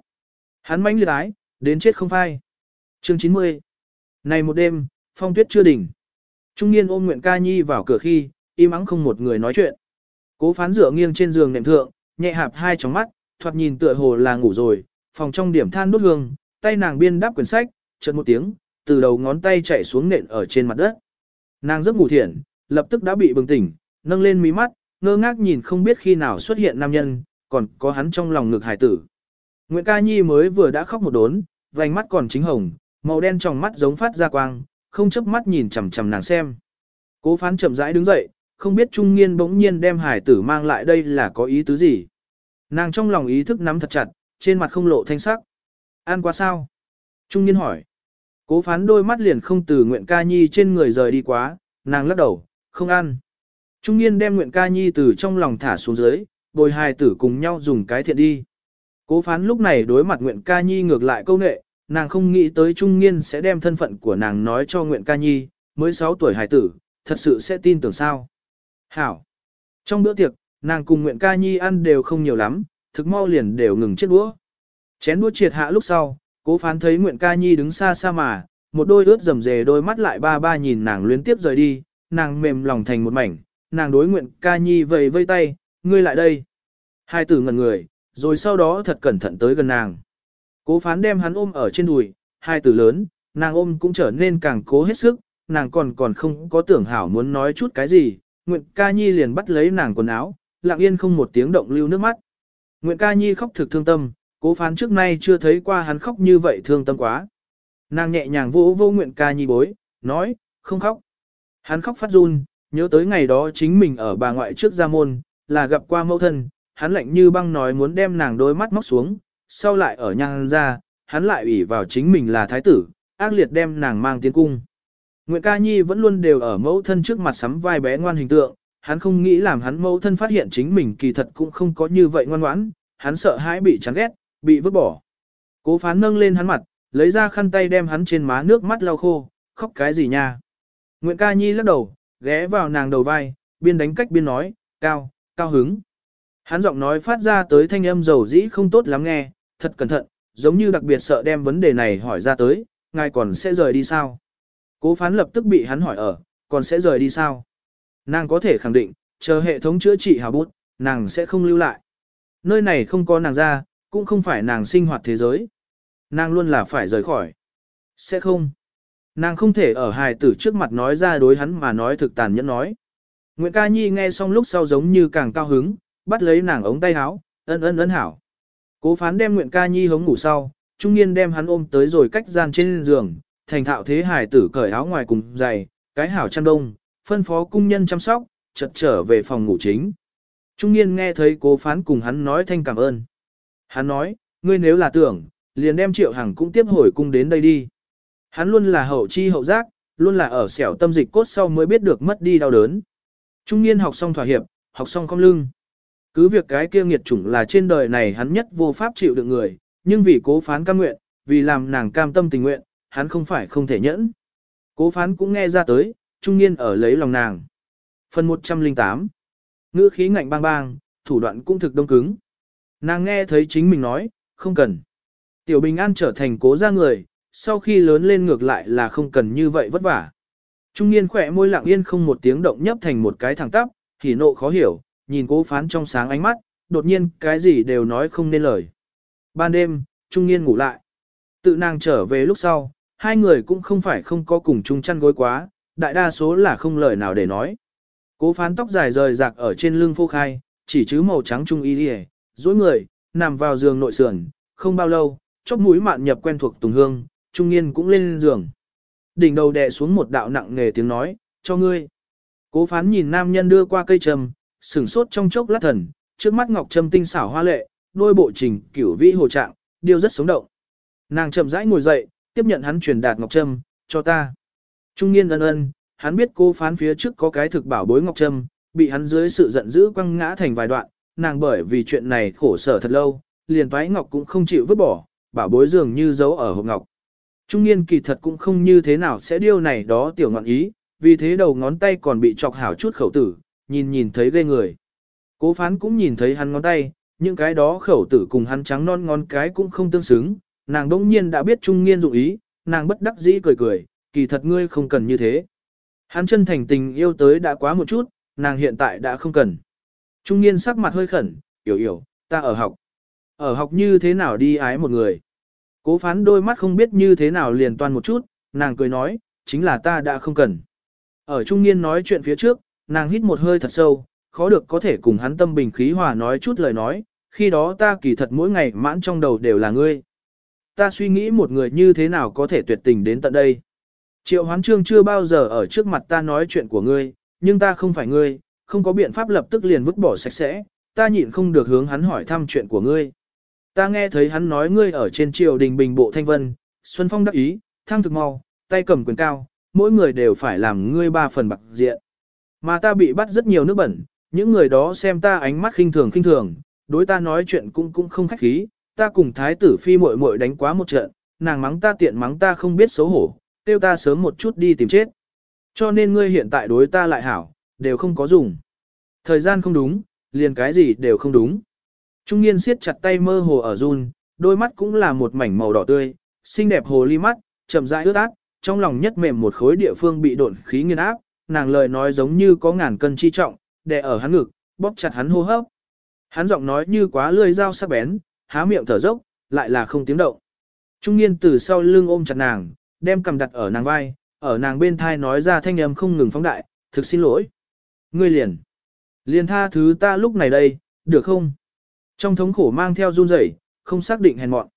Hắn mãnh liệt ái, đến chết không phai. Chương 90 Này một đêm, phong tuyết chưa đỉnh. Trung niên ôm Nguyện Ca Nhi vào cửa khi, im ắng không một người nói chuyện. Cố phán dựa nghiêng trên giường nệm thượng, nhẹ hạp hai tròng mắt, thoạt nhìn tựa hồ là ngủ rồi, phòng trong điểm than đốt hương, tay nàng biên đắp quyển sách, chợt một tiếng, từ đầu ngón tay chạy xuống nện ở trên mặt đất. Nàng giấc ngủ thiện, lập tức đã bị bừng tỉnh, nâng lên mí mắt, ngơ ngác nhìn không biết khi nào xuất hiện nam nhân, còn có hắn trong lòng ngực hải tử. Nguyễn Ca Nhi mới vừa đã khóc một đốn, vành mắt còn chính hồng, màu đen trong mắt giống phát ra quang, không chớp mắt nhìn chằm chằm nàng xem. Cố phán chậm rãi đứng dậy, không biết trung nghiên bỗng nhiên đem hải tử mang lại đây là có ý tứ gì. Nàng trong lòng ý thức nắm thật chặt, trên mặt không lộ thanh sắc. Ăn quá sao? Trung nghiên hỏi. Cố phán đôi mắt liền không từ Nguyện Ca Nhi trên người rời đi quá, nàng lắc đầu, không ăn. Trung nghiên đem Nguyện Ca Nhi từ trong lòng thả xuống dưới, bồi hài tử cùng nhau dùng cái thiện đi. Cố phán lúc này đối mặt Nguyện Ca Nhi ngược lại câu nệ, nàng không nghĩ tới Trung nghiên sẽ đem thân phận của nàng nói cho Nguyện Ca Nhi, mới 6 tuổi hài tử, thật sự sẽ tin tưởng sao. Hảo. Trong bữa tiệc, nàng cùng Nguyện Ca Nhi ăn đều không nhiều lắm, thực mau liền đều ngừng chiếc đũa. Chén đũa triệt hạ lúc sau, cố phán thấy Nguyện Ca Nhi đứng xa xa mà, một đôi ướt rầm rề đôi mắt lại ba ba nhìn nàng luyến tiếp rời đi, nàng mềm lòng thành một mảnh, nàng đối Nguyện Ca Nhi vầy vây tay, ngươi lại đây. Hai tử ngẩn người, rồi sau đó thật cẩn thận tới gần nàng. Cố phán đem hắn ôm ở trên đùi, hai tử lớn, nàng ôm cũng trở nên càng cố hết sức, nàng còn còn không có tưởng hảo muốn nói chút cái gì, Nguyệt ca nhi liền bắt lấy nàng quần áo, lặng yên không một tiếng động lưu nước mắt. Nguyệt ca nhi khóc thực thương tâm, cố phán trước nay chưa thấy qua hắn khóc như vậy thương tâm quá. Nàng nhẹ nhàng vỗ vô Nguyệt ca nhi bối, nói, không khóc. Hắn khóc phát run, nhớ tới ngày đó chính mình ở bà ngoại trước gia môn, là gặp qua mẫu thân, hắn lạnh như băng nói muốn đem nàng đôi mắt móc xuống, sau lại ở nhang ra, hắn lại ủy vào chính mình là thái tử, ác liệt đem nàng mang tiến cung. Nguyễn ca nhi vẫn luôn đều ở mẫu thân trước mặt sắm vai bé ngoan hình tượng, hắn không nghĩ làm hắn mẫu thân phát hiện chính mình kỳ thật cũng không có như vậy ngoan ngoãn, hắn sợ hãi bị chán ghét, bị vứt bỏ. Cố phán nâng lên hắn mặt, lấy ra khăn tay đem hắn trên má nước mắt lau khô, khóc cái gì nha. Nguyễn ca nhi lắc đầu, ghé vào nàng đầu vai, biên đánh cách biên nói, cao, cao hứng. Hắn giọng nói phát ra tới thanh âm dầu dĩ không tốt lắm nghe, thật cẩn thận, giống như đặc biệt sợ đem vấn đề này hỏi ra tới, ngài còn sẽ rời đi sao? Cố phán lập tức bị hắn hỏi ở, còn sẽ rời đi sao? Nàng có thể khẳng định, chờ hệ thống chữa trị hào bút, nàng sẽ không lưu lại. Nơi này không có nàng ra, cũng không phải nàng sinh hoạt thế giới. Nàng luôn là phải rời khỏi. Sẽ không. Nàng không thể ở hài tử trước mặt nói ra đối hắn mà nói thực tàn nhẫn nói. Nguyễn Ca Nhi nghe xong lúc sau giống như càng cao hứng, bắt lấy nàng ống tay áo, ân ân ân hảo. Cố phán đem Nguyễn Ca Nhi hống ngủ sau, trung niên đem hắn ôm tới rồi cách gian trên giường, thành thạo thế hài tử cởi áo ngoài cùng giày, cái hảo chăn đông, phân phó cung nhân chăm sóc, chợt trở về phòng ngủ chính. Trung niên nghe thấy cố phán cùng hắn nói thanh cảm ơn. Hắn nói, ngươi nếu là tưởng, liền đem triệu hàng cũng tiếp hồi cung đến đây đi. Hắn luôn là hậu chi hậu giác, luôn là ở xẻo tâm dịch cốt sau mới biết được mất đi đau đớn. Trung niên học xong thỏa hiệp, học xong cong lưng. Cứ việc cái kia nghiệt chủng là trên đời này hắn nhất vô pháp chịu được người, nhưng vì cố phán cam nguyện, vì làm nàng cam tâm tình nguyện, hắn không phải không thể nhẫn. Cố phán cũng nghe ra tới, trung niên ở lấy lòng nàng. Phần 108 Ngữ khí ngạnh bang bang, thủ đoạn cũng thực đông cứng. Nàng nghe thấy chính mình nói, không cần. Tiểu Bình An trở thành cố gia người, sau khi lớn lên ngược lại là không cần như vậy vất vả. Trung niên khỏe môi lặng yên không một tiếng động nhấp thành một cái thẳng tắp, thì nộ khó hiểu, nhìn cố phán trong sáng ánh mắt, đột nhiên cái gì đều nói không nên lời. Ban đêm, trung niên ngủ lại. Tự nàng trở về lúc sau, hai người cũng không phải không có cùng chung chăn gối quá, đại đa số là không lời nào để nói. Cố phán tóc dài rời rạc ở trên lưng phô khai, chỉ chứ màu trắng trung y đi dối người, nằm vào giường nội sườn, không bao lâu, chóp mũi mạn nhập quen thuộc tùng hương, trung niên cũng lên giường. Đỉnh đầu đè xuống một đạo nặng nề tiếng nói, cho ngươi. Cố phán nhìn nam nhân đưa qua cây trầm, sửng sốt trong chốc lát thần, trước mắt ngọc trâm tinh xảo hoa lệ, đôi bộ trình cửu vĩ hồ trạng, điều rất sống động. Nàng chậm rãi ngồi dậy, tiếp nhận hắn truyền đạt ngọc trâm, cho ta. Trung niên ân ân, hắn biết cô phán phía trước có cái thực bảo bối ngọc trâm, bị hắn dưới sự giận dữ quăng ngã thành vài đoạn, nàng bởi vì chuyện này khổ sở thật lâu, liền toái ngọc cũng không chịu vứt bỏ, bảo bối dường như giấu ở hộp ngọc. Trung niên kỳ thật cũng không như thế nào sẽ điêu này đó tiểu ngọn ý, vì thế đầu ngón tay còn bị chọc hảo chút khẩu tử, nhìn nhìn thấy ghê người. Cố phán cũng nhìn thấy hắn ngón tay, những cái đó khẩu tử cùng hắn trắng non ngón cái cũng không tương xứng, nàng đông nhiên đã biết trung nghiên dụng ý, nàng bất đắc dĩ cười cười, kỳ thật ngươi không cần như thế. Hắn chân thành tình yêu tới đã quá một chút, nàng hiện tại đã không cần. Trung nghiên sắc mặt hơi khẩn, hiểu hiểu, ta ở học. Ở học như thế nào đi ái một người. Cố phán đôi mắt không biết như thế nào liền toan một chút, nàng cười nói, chính là ta đã không cần. Ở trung nghiên nói chuyện phía trước, nàng hít một hơi thật sâu, khó được có thể cùng hắn tâm bình khí hòa nói chút lời nói, khi đó ta kỳ thật mỗi ngày mãn trong đầu đều là ngươi. Ta suy nghĩ một người như thế nào có thể tuyệt tình đến tận đây. Triệu hoán trương chưa bao giờ ở trước mặt ta nói chuyện của ngươi, nhưng ta không phải ngươi, không có biện pháp lập tức liền vứt bỏ sạch sẽ, ta nhịn không được hướng hắn hỏi thăm chuyện của ngươi. Ta nghe thấy hắn nói ngươi ở trên triều đình bình bộ thanh vân, Xuân Phong đắc ý, thăng thực mau, tay cầm quyền cao, mỗi người đều phải làm ngươi ba phần bạc diện. Mà ta bị bắt rất nhiều nước bẩn, những người đó xem ta ánh mắt khinh thường khinh thường, đối ta nói chuyện cũng cũng không khách khí, ta cùng thái tử phi muội muội đánh quá một trận, nàng mắng ta tiện mắng ta không biết xấu hổ, tiêu ta sớm một chút đi tìm chết. Cho nên ngươi hiện tại đối ta lại hảo, đều không có dùng. Thời gian không đúng, liền cái gì đều không đúng. Trung niên siết chặt tay mơ hồ ở run, đôi mắt cũng là một mảnh màu đỏ tươi, xinh đẹp hồ ly mắt, chậm rãi ướt át, trong lòng nhất mềm một khối địa phương bị độn khí nghiền áp, nàng lời nói giống như có ngàn cân chi trọng, đè ở hắn ngực, bóp chặt hắn hô hấp. Hắn giọng nói như quá lưỡi dao sắc bén, há miệng thở dốc, lại là không tiếng động. Trung niên từ sau lưng ôm chặt nàng, đem cầm đặt ở nàng vai, ở nàng bên thai nói ra thanh âm không ngừng phóng đại, thực xin lỗi. Ngươi liền, liền tha thứ ta lúc này đây, được không? Trong thống khổ mang theo run rẩy, không xác định hèn mọn.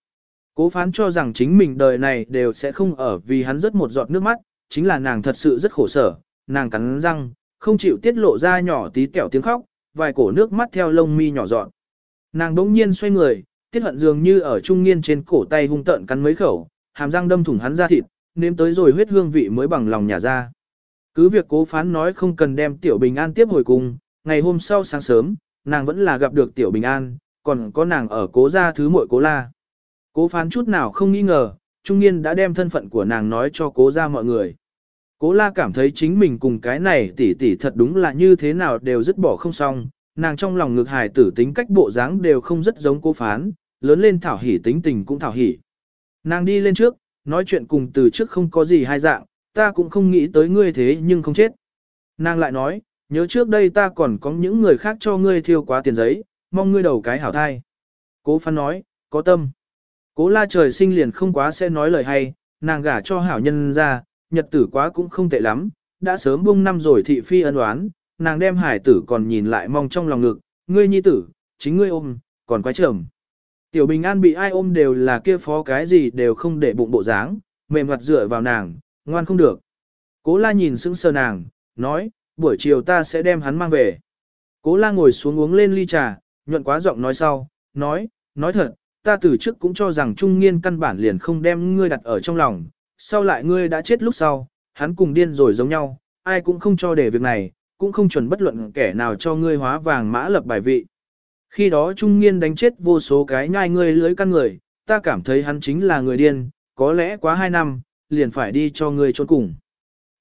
Cố phán cho rằng chính mình đời này đều sẽ không ở vì hắn rất một giọt nước mắt, chính là nàng thật sự rất khổ sở, nàng cắn răng, không chịu tiết lộ ra nhỏ tí kẹo tiếng khóc, vài cổ nước mắt theo lông mi nhỏ dọn. Nàng đỗng nhiên xoay người, tiết hận dường như ở trung niên trên cổ tay hung tợn cắn mấy khẩu, hàm răng đâm thủng hắn ra thịt, nếm tới rồi huyết hương vị mới bằng lòng nhả ra. Cứ việc cố phán nói không cần đem tiểu bình an tiếp hồi cùng, ngày hôm sau sáng sớm, nàng vẫn là gặp được tiểu bình an, còn có nàng ở cố gia thứ muội cố la. Cố phán chút nào không nghi ngờ, trung niên đã đem thân phận của nàng nói cho cố gia mọi người. Cố la cảm thấy chính mình cùng cái này tỷ tỷ thật đúng là như thế nào đều dứt bỏ không xong, nàng trong lòng ngược hài tử tính cách bộ dáng đều không rất giống cố phán, lớn lên thảo hỉ tính tình cũng thảo hỉ. Nàng đi lên trước, nói chuyện cùng từ trước không có gì hai dạng, ta cũng không nghĩ tới ngươi thế nhưng không chết. Nàng lại nói, nhớ trước đây ta còn có những người khác cho ngươi thiêu quá tiền giấy, mong ngươi đầu cái hảo thai. Cố phán nói, có tâm. Cố la trời sinh liền không quá sẽ nói lời hay, nàng gả cho hảo nhân ra, nhật tử quá cũng không tệ lắm, đã sớm bung năm rồi thị phi ân oán, nàng đem hải tử còn nhìn lại mong trong lòng ngực, ngươi nhi tử, chính ngươi ôm, còn quái trầm. Tiểu bình an bị ai ôm đều là kia phó cái gì đều không để bụng bộ dáng, mềm mặt dựa vào nàng, ngoan không được. Cố la nhìn sững sờ nàng, nói, buổi chiều ta sẽ đem hắn mang về. Cố la ngồi xuống uống lên ly trà, nhuận quá giọng nói sau, nói, nói thật, ta từ trước cũng cho rằng trung nghiên căn bản liền không đem ngươi đặt ở trong lòng, sau lại ngươi đã chết lúc sau, hắn cùng điên rồi giống nhau, ai cũng không cho để việc này, cũng không chuẩn bất luận kẻ nào cho ngươi hóa vàng mã lập bài vị. Khi đó trung nghiên đánh chết vô số cái nhai ngươi lưới căn người, ta cảm thấy hắn chính là người điên, có lẽ quá hai năm, liền phải đi cho ngươi trốn cùng.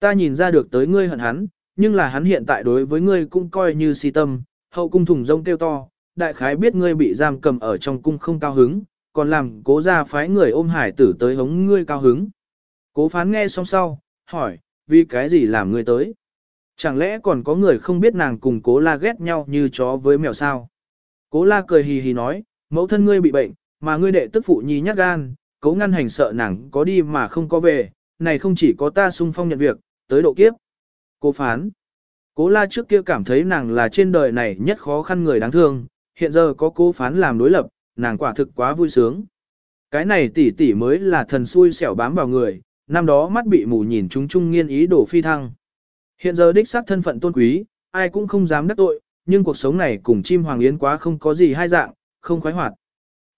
Ta nhìn ra được tới ngươi hận hắn, nhưng là hắn hiện tại đối với ngươi cũng coi như si tâm, hậu cung thùng rông tiêu to, đại khái biết ngươi bị giam cầm ở trong cung không cao hứng, còn làm cố ra phái người ôm hải tử tới hống ngươi cao hứng. Cố phán nghe xong sau, hỏi, vì cái gì làm ngươi tới? Chẳng lẽ còn có người không biết nàng cùng cố la ghét nhau như chó với mèo sao? Cố la cười hì hì nói, mẫu thân ngươi bị bệnh, mà ngươi đệ tức phụ nhi nhát gan, cố ngăn hành sợ nàng có đi mà không có về, này không chỉ có ta sung phong nhận việc, tới độ kiếp. Cố phán. Cố la trước kia cảm thấy nàng là trên đời này nhất khó khăn người đáng thương, hiện giờ có cố phán làm đối lập, nàng quả thực quá vui sướng. Cái này tỷ tỷ mới là thần xui xẻo bám vào người, năm đó mắt bị mù nhìn chúng trung nghiên ý đổ phi thăng. Hiện giờ đích xác thân phận tôn quý, ai cũng không dám đắc tội, nhưng cuộc sống này cùng chim hoàng yến quá không có gì hai dạng, không khoái hoạt.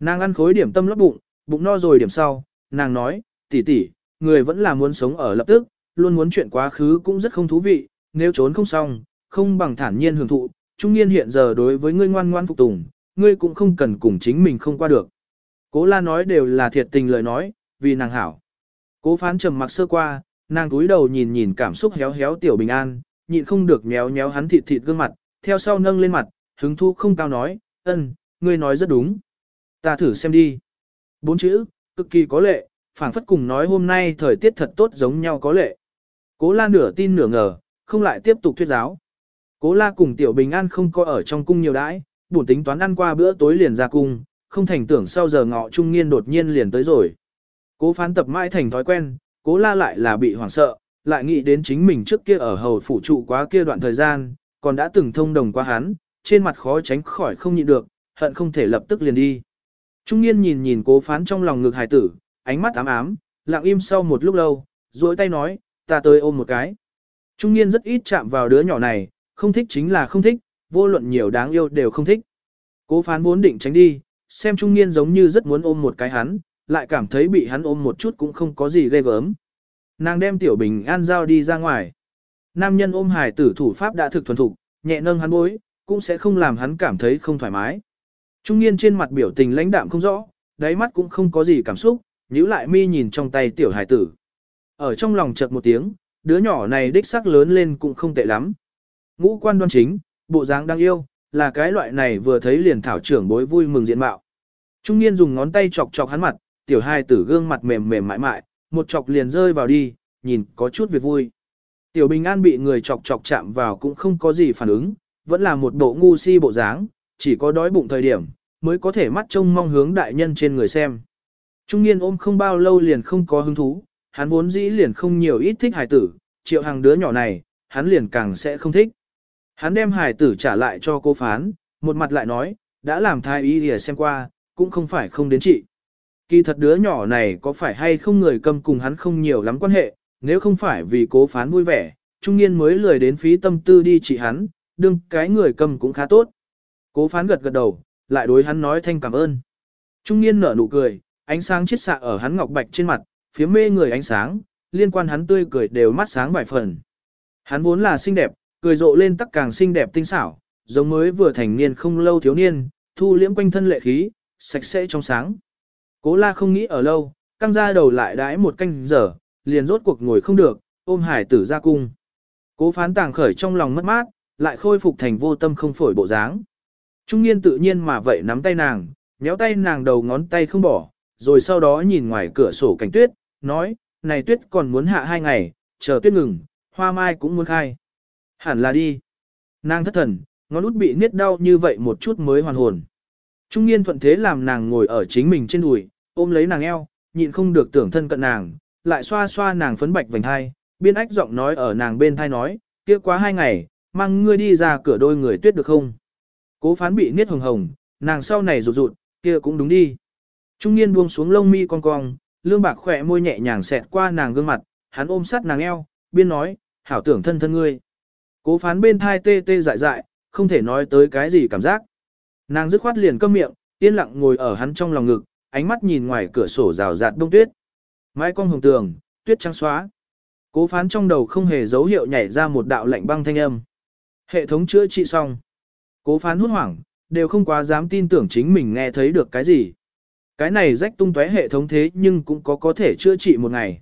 Nàng ăn khối điểm tâm lấp bụng, bụng no rồi điểm sau, nàng nói, tỷ tỷ, người vẫn là muốn sống ở lập tức, luôn muốn chuyện quá khứ cũng rất không thú vị, nếu trốn không xong, không bằng thản nhiên hưởng thụ, trung niên hiện giờ đối với ngươi ngoan ngoan phục tùng, ngươi cũng không cần cùng chính mình không qua được. Cố la nói đều là thiệt tình lời nói, vì nàng hảo. Cố phán trầm mặc sơ qua, nàng túi đầu nhìn nhìn cảm xúc héo héo tiểu bình an, nhịn không được méo méo hắn thịt thịt gương mặt, theo sau nâng lên mặt, hứng thu không cao nói, ân, ngươi nói rất đúng. Ta thử xem đi. Bốn chữ, cực kỳ có lệ, phảng phất cùng nói hôm nay thời tiết thật tốt giống nhau có lệ. Cố la nửa tin nửa ngờ, không lại tiếp tục thuyết giáo. Cố la cùng tiểu bình an không có ở trong cung nhiều đãi, buồn tính toán ăn qua bữa tối liền ra cung, không thành tưởng sau giờ ngọ trung niên đột nhiên liền tới rồi. Cố phán tập mãi thành thói quen, cố la lại là bị hoảng sợ, lại nghĩ đến chính mình trước kia ở hầu phủ trụ quá kia đoạn thời gian, còn đã từng thông đồng qua hắn, trên mặt khó tránh khỏi không nhịn được, hận không thể lập tức liền đi. Trung niên nhìn nhìn cố phán trong lòng ngực hài tử, ánh mắt ám ám, lặng im sau một lúc lâu, duỗi tay nói, ta tới ôm một cái. Trung niên rất ít chạm vào đứa nhỏ này, không thích chính là không thích, vô luận nhiều đáng yêu đều không thích. Cố phán vốn định tránh đi, xem trung niên giống như rất muốn ôm một cái hắn, lại cảm thấy bị hắn ôm một chút cũng không có gì ghê gớm. Nàng đem tiểu bình an giao đi ra ngoài. Nam nhân ôm hài tử thủ pháp đã thực thuần thục, nhẹ nâng hắn bối, cũng sẽ không làm hắn cảm thấy không thoải mái. Trung niên trên mặt biểu tình lãnh đạm không rõ, đáy mắt cũng không có gì cảm xúc, nhíu lại mi nhìn trong tay tiểu hài tử. Ở trong lòng chợt một tiếng, đứa nhỏ này đích sắc lớn lên cũng không tệ lắm. Ngũ quan đoan chính, bộ dáng đáng yêu, là cái loại này vừa thấy liền thảo trưởng bối vui mừng diện mạo. Trung niên dùng ngón tay chọc chọc hắn mặt, tiểu hài tử gương mặt mềm mềm mại mại, một chọc liền rơi vào đi, nhìn có chút việc vui. Tiểu bình an bị người chọc chọc chạm vào cũng không có gì phản ứng, vẫn là một bộ ngu si bộ dáng, chỉ có đói bụng thời điểm, mới có thể mắt trông mong hướng đại nhân trên người xem. Trung niên ôm không bao lâu liền không có hứng thú, hắn vốn dĩ liền không nhiều ít thích hài tử, triệu hàng đứa nhỏ này, hắn liền càng sẽ không thích. Hắn đem hài tử trả lại cho cô phán, một mặt lại nói, đã làm thai y để xem qua, cũng không phải không đến trị. Kỳ thật đứa nhỏ này có phải hay không người cầm cùng hắn không nhiều lắm quan hệ, nếu không phải vì cố phán vui vẻ, trung niên mới lười đến phí tâm tư đi trị hắn, đương cái người cầm cũng khá tốt. Cố phán gật gật đầu, lại đối hắn nói thanh cảm ơn. Trung niên nở nụ cười, ánh sáng chiết xạ ở hắn ngọc bạch trên mặt, phía mê người ánh sáng, liên quan hắn tươi cười đều mắt sáng vài phần. Hắn vốn là xinh đẹp, cười rộ lên tắc càng xinh đẹp tinh xảo, giống mới vừa thành niên không lâu thiếu niên, thu liễm quanh thân lệ khí, sạch sẽ trong sáng. Cố la không nghĩ ở lâu, căng ra đầu lại đãi một canh giờ, liền rốt cuộc ngồi không được, ôm hải tử ra cung. Cố phán tàng khởi trong lòng mất mát, lại khôi phục thành vô tâm không phổi bộ dáng. Trung niên tự nhiên mà vậy nắm tay nàng, nhéo tay nàng đầu ngón tay không bỏ, rồi sau đó nhìn ngoài cửa sổ cảnh tuyết, nói, này tuyết còn muốn hạ hai ngày, chờ tuyết ngừng, hoa mai cũng muốn khai. Hẳn là đi. Nàng thất thần, ngón út bị niết đau như vậy một chút mới hoàn hồn. Trung niên thuận thế làm nàng ngồi ở chính mình trên đùi, ôm lấy nàng eo, nhịn không được tưởng thân cận nàng, lại xoa xoa nàng phấn bạch vành hai, biên ách giọng nói ở nàng bên thai nói, kia quá hai ngày, mang ngươi đi ra cửa đôi người tuyết được không? Cố phán bị niết hồng hồng, nàng sau này rụt rụt, kia cũng đúng đi. Trung niên buông xuống lông mi cong cong, lương bạc khỏe môi nhẹ nhàng xẹt qua nàng gương mặt, hắn ôm sát nàng eo, biên nói, hảo tưởng thân thân ngươi. Cố phán bên thai tê tê dại dại, không thể nói tới cái gì cảm giác. Nàng dứt khoát liền câm miệng, yên lặng ngồi ở hắn trong lòng ngực, ánh mắt nhìn ngoài cửa sổ rào rạt đông tuyết. Mái cong hồng tường, tuyết trắng xóa. Cố phán trong đầu không hề dấu hiệu nhảy ra một đạo lạnh băng thanh âm. Hệ thống chữa trị xong. Cố phán hốt hoảng, đều không quá dám tin tưởng chính mình nghe thấy được cái gì. Cái này rách tung tóe hệ thống thế nhưng cũng có có thể chữa trị một ngày.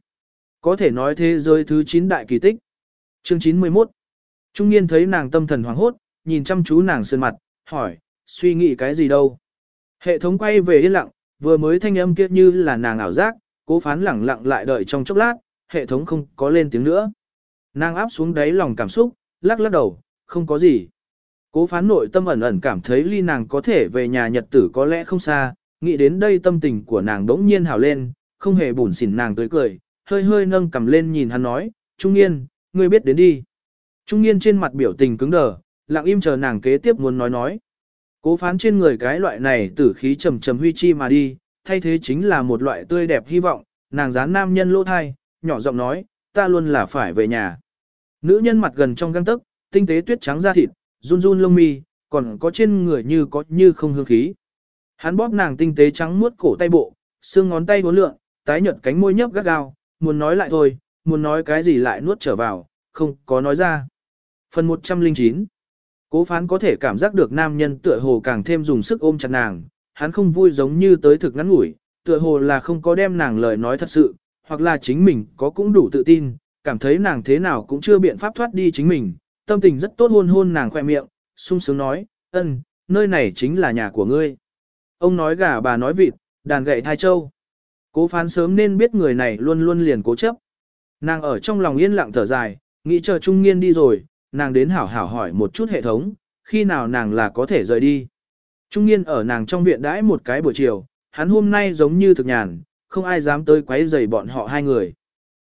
Có thể nói thế giới thứ 9 đại kỳ tích. Chương 91 Trung niên thấy nàng tâm thần hoảng hốt, nhìn chăm chú nàng sơn mặt, hỏi, suy nghĩ cái gì đâu. Hệ thống quay về yên lặng, vừa mới thanh âm kia như là nàng ảo giác, cố phán lẳng lặng lại đợi trong chốc lát, hệ thống không có lên tiếng nữa. Nàng áp xuống đáy lòng cảm xúc, lắc lắc đầu, không có gì. Cố phán nội tâm ẩn ẩn cảm thấy ly nàng có thể về nhà nhật tử có lẽ không xa, nghĩ đến đây tâm tình của nàng đỗng nhiên hào lên, không hề bùn xỉn nàng tươi cười, hơi hơi nâng cầm lên nhìn hắn nói, Trung Nghiên, ngươi biết đến đi. Trung Nghiên trên mặt biểu tình cứng đờ, lặng im chờ nàng kế tiếp muốn nói nói. Cố phán trên người cái loại này tử khí trầm trầm huy chi mà đi, thay thế chính là một loại tươi đẹp hy vọng, nàng dán nam nhân lỗ thai, nhỏ giọng nói, ta luôn là phải về nhà. Nữ nhân mặt gần trong găng tức, tinh tế tuyết trắng da thịt, run run lông mi, còn có trên người như có như không hương khí. Hắn bóp nàng tinh tế trắng muốt cổ tay bộ, xương ngón tay vốn lượng, tái nhợt cánh môi nhấp gắt gao, muốn nói lại thôi, muốn nói cái gì lại nuốt trở vào, không có nói ra. Phần 109 Cố phán có thể cảm giác được nam nhân tựa hồ càng thêm dùng sức ôm chặt nàng, hắn không vui giống như tới thực ngắn ngủi, tựa hồ là không có đem nàng lời nói thật sự, hoặc là chính mình có cũng đủ tự tin, cảm thấy nàng thế nào cũng chưa biện pháp thoát đi chính mình, tâm tình rất tốt hôn hôn nàng khoe miệng, sung sướng nói, ân, nơi này chính là nhà của ngươi. Ông nói gà bà nói vịt, đàn gậy thai châu. Cố phán sớm nên biết người này luôn luôn liền cố chấp. Nàng ở trong lòng yên lặng thở dài, nghĩ chờ trung niên đi rồi, nàng đến hảo hảo hỏi một chút hệ thống, khi nào nàng là có thể rời đi. Trung niên ở nàng trong viện đãi một cái buổi chiều, hắn hôm nay giống như thực nhàn, không ai dám tới quấy rầy bọn họ hai người.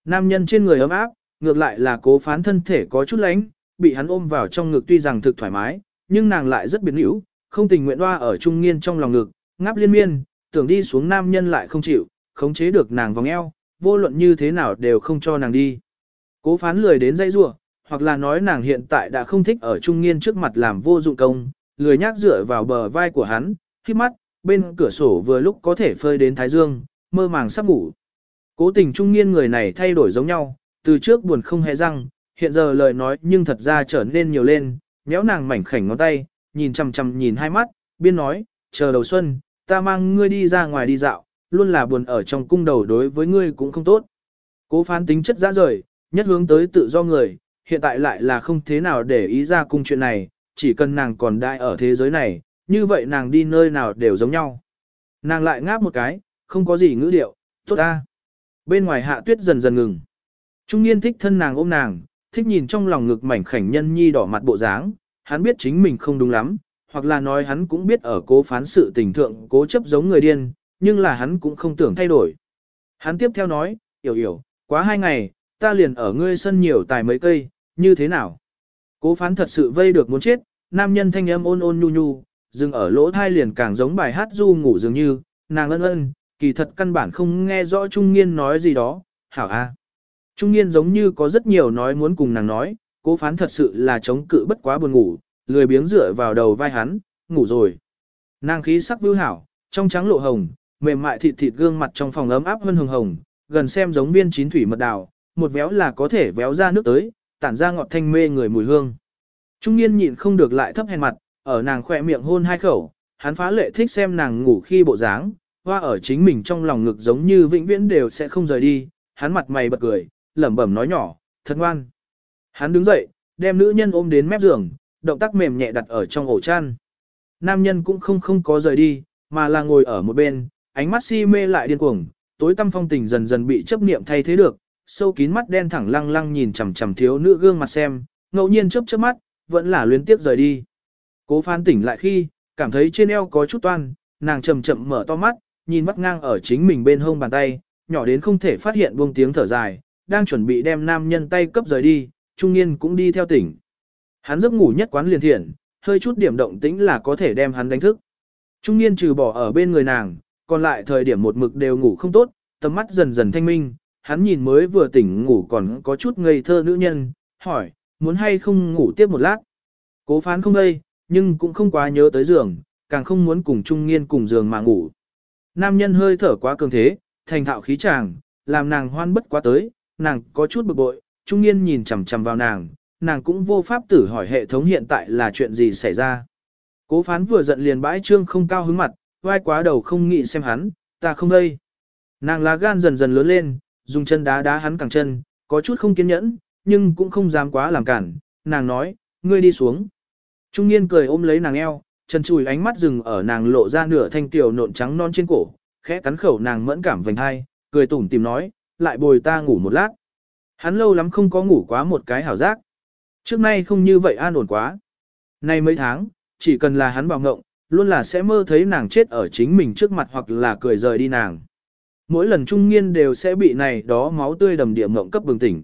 Nam nhân trên người ấm áp, ngược lại là cố phán thân thể có chút lánh, bị hắn ôm vào trong ngực tuy rằng thực thoải mái, nhưng nàng lại rất biến hữu, không tình nguyện hoa ở trung niên trong lòng ngực, ngáp liên miên, tưởng đi xuống nam nhân lại không chịu, khống chế được nàng vòng eo, vô luận như thế nào đều không cho nàng đi. Cố phán lười đến dây rua, hoặc là nói nàng hiện tại đã không thích ở trung niên trước mặt làm vô dụng công, lười nhác dựa vào bờ vai của hắn, khi mắt, bên cửa sổ vừa lúc có thể phơi đến thái dương, mơ màng sắp ngủ. Cố tình trung niên người này thay đổi giống nhau, từ trước buồn không hề răng, hiện giờ lời nói nhưng thật ra trở nên nhiều lên, méo nàng mảnh khảnh ngón tay, nhìn chằm chằm nhìn hai mắt, biên nói, chờ đầu xuân, ta mang ngươi đi ra ngoài đi dạo, luôn là buồn ở trong cung đầu đối với ngươi cũng không tốt. Cố phán tính chất ra rời, nhất hướng tới tự do người, hiện tại lại là không thế nào để ý ra cung chuyện này, chỉ cần nàng còn đại ở thế giới này, như vậy nàng đi nơi nào đều giống nhau. Nàng lại ngáp một cái, không có gì ngữ điệu, tốt ta. Bên ngoài hạ tuyết dần dần ngừng. Trung niên thích thân nàng ôm nàng, thích nhìn trong lòng ngực mảnh khảnh nhân nhi đỏ mặt bộ dáng, hắn biết chính mình không đúng lắm, hoặc là nói hắn cũng biết ở cố phán sự tình thượng cố chấp giống người điên, nhưng là hắn cũng không tưởng thay đổi. Hắn tiếp theo nói, hiểu hiểu, quá hai ngày, ta liền ở ngươi sân nhiều tài mấy cây, như thế nào? Cố phán thật sự vây được muốn chết, nam nhân thanh âm ôn ôn nhu nhu, dừng ở lỗ thai liền càng giống bài hát du ngủ dường như, nàng ân ân, kỳ thật căn bản không nghe rõ Trung Nghiên nói gì đó, hảo a. Trung Nghiên giống như có rất nhiều nói muốn cùng nàng nói, cố phán thật sự là chống cự bất quá buồn ngủ, lười biếng dựa vào đầu vai hắn, ngủ rồi. Nàng khí sắc vưu hảo, trong trắng lộ hồng, mềm mại thịt thịt gương mặt trong phòng ấm áp hơn hồng hồng, gần xem giống viên chín thủy mật đào, một véo là có thể véo ra nước tới, tản ra ngọt thanh mê người mùi hương. Trung niên nhịn không được lại thấp hèn mặt, ở nàng khỏe miệng hôn hai khẩu, hắn phá lệ thích xem nàng ngủ khi bộ dáng, hoa ở chính mình trong lòng ngực giống như vĩnh viễn đều sẽ không rời đi, hắn mặt mày bật cười, lẩm bẩm nói nhỏ, thật ngoan. Hắn đứng dậy, đem nữ nhân ôm đến mép giường, động tác mềm nhẹ đặt ở trong ổ chăn. Nam nhân cũng không không có rời đi, mà là ngồi ở một bên, ánh mắt si mê lại điên cuồng, tối tâm phong tình dần dần bị chấp niệm thay thế được, sâu kín mắt đen thẳng lăng lăng nhìn chằm chằm thiếu nữ gương mặt xem, ngẫu nhiên chớp chớp mắt, vẫn là luyến tiếp rời đi. Cố Phan tỉnh lại khi, cảm thấy trên eo có chút toan, nàng chậm chậm mở to mắt, nhìn vắt ngang ở chính mình bên hông bàn tay, nhỏ đến không thể phát hiện buông tiếng thở dài, đang chuẩn bị đem nam nhân tay cấp rời đi, trung niên cũng đi theo tỉnh. Hắn giấc ngủ nhất quán liền thiện, hơi chút điểm động tĩnh là có thể đem hắn đánh thức. Trung niên trừ bỏ ở bên người nàng, còn lại thời điểm một mực đều ngủ không tốt, tầm mắt dần dần thanh minh, hắn nhìn mới vừa tỉnh ngủ còn có chút ngây thơ nữ nhân, hỏi, muốn hay không ngủ tiếp một lát. Cố phán không đây, nhưng cũng không quá nhớ tới giường, càng không muốn cùng trung niên cùng giường mà ngủ. Nam nhân hơi thở quá cường thế, thành thạo khí chàng, làm nàng hoan bất quá tới, nàng có chút bực bội, trung niên nhìn chằm chằm vào nàng, nàng cũng vô pháp tử hỏi hệ thống hiện tại là chuyện gì xảy ra. Cố phán vừa giận liền bãi trương không cao hứng mặt, vai quá đầu không nghĩ xem hắn, ta không đây. Nàng lá gan dần dần lớn lên, dùng chân đá đá hắn cẳng chân, có chút không kiên nhẫn, nhưng cũng không dám quá làm cản, nàng nói, ngươi đi xuống. Trung niên cười ôm lấy nàng eo, chân chùi ánh mắt dừng ở nàng lộ ra nửa thanh tiểu nộn trắng non trên cổ, khẽ cắn khẩu nàng mẫn cảm vành hai, cười tủm tìm nói, lại bồi ta ngủ một lát. Hắn lâu lắm không có ngủ quá một cái hảo giác. Trước nay không như vậy an ổn quá. Nay mấy tháng, chỉ cần là hắn vào ngộng, luôn là sẽ mơ thấy nàng chết ở chính mình trước mặt hoặc là cười rời đi nàng. Mỗi lần trung nghiên đều sẽ bị này đó máu tươi đầm địa ngộng cấp bừng tỉnh.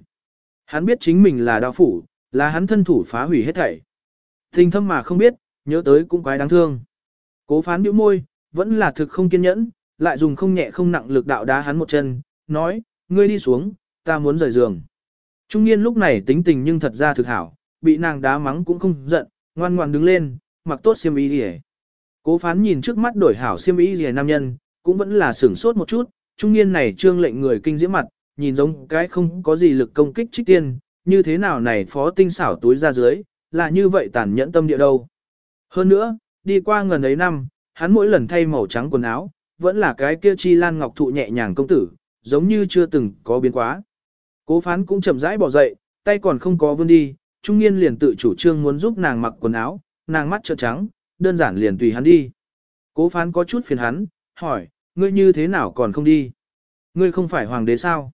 Hắn biết chính mình là đao phủ, là hắn thân thủ phá hủy hết thảy. Tình thâm mà không biết, nhớ tới cũng quái đáng thương. Cố phán bĩu môi, vẫn là thực không kiên nhẫn, lại dùng không nhẹ không nặng lực đạo đá hắn một chân, nói, ngươi đi xuống, ta muốn rời giường. Trung niên lúc này tính tình nhưng thật ra thực hảo, bị nàng đá mắng cũng không giận, ngoan ngoan đứng lên, mặc tốt xiêm y đi Cố phán nhìn trước mắt đổi hảo xiêm y gì nam nhân, cũng vẫn là sửng sốt một chút, trung niên này trương lệnh người kinh diễm mặt, nhìn giống cái không có gì lực công kích trích tiên, như thế nào này phó tinh xảo túi ra dưới, là như vậy tàn nhẫn tâm địa đâu. Hơn nữa, đi qua ngần ấy năm, hắn mỗi lần thay màu trắng quần áo, vẫn là cái kia chi lan ngọc thụ nhẹ nhàng công tử, giống như chưa từng có biến quá. Cố phán cũng chậm rãi bỏ dậy, tay còn không có vươn đi, trung niên liền tự chủ trương muốn giúp nàng mặc quần áo, nàng mắt trợn trắng, đơn giản liền tùy hắn đi. Cố phán có chút phiền hắn, hỏi, ngươi như thế nào còn không đi? Ngươi không phải hoàng đế sao?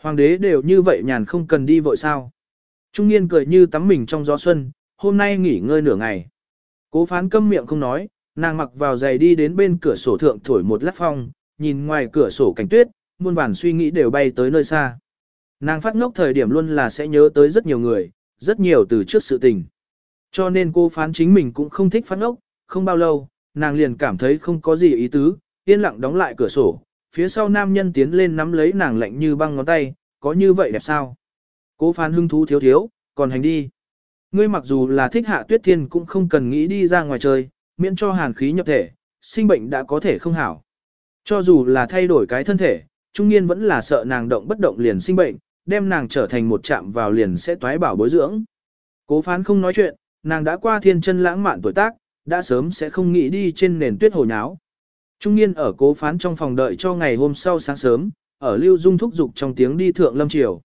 Hoàng đế đều như vậy nhàn không cần đi vội sao? Trung niên cười như tắm mình trong gió xuân, hôm nay nghỉ ngơi nửa ngày. Cố phán câm miệng không nói, nàng mặc vào giày đi đến bên cửa sổ thượng thổi một lát phong, nhìn ngoài cửa sổ cảnh tuyết, muôn vàn suy nghĩ đều bay tới nơi xa. Nàng phát ngốc thời điểm luôn là sẽ nhớ tới rất nhiều người, rất nhiều từ trước sự tình. Cho nên cô phán chính mình cũng không thích phát ngốc, không bao lâu, nàng liền cảm thấy không có gì ý tứ, yên lặng đóng lại cửa sổ, phía sau nam nhân tiến lên nắm lấy nàng lạnh như băng ngón tay, có như vậy đẹp sao? Cố phán hưng thú thiếu thiếu, còn hành đi. Ngươi mặc dù là thích hạ tuyết thiên cũng không cần nghĩ đi ra ngoài chơi, miễn cho hàn khí nhập thể, sinh bệnh đã có thể không hảo. Cho dù là thay đổi cái thân thể, trung niên vẫn là sợ nàng động bất động liền sinh bệnh, đem nàng trở thành một chạm vào liền sẽ toái bảo bối dưỡng. Cố phán không nói chuyện, nàng đã qua thiên chân lãng mạn tuổi tác, đã sớm sẽ không nghĩ đi trên nền tuyết hồ nháo. Trung niên ở cố phán trong phòng đợi cho ngày hôm sau sáng sớm, ở lưu dung thúc dục trong tiếng đi thượng lâm triều.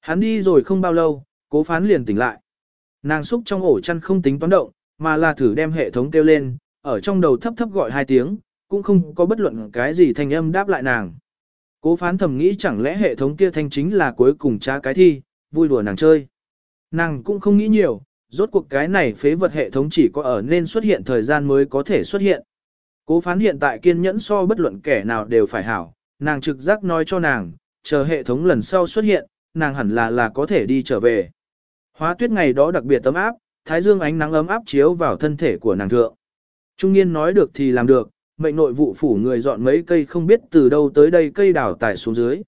Hắn đi rồi không bao lâu, cố phán liền tỉnh lại. Nàng xúc trong ổ chăn không tính toán động, mà là thử đem hệ thống kêu lên, ở trong đầu thấp thấp gọi hai tiếng, cũng không có bất luận cái gì thanh âm đáp lại nàng. Cố phán thầm nghĩ chẳng lẽ hệ thống kia thanh chính là cuối cùng tra cái thi, vui đùa nàng chơi. Nàng cũng không nghĩ nhiều, rốt cuộc cái này phế vật hệ thống chỉ có ở nên xuất hiện thời gian mới có thể xuất hiện. Cố phán hiện tại kiên nhẫn so bất luận kẻ nào đều phải hảo, nàng trực giác nói cho nàng, chờ hệ thống lần sau xuất hiện, nàng hẳn là là có thể đi trở về. Hóa tuyết ngày đó đặc biệt tấm áp, thái dương ánh nắng ấm áp chiếu vào thân thể của nàng thượng. Trung niên nói được thì làm được, mệnh nội vụ phủ người dọn mấy cây không biết từ đâu tới đây cây đào tải xuống dưới.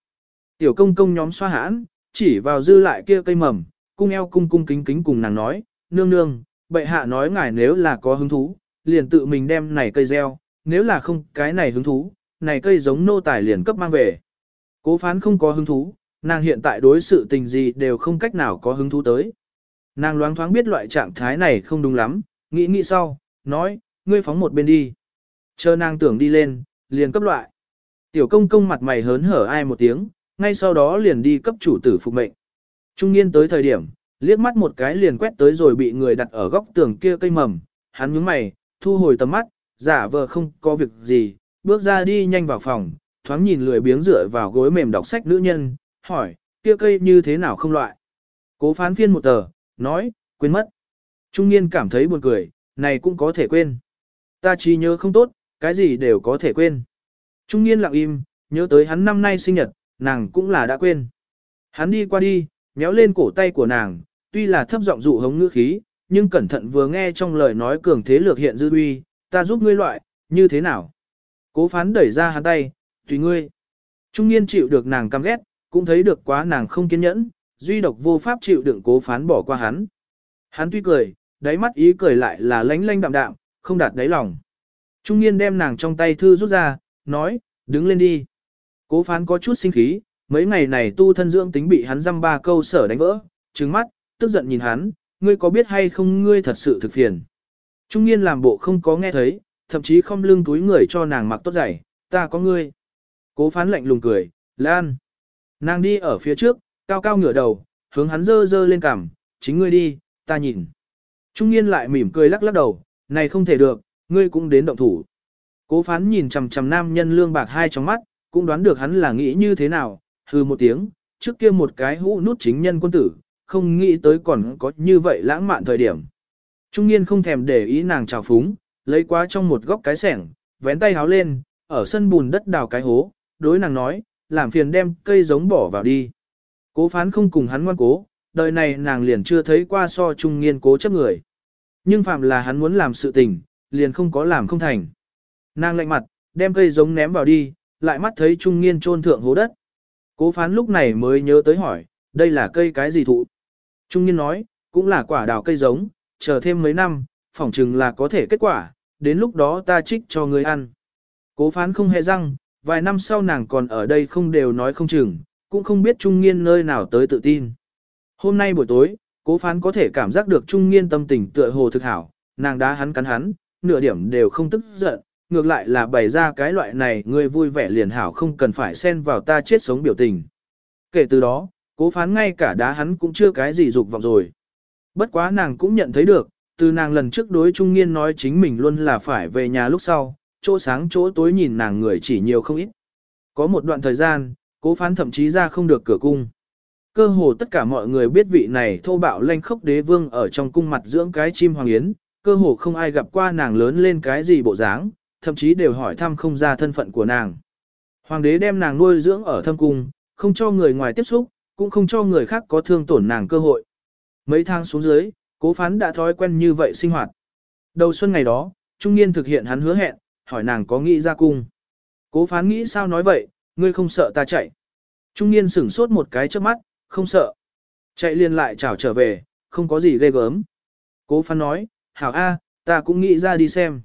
Tiểu công công nhóm xoa hãn, chỉ vào dư lại kia cây mầm, cung eo cung cung kính kính cùng nàng nói, nương nương, bệ hạ nói ngài nếu là có hứng thú, liền tự mình đem này cây gieo, nếu là không cái này hứng thú, này cây giống nô tài liền cấp mang về. Cố phán không có hứng thú, nàng hiện tại đối sự tình gì đều không cách nào có hứng thú tới. Nàng loáng thoáng biết loại trạng thái này không đúng lắm, nghĩ nghĩ sau, nói, ngươi phóng một bên đi. Chờ nàng tưởng đi lên, liền cấp loại. Tiểu công công mặt mày hớn hở ai một tiếng, ngay sau đó liền đi cấp chủ tử phục mệnh. Trung niên tới thời điểm, liếc mắt một cái liền quét tới rồi bị người đặt ở góc tường kia cây mầm, hắn nhướng mày, thu hồi tầm mắt, giả vờ không có việc gì, bước ra đi nhanh vào phòng, thoáng nhìn lười biếng dựa vào gối mềm đọc sách nữ nhân, hỏi, kia cây như thế nào không loại. Cố phán phiên một tờ, nói, quên mất. Trung niên cảm thấy buồn cười, này cũng có thể quên. Ta chỉ nhớ không tốt, cái gì đều có thể quên. Trung niên lặng im, nhớ tới hắn năm nay sinh nhật, nàng cũng là đã quên. Hắn đi qua đi, méo lên cổ tay của nàng, tuy là thấp giọng dụ hống ngữ khí, nhưng cẩn thận vừa nghe trong lời nói cường thế lược hiện dư uy, ta giúp ngươi loại, như thế nào? Cố phán đẩy ra hắn tay, tùy ngươi. Trung niên chịu được nàng căm ghét, cũng thấy được quá nàng không kiên nhẫn, duy độc vô pháp chịu đựng cố phán bỏ qua hắn. Hắn tuy cười, đáy mắt ý cười lại là lánh lánh đạm đạm, không đạt đáy lòng. Trung niên đem nàng trong tay thư rút ra, nói, đứng lên đi. Cố phán có chút sinh khí, mấy ngày này tu thân dưỡng tính bị hắn dăm ba câu sở đánh vỡ, trừng mắt, tức giận nhìn hắn, ngươi có biết hay không ngươi thật sự thực phiền. Trung niên làm bộ không có nghe thấy, thậm chí không lưng túi người cho nàng mặc tốt giày, ta có ngươi. Cố phán lạnh lùng cười, Lan. Nàng đi ở phía trước, cao cao ngửa đầu, hướng hắn dơ dơ lên cằm, chính ngươi đi, ta nhìn. Trung niên lại mỉm cười lắc lắc đầu, này không thể được, ngươi cũng đến động thủ. Cố phán nhìn chằm chằm nam nhân lương bạc hai trong mắt, cũng đoán được hắn là nghĩ như thế nào, hừ một tiếng, trước kia một cái hũ nút chính nhân quân tử, không nghĩ tới còn có như vậy lãng mạn thời điểm. Trung niên không thèm để ý nàng trào phúng, lấy quá trong một góc cái sẻng, vén tay háo lên, ở sân bùn đất đào cái hố, đối nàng nói, làm phiền đem cây giống bỏ vào đi. Cố phán không cùng hắn ngoan cố, đời này nàng liền chưa thấy qua so trung niên cố chấp người. Nhưng phạm là hắn muốn làm sự tình, liền không có làm không thành. Nàng lạnh mặt, đem cây giống ném vào đi, lại mắt thấy trung niên trôn thượng hố đất. Cố phán lúc này mới nhớ tới hỏi, đây là cây cái gì thụ? Trung niên nói, cũng là quả đào cây giống, chờ thêm mấy năm, phỏng chừng là có thể kết quả, đến lúc đó ta trích cho ngươi ăn. Cố phán không hề răng, vài năm sau nàng còn ở đây không đều nói không chừng, cũng không biết trung nghiên nơi nào tới tự tin. Hôm nay buổi tối, cố phán có thể cảm giác được trung nghiên tâm tình tựa hồ thực hảo, nàng đá hắn cắn hắn, nửa điểm đều không tức giận, ngược lại là bày ra cái loại này người vui vẻ liền hảo không cần phải xen vào ta chết sống biểu tình. Kể từ đó, cố phán ngay cả đá hắn cũng chưa cái gì dục vọng rồi. Bất quá nàng cũng nhận thấy được, từ nàng lần trước đối trung nghiên nói chính mình luôn là phải về nhà lúc sau, chỗ sáng chỗ tối nhìn nàng người chỉ nhiều không ít. Có một đoạn thời gian, cố phán thậm chí ra không được cửa cung. Cơ hồ tất cả mọi người biết vị này thô bạo lanh khốc đế vương ở trong cung mặt dưỡng cái chim hoàng yến, cơ hồ không ai gặp qua nàng lớn lên cái gì bộ dáng, thậm chí đều hỏi thăm không ra thân phận của nàng. Hoàng đế đem nàng nuôi dưỡng ở thâm cung, không cho người ngoài tiếp xúc, cũng không cho người khác có thương tổn nàng cơ hội. Mấy tháng xuống dưới, cố phán đã thói quen như vậy sinh hoạt. Đầu xuân ngày đó, trung niên thực hiện hắn hứa hẹn, hỏi nàng có nghĩ ra cung. Cố phán nghĩ sao nói vậy, ngươi không sợ ta chạy. Trung niên sửng sốt một cái trước mắt, không sợ. Chạy liền lại chào trở về, không có gì ghê gớm. Cố phán nói, hảo A, ta cũng nghĩ ra đi xem.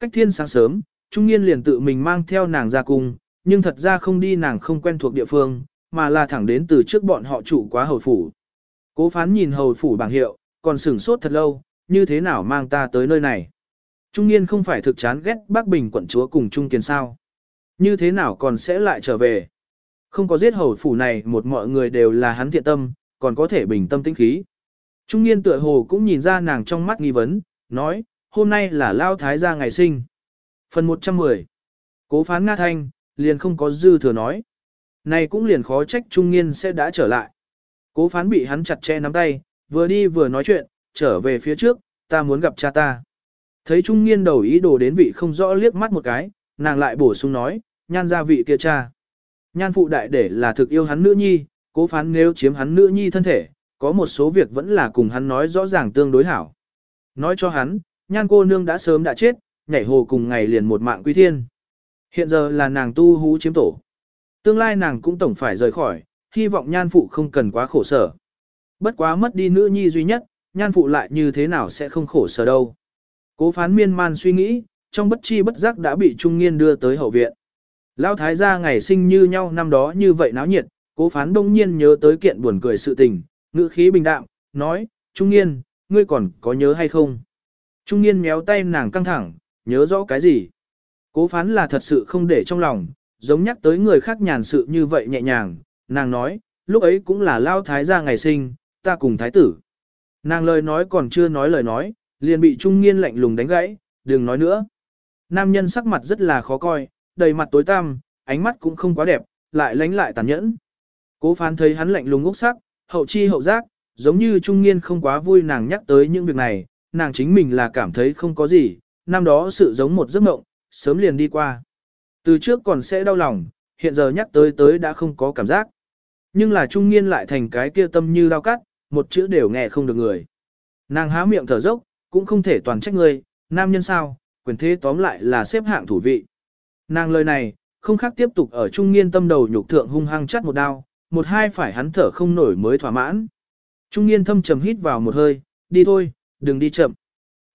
Cách thiên sáng sớm, trung niên liền tự mình mang theo nàng ra cung, nhưng thật ra không đi nàng không quen thuộc địa phương, mà là thẳng đến từ trước bọn họ chủ quá hầu phủ. Cố phán nhìn hầu phủ bảng hiệu, còn sửng sốt thật lâu, như thế nào mang ta tới nơi này. Trung niên không phải thực chán ghét bác bình quận chúa cùng Trung Kiền sao. Như thế nào còn sẽ lại trở về. Không có giết hầu phủ này một mọi người đều là hắn thiện tâm, còn có thể bình tâm tĩnh khí. Trung niên tựa hồ cũng nhìn ra nàng trong mắt nghi vấn, nói, hôm nay là lao thái gia ngày sinh. Phần 110 Cố phán Nga Thanh, liền không có dư thừa nói. Này cũng liền khó trách trung niên sẽ đã trở lại. Cố phán bị hắn chặt che nắm tay, vừa đi vừa nói chuyện, trở về phía trước, ta muốn gặp cha ta. Thấy trung Nghiên đầu ý đồ đến vị không rõ liếc mắt một cái, nàng lại bổ sung nói, nhan ra vị kia cha. Nhan phụ đại để là thực yêu hắn nữ nhi, cố phán nếu chiếm hắn nữ nhi thân thể, có một số việc vẫn là cùng hắn nói rõ ràng tương đối hảo. Nói cho hắn, nhan cô nương đã sớm đã chết, nhảy hồ cùng ngày liền một mạng quy thiên. Hiện giờ là nàng tu hú chiếm tổ. Tương lai nàng cũng tổng phải rời khỏi, hy vọng nhan phụ không cần quá khổ sở. Bất quá mất đi nữ nhi duy nhất, nhan phụ lại như thế nào sẽ không khổ sở đâu. Cố phán miên man suy nghĩ, trong bất chi bất giác đã bị trung nghiên đưa tới hậu viện. Lão thái gia ngày sinh như nhau năm đó như vậy náo nhiệt, cố phán đông nhiên nhớ tới kiện buồn cười sự tình, ngữ khí bình đạm, nói, trung nghiên, ngươi còn có nhớ hay không? Trung nghiên méo tay nàng căng thẳng, nhớ rõ cái gì? Cố phán là thật sự không để trong lòng, giống nhắc tới người khác nhàn sự như vậy nhẹ nhàng, nàng nói, lúc ấy cũng là lao thái gia ngày sinh, ta cùng thái tử. Nàng lời nói còn chưa nói lời nói, liền bị trung nghiên lạnh lùng đánh gãy, đừng nói nữa. Nam nhân sắc mặt rất là khó coi, đầy mặt tối tăm, ánh mắt cũng không quá đẹp, lại lánh lại tàn nhẫn. Cố phán thấy hắn lạnh lùng ngốc sắc, hậu chi hậu giác, giống như trung nghiên không quá vui nàng nhắc tới những việc này, nàng chính mình là cảm thấy không có gì, năm đó sự giống một giấc mộng, sớm liền đi qua. Từ trước còn sẽ đau lòng, hiện giờ nhắc tới tới đã không có cảm giác. Nhưng là trung niên lại thành cái kia tâm như lao cắt, một chữ đều nghe không được người. Nàng há miệng thở dốc, cũng không thể toàn trách người, nam nhân sao, quyền thế tóm lại là xếp hạng thủ vị. Nàng lời này, không khác tiếp tục ở trung niên tâm đầu nhục thượng hung hăng chắt một đao, một hai phải hắn thở không nổi mới thỏa mãn. Trung niên thâm trầm hít vào một hơi, đi thôi, đừng đi chậm.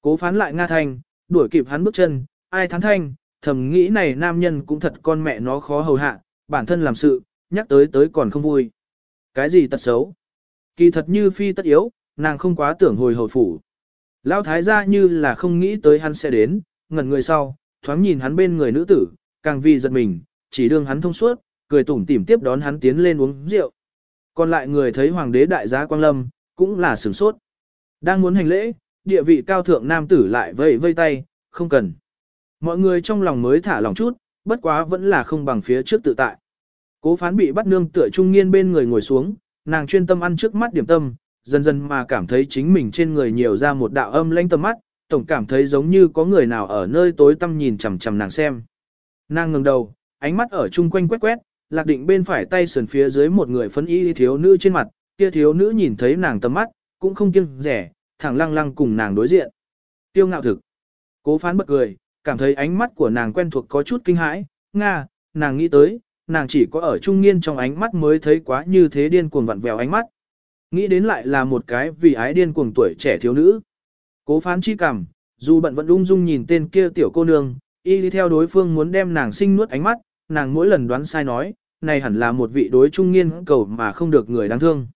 Cố phán lại Nga Thanh, đuổi kịp hắn bước chân, ai thắng thanh, thầm nghĩ này nam nhân cũng thật con mẹ nó khó hầu hạ, bản thân làm sự, nhắc tới tới còn không vui. Cái gì tật xấu? Kỳ thật như phi tất yếu, nàng không quá tưởng hồi hồi phủ. Lão thái gia như là không nghĩ tới hắn sẽ đến, ngẩn người sau, thoáng nhìn hắn bên người nữ tử, càng vì giật mình, chỉ đương hắn thông suốt, cười tủm tỉm tiếp đón hắn tiến lên uống rượu. Còn lại người thấy hoàng đế đại gia Quang Lâm, cũng là sửng sốt. Đang muốn hành lễ, địa vị cao thượng nam tử lại vây vây tay, không cần. Mọi người trong lòng mới thả lòng chút, bất quá vẫn là không bằng phía trước tự tại. Cố phán bị bắt nương tựa trung nghiên bên người ngồi xuống, nàng chuyên tâm ăn trước mắt điểm tâm, dần dần mà cảm thấy chính mình trên người nhiều ra một đạo âm lanh tâm mắt, tổng cảm thấy giống như có người nào ở nơi tối tăm nhìn chằm chằm nàng xem. Nàng ngẩng đầu, ánh mắt ở chung quanh quét quét, lạc định bên phải tay sườn phía dưới một người phấn y thiếu nữ trên mặt, kia thiếu nữ nhìn thấy nàng tầm mắt, cũng không kiêng rẻ, thẳng lăng lăng cùng nàng đối diện. Tiêu ngạo thực. Cố phán bật cười, cảm thấy ánh mắt của nàng quen thuộc có chút kinh hãi, nga, nàng nghĩ tới, nàng chỉ có ở trung niên trong ánh mắt mới thấy quá như thế điên cuồng vặn vẹo ánh mắt. Nghĩ đến lại là một cái vì ái điên cuồng tuổi trẻ thiếu nữ. Cố phán chi cảm, dù bận vẫn ung dung nhìn tên kia tiểu cô nương, y đi theo đối phương muốn đem nàng sinh nuốt ánh mắt, nàng mỗi lần đoán sai nói, này hẳn là một vị đối trung niên cầu mà không được người đáng thương.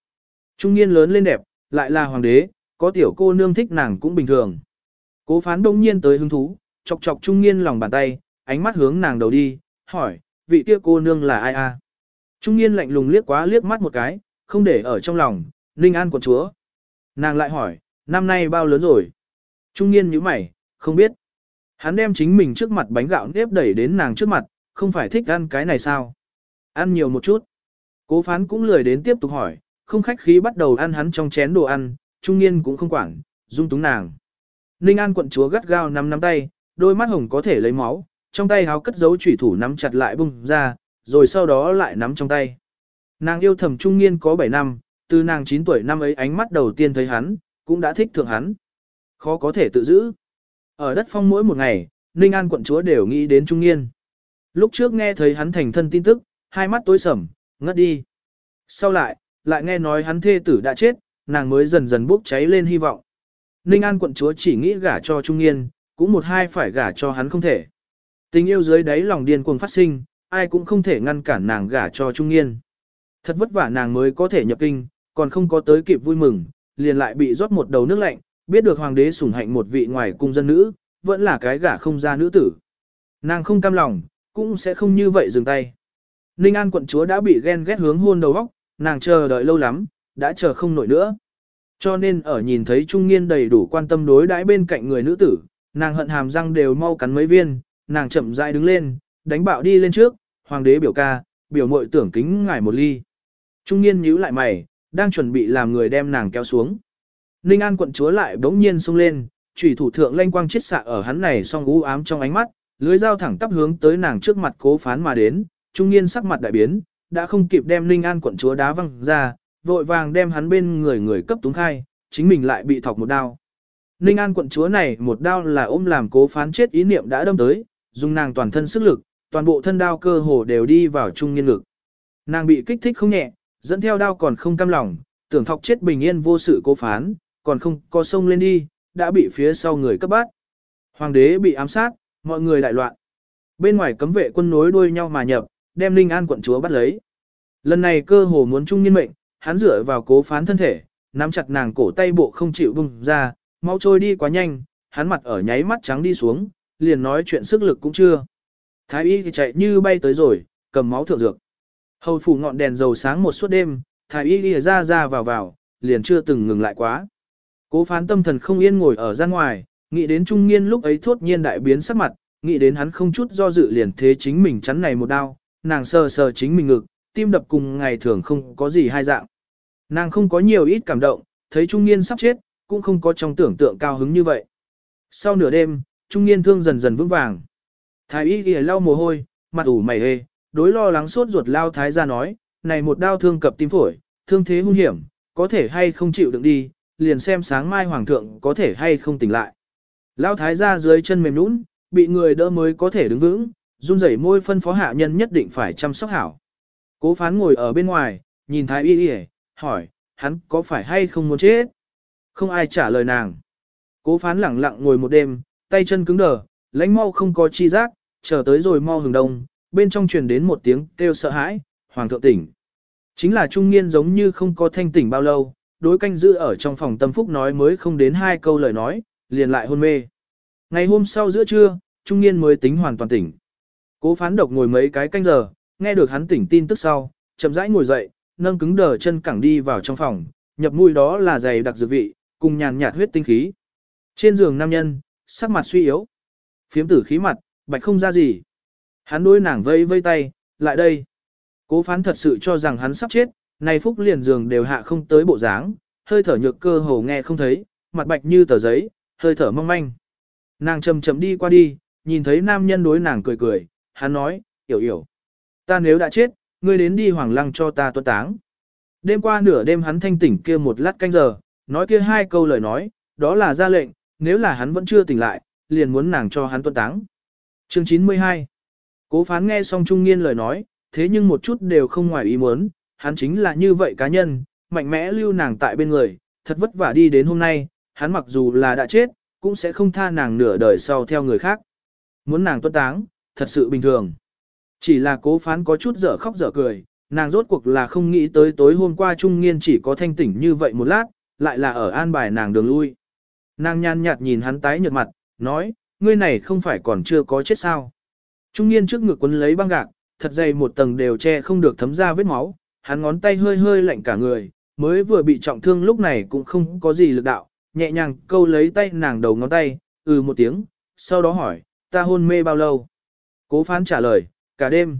Trung niên lớn lên đẹp, lại là hoàng đế, có tiểu cô nương thích nàng cũng bình thường. Cố phán đông nhiên tới hứng thú, chọc chọc trung niên lòng bàn tay, ánh mắt hướng nàng đầu đi, hỏi, vị kia cô nương là ai a? Trung niên lạnh lùng liếc quá liếc mắt một cái, không để ở trong lòng, Ninh An quận chúa. Nàng lại hỏi, năm nay bao lớn rồi? Trung niên nhíu mày, không biết. Hắn đem chính mình trước mặt bánh gạo nếp đẩy đến nàng trước mặt, không phải thích ăn cái này sao? Ăn nhiều một chút. Cố phán cũng lười đến tiếp tục hỏi, không khách khí bắt đầu ăn hắn trong chén đồ ăn, trung niên cũng không quản, dung túng nàng. Ninh An quận chúa gắt gao nắm nắm tay, đôi mắt hồng có thể lấy máu, trong tay háo cất giấu chủy thủ nắm chặt lại bung ra, rồi sau đó lại nắm trong tay. Nàng yêu thầm trung niên có 7 năm, từ nàng 9 tuổi năm ấy ánh mắt đầu tiên thấy hắn, cũng đã thích thượng hắn. Khó có thể tự giữ. Ở đất phong mỗi một ngày, Ninh An quận chúa đều nghĩ đến trung niên. Lúc trước nghe thấy hắn thành thân tin tức, hai mắt tối sầm, ngất đi. Sau lại, lại nghe nói hắn thê tử đã chết, nàng mới dần dần bốc cháy lên hy vọng. Ninh An quận chúa chỉ nghĩ gả cho Trung niên cũng một hai phải gả cho hắn không thể. Tình yêu dưới đáy lòng điên cuồng phát sinh, ai cũng không thể ngăn cản nàng gả cho Trung Nghiên. Thật vất vả nàng mới có thể nhập kinh, còn không có tới kịp vui mừng, liền lại bị rót một đầu nước lạnh, biết được hoàng đế sủng hạnh một vị ngoài cung dân nữ, vẫn là cái gả không ra nữ tử. Nàng không cam lòng, cũng sẽ không như vậy dừng tay. Ninh An quận chúa đã bị ghen ghét hướng hôn đầu óc, nàng chờ đợi lâu lắm, đã chờ không nổi nữa. Cho nên ở nhìn thấy trung niên đầy đủ quan tâm đối đãi bên cạnh người nữ tử, nàng hận hàm răng đều mau cắn mấy viên, nàng chậm rãi đứng lên, đánh bạo đi lên trước, hoàng đế biểu ca, biểu mội tưởng kính ngài một ly. Trung niên nhíu lại mày, đang chuẩn bị làm người đem nàng kéo xuống. Ninh An quận chúa lại bỗng nhiên xông lên, chủy thủ thượng lanh quang chết xạ ở hắn này song u ám trong ánh mắt, lưới dao thẳng tắp hướng tới nàng trước mặt cố phán mà đến, trung niên sắc mặt đại biến, đã không kịp đem Ninh An quận chúa đá văng ra, vội vàng đem hắn bên người người cấp túng khai, chính mình lại bị thọc một đao. Ninh An quận chúa này một đao là ôm làm cố phán chết ý niệm đã đâm tới, dùng nàng toàn thân sức lực, toàn bộ thân đao cơ hồ đều đi vào trung nghiên lực. Nàng bị kích thích không nhẹ, dẫn theo đao còn không cam lòng, tưởng thọc chết bình yên vô sự cố phán, còn không có sông lên đi, đã bị phía sau người cấp bắt. Hoàng đế bị ám sát, mọi người đại loạn. Bên ngoài cấm vệ quân nối đuôi nhau mà nhập, đem linh An quận chúa bắt lấy. Lần này cơ hồ muốn trung niên mệnh, hắn dựa vào cố phán thân thể, nắm chặt nàng cổ tay bộ không chịu bung ra, máu trôi đi quá nhanh, hắn mặt ở nháy mắt trắng đi xuống, liền nói chuyện sức lực cũng chưa. Thái y thì chạy như bay tới rồi, cầm máu thượng dược. Hầu phủ ngọn đèn dầu sáng một suốt đêm, thái y đi ra ra vào vào, liền chưa từng ngừng lại quá. Cố phán tâm thần không yên ngồi ở ra ngoài, nghĩ đến trung niên lúc ấy thốt nhiên đại biến sắc mặt, nghĩ đến hắn không chút do dự liền thế chính mình chắn này một đao, nàng sờ sờ chính mình ngực, tim đập cùng ngày thường không có gì hai dạng. Nàng không có nhiều ít cảm động, thấy trung niên sắp chết, cũng không có trong tưởng tượng cao hứng như vậy. Sau nửa đêm, trung niên thương dần dần vững vàng. Thái y ghi lau mồ hôi, mặt ủ mày hê, đối lo lắng suốt ruột lao thái ra nói, này một đao thương cập tim phổi, thương thế hung hiểm, có thể hay không chịu đựng đi, liền xem sáng mai hoàng thượng có thể hay không tỉnh lại. Lao thái ra dưới chân mềm nũng, bị người đỡ mới có thể đứng vững, run rẩy môi phân phó hạ nhân nhất định phải chăm sóc hảo. Cố phán ngồi ở bên ngoài, nhìn thái y y, hỏi, hắn có phải hay không muốn chết? Không ai trả lời nàng. Cố phán lẳng lặng ngồi một đêm, tay chân cứng đờ, lãnh mau không có chi giác, chờ tới rồi mau hừng đông, bên trong truyền đến một tiếng kêu sợ hãi, hoàng thượng tỉnh. Chính là trung niên giống như không có thanh tỉnh bao lâu, đối canh giữ ở trong phòng tâm phúc nói mới không đến hai câu lời nói, liền lại hôn mê. Ngày hôm sau giữa trưa, trung niên mới tính hoàn toàn tỉnh. Cố phán độc ngồi mấy cái canh giờ, nghe được hắn tỉnh tin tức sau, chậm rãi ngồi dậy, nâng cứng đờ chân cẳng đi vào trong phòng, nhập mũi đó là giày đặc dược vị, cùng nhàn nhạt huyết tinh khí. Trên giường nam nhân, sắc mặt suy yếu. Phiếm tử khí mặt, bạch không ra gì. Hắn đối nàng vây vây tay, lại đây. Cố phán thật sự cho rằng hắn sắp chết, này phúc liền giường đều hạ không tới bộ dáng, hơi thở nhược cơ hồ nghe không thấy, mặt bạch như tờ giấy, hơi thở mong manh. Nàng chầm chậm đi qua đi, nhìn thấy nam nhân đối nàng cười cười, hắn nói, hiểu hiểu. Ta nếu đã chết, ngươi đến đi hoàng lăng cho ta tuân táng. Đêm qua nửa đêm hắn thanh tỉnh kia một lát canh giờ, nói kia hai câu lời nói, đó là ra lệnh, nếu là hắn vẫn chưa tỉnh lại, liền muốn nàng cho hắn tuân táng. Chương 92 Cố phán nghe xong trung nghiên lời nói, thế nhưng một chút đều không ngoài ý muốn, hắn chính là như vậy cá nhân, mạnh mẽ lưu nàng tại bên người, thật vất vả đi đến hôm nay, hắn mặc dù là đã chết, cũng sẽ không tha nàng nửa đời sau theo người khác. Muốn nàng tuân táng, thật sự bình thường. Chỉ là cố phán có chút dở khóc dở cười, nàng rốt cuộc là không nghĩ tới tối hôm qua trung nghiên chỉ có thanh tỉnh như vậy một lát, lại là ở an bài nàng đường lui. Nàng nhàn nhạt nhìn hắn tái nhợt mặt, nói, ngươi này không phải còn chưa có chết sao. Trung niên trước ngực quấn lấy băng gạc, thật dày một tầng đều che không được thấm ra vết máu, hắn ngón tay hơi hơi lạnh cả người, mới vừa bị trọng thương lúc này cũng không có gì lực đạo, nhẹ nhàng câu lấy tay nàng đầu ngón tay, ừ một tiếng, sau đó hỏi, ta hôn mê bao lâu? Cố phán trả lời, cả đêm.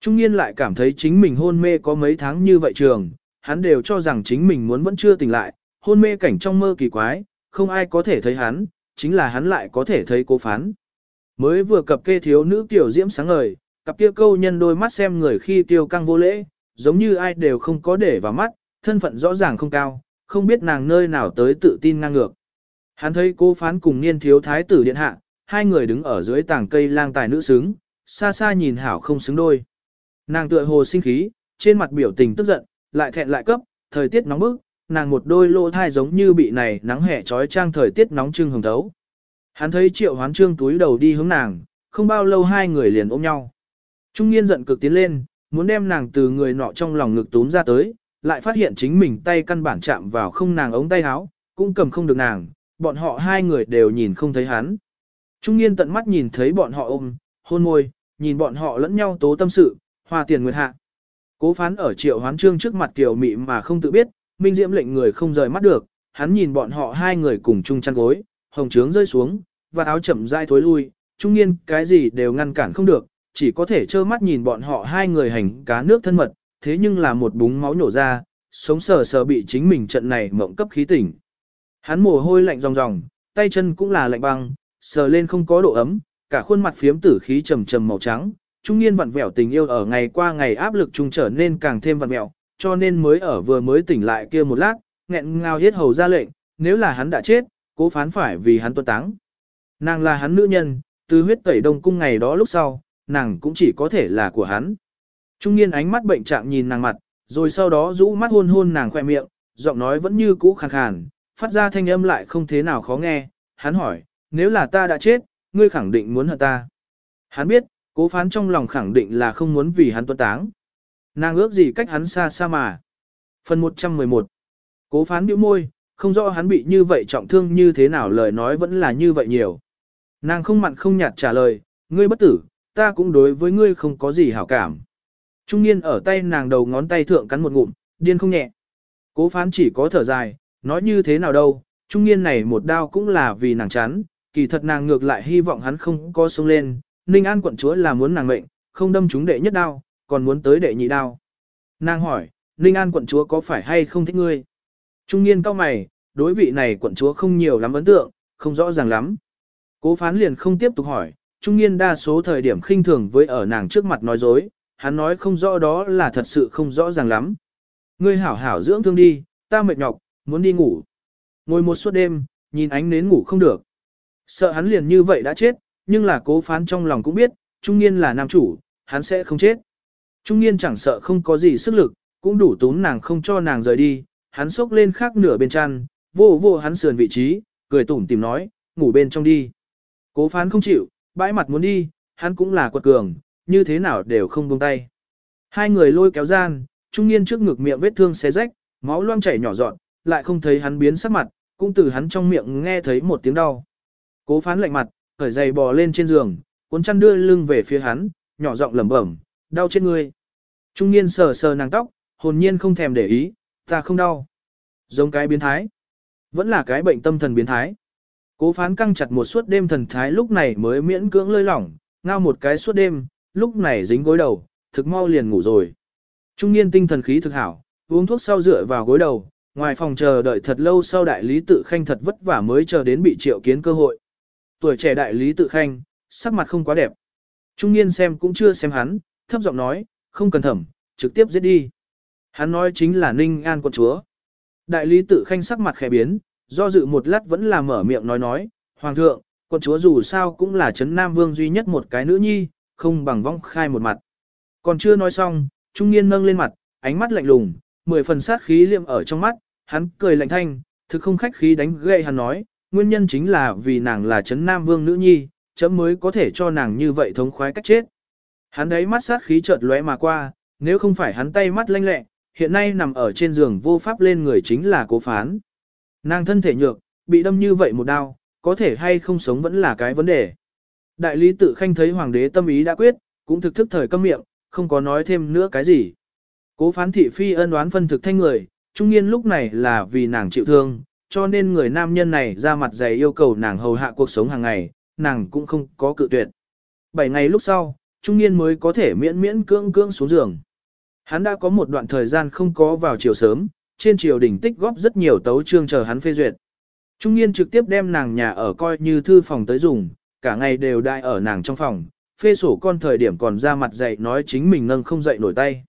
Trung niên lại cảm thấy chính mình hôn mê có mấy tháng như vậy trường, hắn đều cho rằng chính mình muốn vẫn chưa tỉnh lại, hôn mê cảnh trong mơ kỳ quái, không ai có thể thấy hắn, chính là hắn lại có thể thấy cố phán. Mới vừa cập kê thiếu nữ tiểu diễm sáng ngời, cặp kia câu nhân đôi mắt xem người khi tiêu căng vô lễ, giống như ai đều không có để vào mắt, thân phận rõ ràng không cao, không biết nàng nơi nào tới tự tin ngang ngược. Hắn thấy cô phán cùng niên thiếu thái tử điện hạ, hai người đứng ở dưới tảng cây lang tài nữ xứng, xa xa nhìn hảo không xứng đôi. Nàng tựa hồ sinh khí, trên mặt biểu tình tức giận, lại thẹn lại cấp, thời tiết nóng bức, nàng một đôi lỗ thai giống như bị này nắng hè trói trang thời tiết nóng trưng hồng thấu. Hắn thấy triệu hoán trương túi đầu đi hướng nàng, không bao lâu hai người liền ôm nhau. Trung niên giận cực tiến lên, muốn đem nàng từ người nọ trong lòng ngực túm ra tới, lại phát hiện chính mình tay căn bản chạm vào không nàng ống tay áo, cũng cầm không được nàng, bọn họ hai người đều nhìn không thấy hắn. Trung niên tận mắt nhìn thấy bọn họ ôm, hôn môi, nhìn bọn họ lẫn nhau tố tâm sự, hòa tiền nguyệt hạ. Cố phán ở triệu hoán trương trước mặt tiểu mị mà không tự biết, minh diễm lệnh người không rời mắt được, hắn nhìn bọn họ hai người cùng chung chăn gối, hồng trướng rơi xuống, và áo chậm rãi thối lui, trung niên cái gì đều ngăn cản không được, chỉ có thể trơ mắt nhìn bọn họ hai người hành cá nước thân mật, thế nhưng là một búng máu nhổ ra, sống sờ sờ bị chính mình trận này mộng cấp khí tỉnh. Hắn mồ hôi lạnh ròng ròng, tay chân cũng là lạnh băng, sờ lên không có độ ấm, cả khuôn mặt phiếm tử khí trầm trầm màu trắng, trung niên vặn vẹo tình yêu ở ngày qua ngày áp lực trung trở nên càng thêm vặn vẹo, cho nên mới ở vừa mới tỉnh lại kia một lát, nghẹn ngào hết hầu ra lệnh, nếu là hắn đã chết, cố phán phải vì hắn tuân táng. Nàng là hắn nữ nhân, từ huyết tẩy đông cung ngày đó lúc sau, nàng cũng chỉ có thể là của hắn. Trung niên ánh mắt bệnh trạng nhìn nàng mặt, rồi sau đó rũ mắt hôn hôn nàng khoe miệng, giọng nói vẫn như cũ khàn khàn, phát ra thanh âm lại không thế nào khó nghe. Hắn hỏi, nếu là ta đã chết, ngươi khẳng định muốn hận ta. Hắn biết, cố phán trong lòng khẳng định là không muốn vì hắn tuân táng. Nàng ước gì cách hắn xa xa mà. Phần 111 Cố phán biểu môi, không rõ hắn bị như vậy trọng thương như thế nào lời nói vẫn là như vậy nhiều. Nàng không mặn không nhạt trả lời, ngươi bất tử, ta cũng đối với ngươi không có gì hảo cảm. Trung niên ở tay nàng đầu ngón tay thượng cắn một ngụm, điên không nhẹ. Cố phán chỉ có thở dài, nói như thế nào đâu, trung niên này một đao cũng là vì nàng chán, kỳ thật nàng ngược lại hy vọng hắn không có sông lên, Ninh An quận chúa là muốn nàng mệnh, không đâm chúng đệ nhất đao, còn muốn tới đệ nhị đao. Nàng hỏi, Ninh An quận chúa có phải hay không thích ngươi? Trung niên cao mày, đối vị này quận chúa không nhiều lắm ấn tượng, không rõ ràng lắm. Cố phán liền không tiếp tục hỏi, trung niên đa số thời điểm khinh thường với ở nàng trước mặt nói dối, hắn nói không rõ đó là thật sự không rõ ràng lắm. Ngươi hảo hảo dưỡng thương đi, ta mệt nhọc, muốn đi ngủ. Ngồi một suốt đêm, nhìn ánh nến ngủ không được. Sợ hắn liền như vậy đã chết, nhưng là cố phán trong lòng cũng biết, trung niên là nam chủ, hắn sẽ không chết. Trung niên chẳng sợ không có gì sức lực, cũng đủ tốn nàng không cho nàng rời đi, hắn xốc lên khác nửa bên chăn, vô vô hắn sườn vị trí, cười tủm tìm nói, ngủ bên trong đi. Cố phán không chịu, bãi mặt muốn đi, hắn cũng là quật cường, như thế nào đều không buông tay. Hai người lôi kéo gian, trung niên trước ngực miệng vết thương xé rách, máu loang chảy nhỏ dọn, lại không thấy hắn biến sắc mặt, cũng từ hắn trong miệng nghe thấy một tiếng đau. Cố phán lạnh mặt, khởi giày bò lên trên giường, cuốn chăn đưa lưng về phía hắn, nhỏ giọng lẩm bẩm, đau chết ngươi. Trung niên sờ sờ nàng tóc, hồn nhiên không thèm để ý, ta không đau. Giống cái biến thái. Vẫn là cái bệnh tâm thần biến thái. Cố phán căng chặt một suốt đêm thần thái lúc này mới miễn cưỡng lơi lỏng, ngao một cái suốt đêm, lúc này dính gối đầu, thực mau liền ngủ rồi. Trung niên tinh thần khí thực hảo, uống thuốc sau dựa vào gối đầu, ngoài phòng chờ đợi thật lâu sau đại lý tự khanh thật vất vả mới chờ đến bị triệu kiến cơ hội. Tuổi trẻ đại lý tự khanh, sắc mặt không quá đẹp. Trung niên xem cũng chưa xem hắn, thấp giọng nói, không cần thẩm, trực tiếp giết đi. Hắn nói chính là Ninh An quận chúa. Đại lý tự khanh sắc mặt khẽ biến, do dự một lát vẫn là mở miệng nói nói, Hoàng thượng, quận chúa dù sao cũng là Trấn Nam Vương duy nhất một cái nữ nhi, không bằng vong khai một mặt. Còn chưa nói xong, trung niên nâng lên mặt, ánh mắt lạnh lùng, mười phần sát khí liệm ở trong mắt, hắn cười lạnh thanh, thực không khách khí đánh gậy hắn nói, nguyên nhân chính là vì nàng là Trấn Nam Vương nữ nhi, chấm mới có thể cho nàng như vậy thống khoái cách chết. Hắn đấy mắt sát khí chợt lóe mà qua, nếu không phải hắn tay mắt lanh lẹ, hiện nay nằm ở trên giường vô pháp lên người chính là cố phán. Nàng thân thể nhược, bị đâm như vậy một đau, có thể hay không sống vẫn là cái vấn đề. Đại lý tự khanh thấy hoàng đế tâm ý đã quyết, cũng thực thức thời câm miệng, không có nói thêm nữa cái gì. Cố phán thị phi ân đoán phân thực thanh người, trung niên lúc này là vì nàng chịu thương, cho nên người nam nhân này ra mặt dày yêu cầu nàng hầu hạ cuộc sống hàng ngày, nàng cũng không có cự tuyệt. Bảy ngày lúc sau, trung niên mới có thể miễn miễn cưỡng cưỡng xuống giường. Hắn đã có một đoạn thời gian không có vào chiều sớm, trên triều đỉnh tích góp rất nhiều tấu chương chờ hắn phê duyệt. Trung niên trực tiếp đem nàng nhà ở coi như thư phòng tới dùng, cả ngày đều đại ở nàng trong phòng, phê sổ con thời điểm còn ra mặt dạy nói chính mình nâng không dậy nổi tay.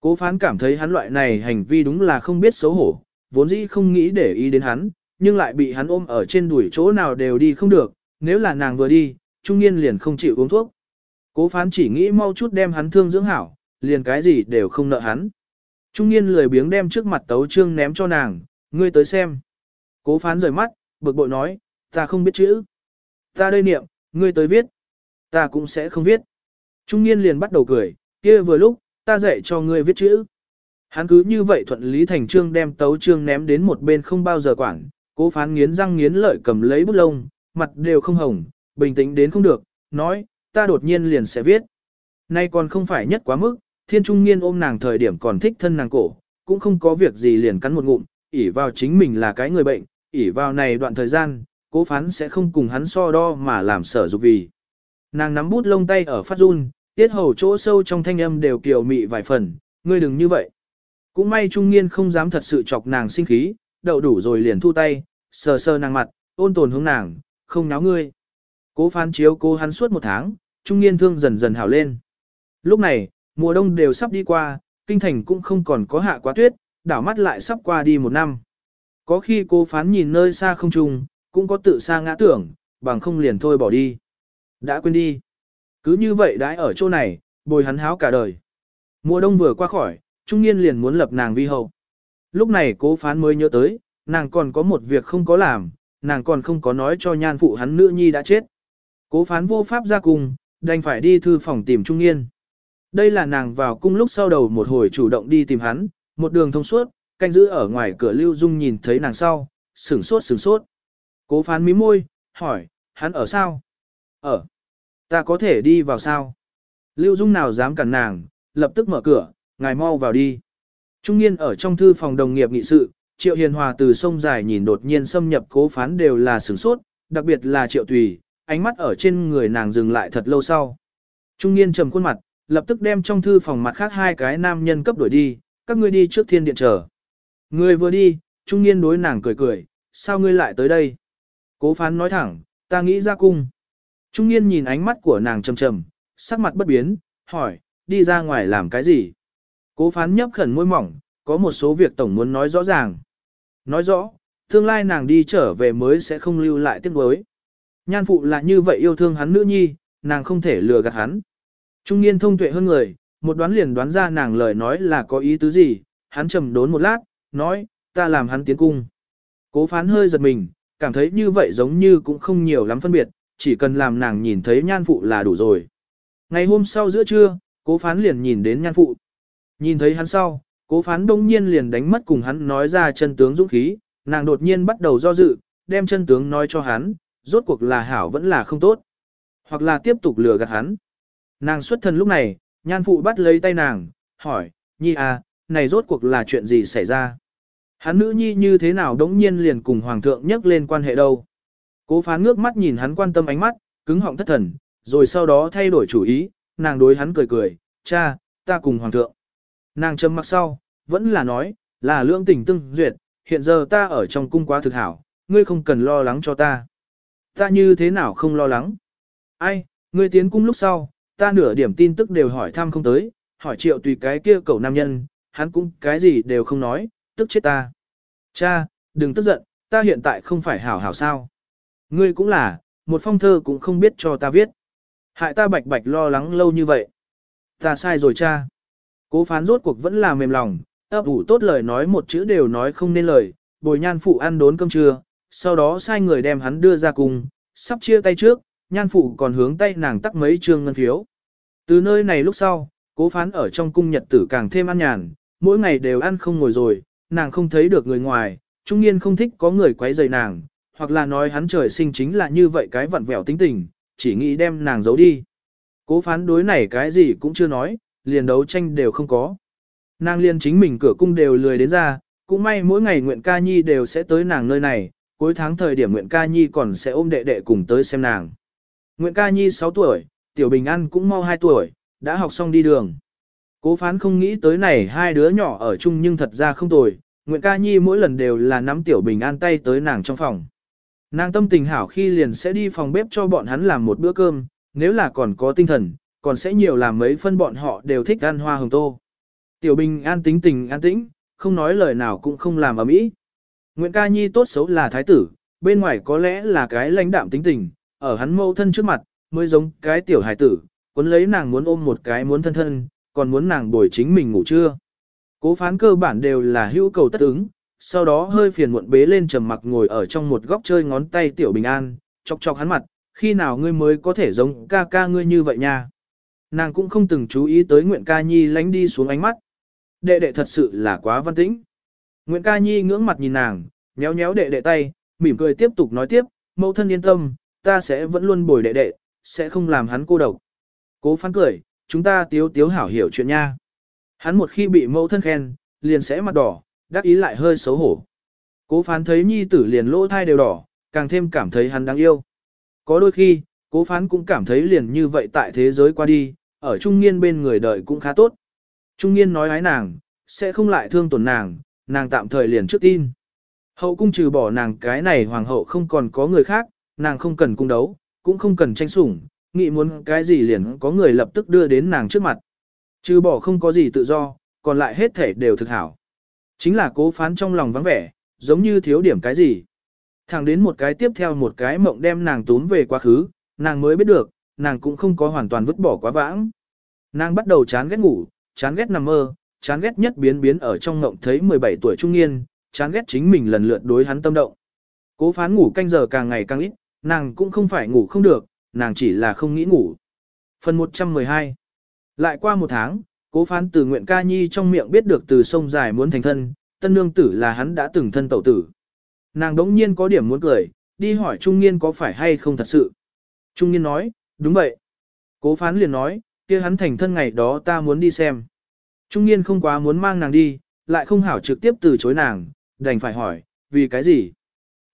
Cố phán cảm thấy hắn loại này hành vi đúng là không biết xấu hổ, vốn dĩ không nghĩ để ý đến hắn, nhưng lại bị hắn ôm ở trên đuổi chỗ nào đều đi không được, nếu là nàng vừa đi, trung niên liền không chịu uống thuốc. Cố phán chỉ nghĩ mau chút đem hắn thương dưỡng hảo, liền cái gì đều không nợ hắn. Trung niên lười biếng đem trước mặt tấu trương ném cho nàng, ngươi tới xem. Cố phán rời mắt, bực bội nói, ta không biết chữ. Ta đây niệm, ngươi tới viết. Ta cũng sẽ không viết. Trung niên liền bắt đầu cười, kia vừa lúc, ta dạy cho ngươi viết chữ. Hắn cứ như vậy thuận lý thành trương đem tấu trương ném đến một bên không bao giờ quản, cố phán nghiến răng nghiến lợi cầm lấy bút lông, mặt đều không hồng, bình tĩnh đến không được, nói, ta đột nhiên liền sẽ viết. Nay còn không phải nhất quá mức, thiên trung niên ôm nàng thời điểm còn thích thân nàng cổ, cũng không có việc gì liền cắn một ngụm, ỉ vào chính mình là cái người bệnh, ỉ vào này đoạn thời gian, cố phán sẽ không cùng hắn so đo mà làm sở dục vì. Nàng nắm bút lông tay ở phát run, tiết hầu chỗ sâu trong thanh âm đều kiều mị vài phần, ngươi đừng như vậy. Cũng may trung niên không dám thật sự chọc nàng sinh khí, đậu đủ rồi liền thu tay, sờ sờ nàng mặt, ôn tồn hướng nàng, không náo ngươi. Cố phán chiếu cố hắn suốt một tháng, trung niên thương dần dần hảo lên. Lúc này, mùa đông đều sắp đi qua, kinh thành cũng không còn có hạ quá tuyết, đảo mắt lại sắp qua đi một năm. Có khi cô phán nhìn nơi xa không trùng, cũng có tự xa ngã tưởng, bằng không liền thôi bỏ đi. Đã quên đi. Cứ như vậy đãi ở chỗ này, bồi hắn háo cả đời. Mùa đông vừa qua khỏi, trung niên liền muốn lập nàng vi hậu. Lúc này cố phán mới nhớ tới, nàng còn có một việc không có làm, nàng còn không có nói cho nhan phụ hắn nữ nhi đã chết. Cố phán vô pháp ra cùng, đành phải đi thư phòng tìm trung niên. Đây là nàng vào cung lúc sau đầu một hồi chủ động đi tìm hắn, một đường thông suốt, canh giữ ở ngoài cửa Lưu Dung nhìn thấy nàng sau, sửng sốt sửng sốt. Cố phán mí môi, hỏi, hắn ở sao? Ở. Ta có thể đi vào sao? Lưu Dung nào dám cản nàng, lập tức mở cửa, ngài mau vào đi. Trung niên ở trong thư phòng đồng nghiệp nghị sự, Triệu Hiền Hòa từ sông dài nhìn đột nhiên xâm nhập cố phán đều là sửng sốt, đặc biệt là Triệu Tùy, ánh mắt ở trên người nàng dừng lại thật lâu sau. Trung niên trầm khuôn mặt, lập tức đem trong thư phòng mặt khác hai cái nam nhân cấp đuổi đi, các ngươi đi trước thiên điện chờ. Người vừa đi, trung niên đối nàng cười cười, sao ngươi lại tới đây? Cố phán nói thẳng, ta nghĩ ra cung. Trung niên nhìn ánh mắt của nàng trầm trầm, sắc mặt bất biến, hỏi, đi ra ngoài làm cái gì? Cố phán nhấp khẩn môi mỏng, có một số việc tổng muốn nói rõ ràng. Nói rõ, tương lai nàng đi trở về mới sẽ không lưu lại tiếc nuối. Nhan phụ là như vậy yêu thương hắn nữ nhi, nàng không thể lừa gạt hắn. Trung niên thông tuệ hơn người, một đoán liền đoán ra nàng lời nói là có ý tứ gì, hắn trầm đốn một lát, nói, ta làm hắn tiến cung. Cố phán hơi giật mình, cảm thấy như vậy giống như cũng không nhiều lắm phân biệt, chỉ cần làm nàng nhìn thấy nhan phụ là đủ rồi. Ngày hôm sau giữa trưa, cố phán liền nhìn đến nhan phụ. Nhìn thấy hắn sau, cố phán đông nhiên liền đánh mất cùng hắn nói ra chân tướng dũng khí, nàng đột nhiên bắt đầu do dự, đem chân tướng nói cho hắn, rốt cuộc là hảo vẫn là không tốt. Hoặc là tiếp tục lừa gạt hắn. Nàng xuất thân lúc này, nhan phụ bắt lấy tay nàng, hỏi, nhi à, này rốt cuộc là chuyện gì xảy ra? Hắn nữ nhi như thế nào đống nhiên liền cùng hoàng thượng nhắc lên quan hệ đâu? Cố phán ngước mắt nhìn hắn quan tâm ánh mắt, cứng họng thất thần, rồi sau đó thay đổi chủ ý, nàng đối hắn cười cười, cha, ta cùng hoàng thượng. Nàng châm mặc sau, vẫn là nói, là lương tình tương duyệt, hiện giờ ta ở trong cung quá thực hảo, ngươi không cần lo lắng cho ta. Ta như thế nào không lo lắng? Ai, ngươi tiến cung lúc sau, ta nửa điểm tin tức đều hỏi thăm không tới, hỏi triệu tùy cái kia cầu nam nhân, hắn cũng cái gì đều không nói, tức chết ta. Cha, đừng tức giận, ta hiện tại không phải hảo hảo sao. Ngươi cũng là, một phong thơ cũng không biết cho ta viết. Hại ta bạch bạch lo lắng lâu như vậy. Ta sai rồi cha. Cố phán rốt cuộc vẫn là mềm lòng, ấp ủ tốt lời nói một chữ đều nói không nên lời, bồi nhan phụ ăn đốn cơm trưa, sau đó sai người đem hắn đưa ra cùng, sắp chia tay trước, nhan phụ còn hướng tay nàng tắt mấy trương ngân phiếu. Từ nơi này lúc sau, cố phán ở trong cung nhật tử càng thêm ăn nhàn, mỗi ngày đều ăn không ngồi rồi, nàng không thấy được người ngoài, trung niên không thích có người quấy rầy nàng, hoặc là nói hắn trời sinh chính là như vậy cái vặn vẹo tính tình, chỉ nghĩ đem nàng giấu đi. Cố phán đối này cái gì cũng chưa nói, liền đấu tranh đều không có. Nàng liền chính mình cửa cung đều lười đến ra, cũng may mỗi ngày Nguyện Ca Nhi đều sẽ tới nàng nơi này, cuối tháng thời điểm Nguyễn Ca Nhi còn sẽ ôm đệ đệ cùng tới xem nàng. Nguyễn Ca Nhi 6 tuổi, Tiểu Bình An cũng mau 2 tuổi, đã học xong đi đường. Cố phán không nghĩ tới này hai đứa nhỏ ở chung nhưng thật ra không tồi, Nguyễn Ca Nhi mỗi lần đều là nắm Tiểu Bình An tay tới nàng trong phòng. Nàng tâm tình hảo khi liền sẽ đi phòng bếp cho bọn hắn làm một bữa cơm, nếu là còn có tinh thần, còn sẽ nhiều làm mấy phân bọn họ đều thích ăn hoa hồng tô. Tiểu Bình an tính tình an tĩnh, không nói lời nào cũng không làm ở mỹ. Nguyễn Ca Nhi tốt xấu là thái tử, bên ngoài có lẽ là cái lãnh đạm tính tình, ở hắn mâu thân trước mặt, mới giống cái tiểu hài tử, cuốn lấy nàng muốn ôm một cái muốn thân thân, còn muốn nàng bồi chính mình ngủ trưa. Cố phán cơ bản đều là hữu cầu tất ứng, sau đó hơi phiền muộn bế lên trầm mặc ngồi ở trong một góc chơi ngón tay tiểu bình an, chọc chọc hắn mặt, khi nào ngươi mới có thể giống ca ca ngươi như vậy nha. Nàng cũng không từng chú ý tới Nguyện ca nhi lánh đi xuống ánh mắt. Đệ đệ thật sự là quá văn tĩnh. Nguyễn ca nhi ngưỡng mặt nhìn nàng, nhéo nhéo đệ đệ tay, mỉm cười tiếp tục nói tiếp, mẫu thân yên tâm, ta sẽ vẫn luôn bồi đệ đệ, sẽ không làm hắn cô độc. Cố phán cười, chúng ta tiếu tiếu hảo hiểu chuyện nha. Hắn một khi bị mẫu thân khen, liền sẽ mặt đỏ, đắc ý lại hơi xấu hổ. Cố phán thấy nhi tử liền lỗ thai đều đỏ, càng thêm cảm thấy hắn đáng yêu. Có đôi khi, cố phán cũng cảm thấy liền như vậy tại thế giới qua đi, ở trung niên bên người đợi cũng khá tốt. Trung niên nói ái nàng, sẽ không lại thương tổn nàng, nàng tạm thời liền trước tin. Hậu cung trừ bỏ nàng cái này hoàng hậu không còn có người khác, nàng không cần cung đấu, cũng không cần tranh sủng, nghĩ muốn cái gì liền có người lập tức đưa đến nàng trước mặt. Trừ bỏ không có gì tự do, còn lại hết thể đều thực hảo. Chính là cố phán trong lòng vắng vẻ, giống như thiếu điểm cái gì. Thẳng đến một cái tiếp theo một cái mộng đem nàng tốn về quá khứ, nàng mới biết được, nàng cũng không có hoàn toàn vứt bỏ quá vãng. Nàng bắt đầu chán ghét ngủ, chán ghét nằm mơ, chán ghét nhất biến biến ở trong ngộng thấy 17 tuổi trung niên, chán ghét chính mình lần lượt đối hắn tâm động. Cố phán ngủ canh giờ càng ngày càng ít, nàng cũng không phải ngủ không được, nàng chỉ là không nghĩ ngủ. Phần 112 Lại qua một tháng, cố phán từ nguyện ca nhi trong miệng biết được từ sông dài muốn thành thân, tân nương tử là hắn đã từng thân tẩu tử. Nàng đống nhiên có điểm muốn cười, đi hỏi Trung niên có phải hay không thật sự. Trung niên nói, đúng vậy. Cố phán liền nói, kia hắn thành thân ngày đó ta muốn đi xem. Trung niên không quá muốn mang nàng đi, lại không hảo trực tiếp từ chối nàng, đành phải hỏi, vì cái gì?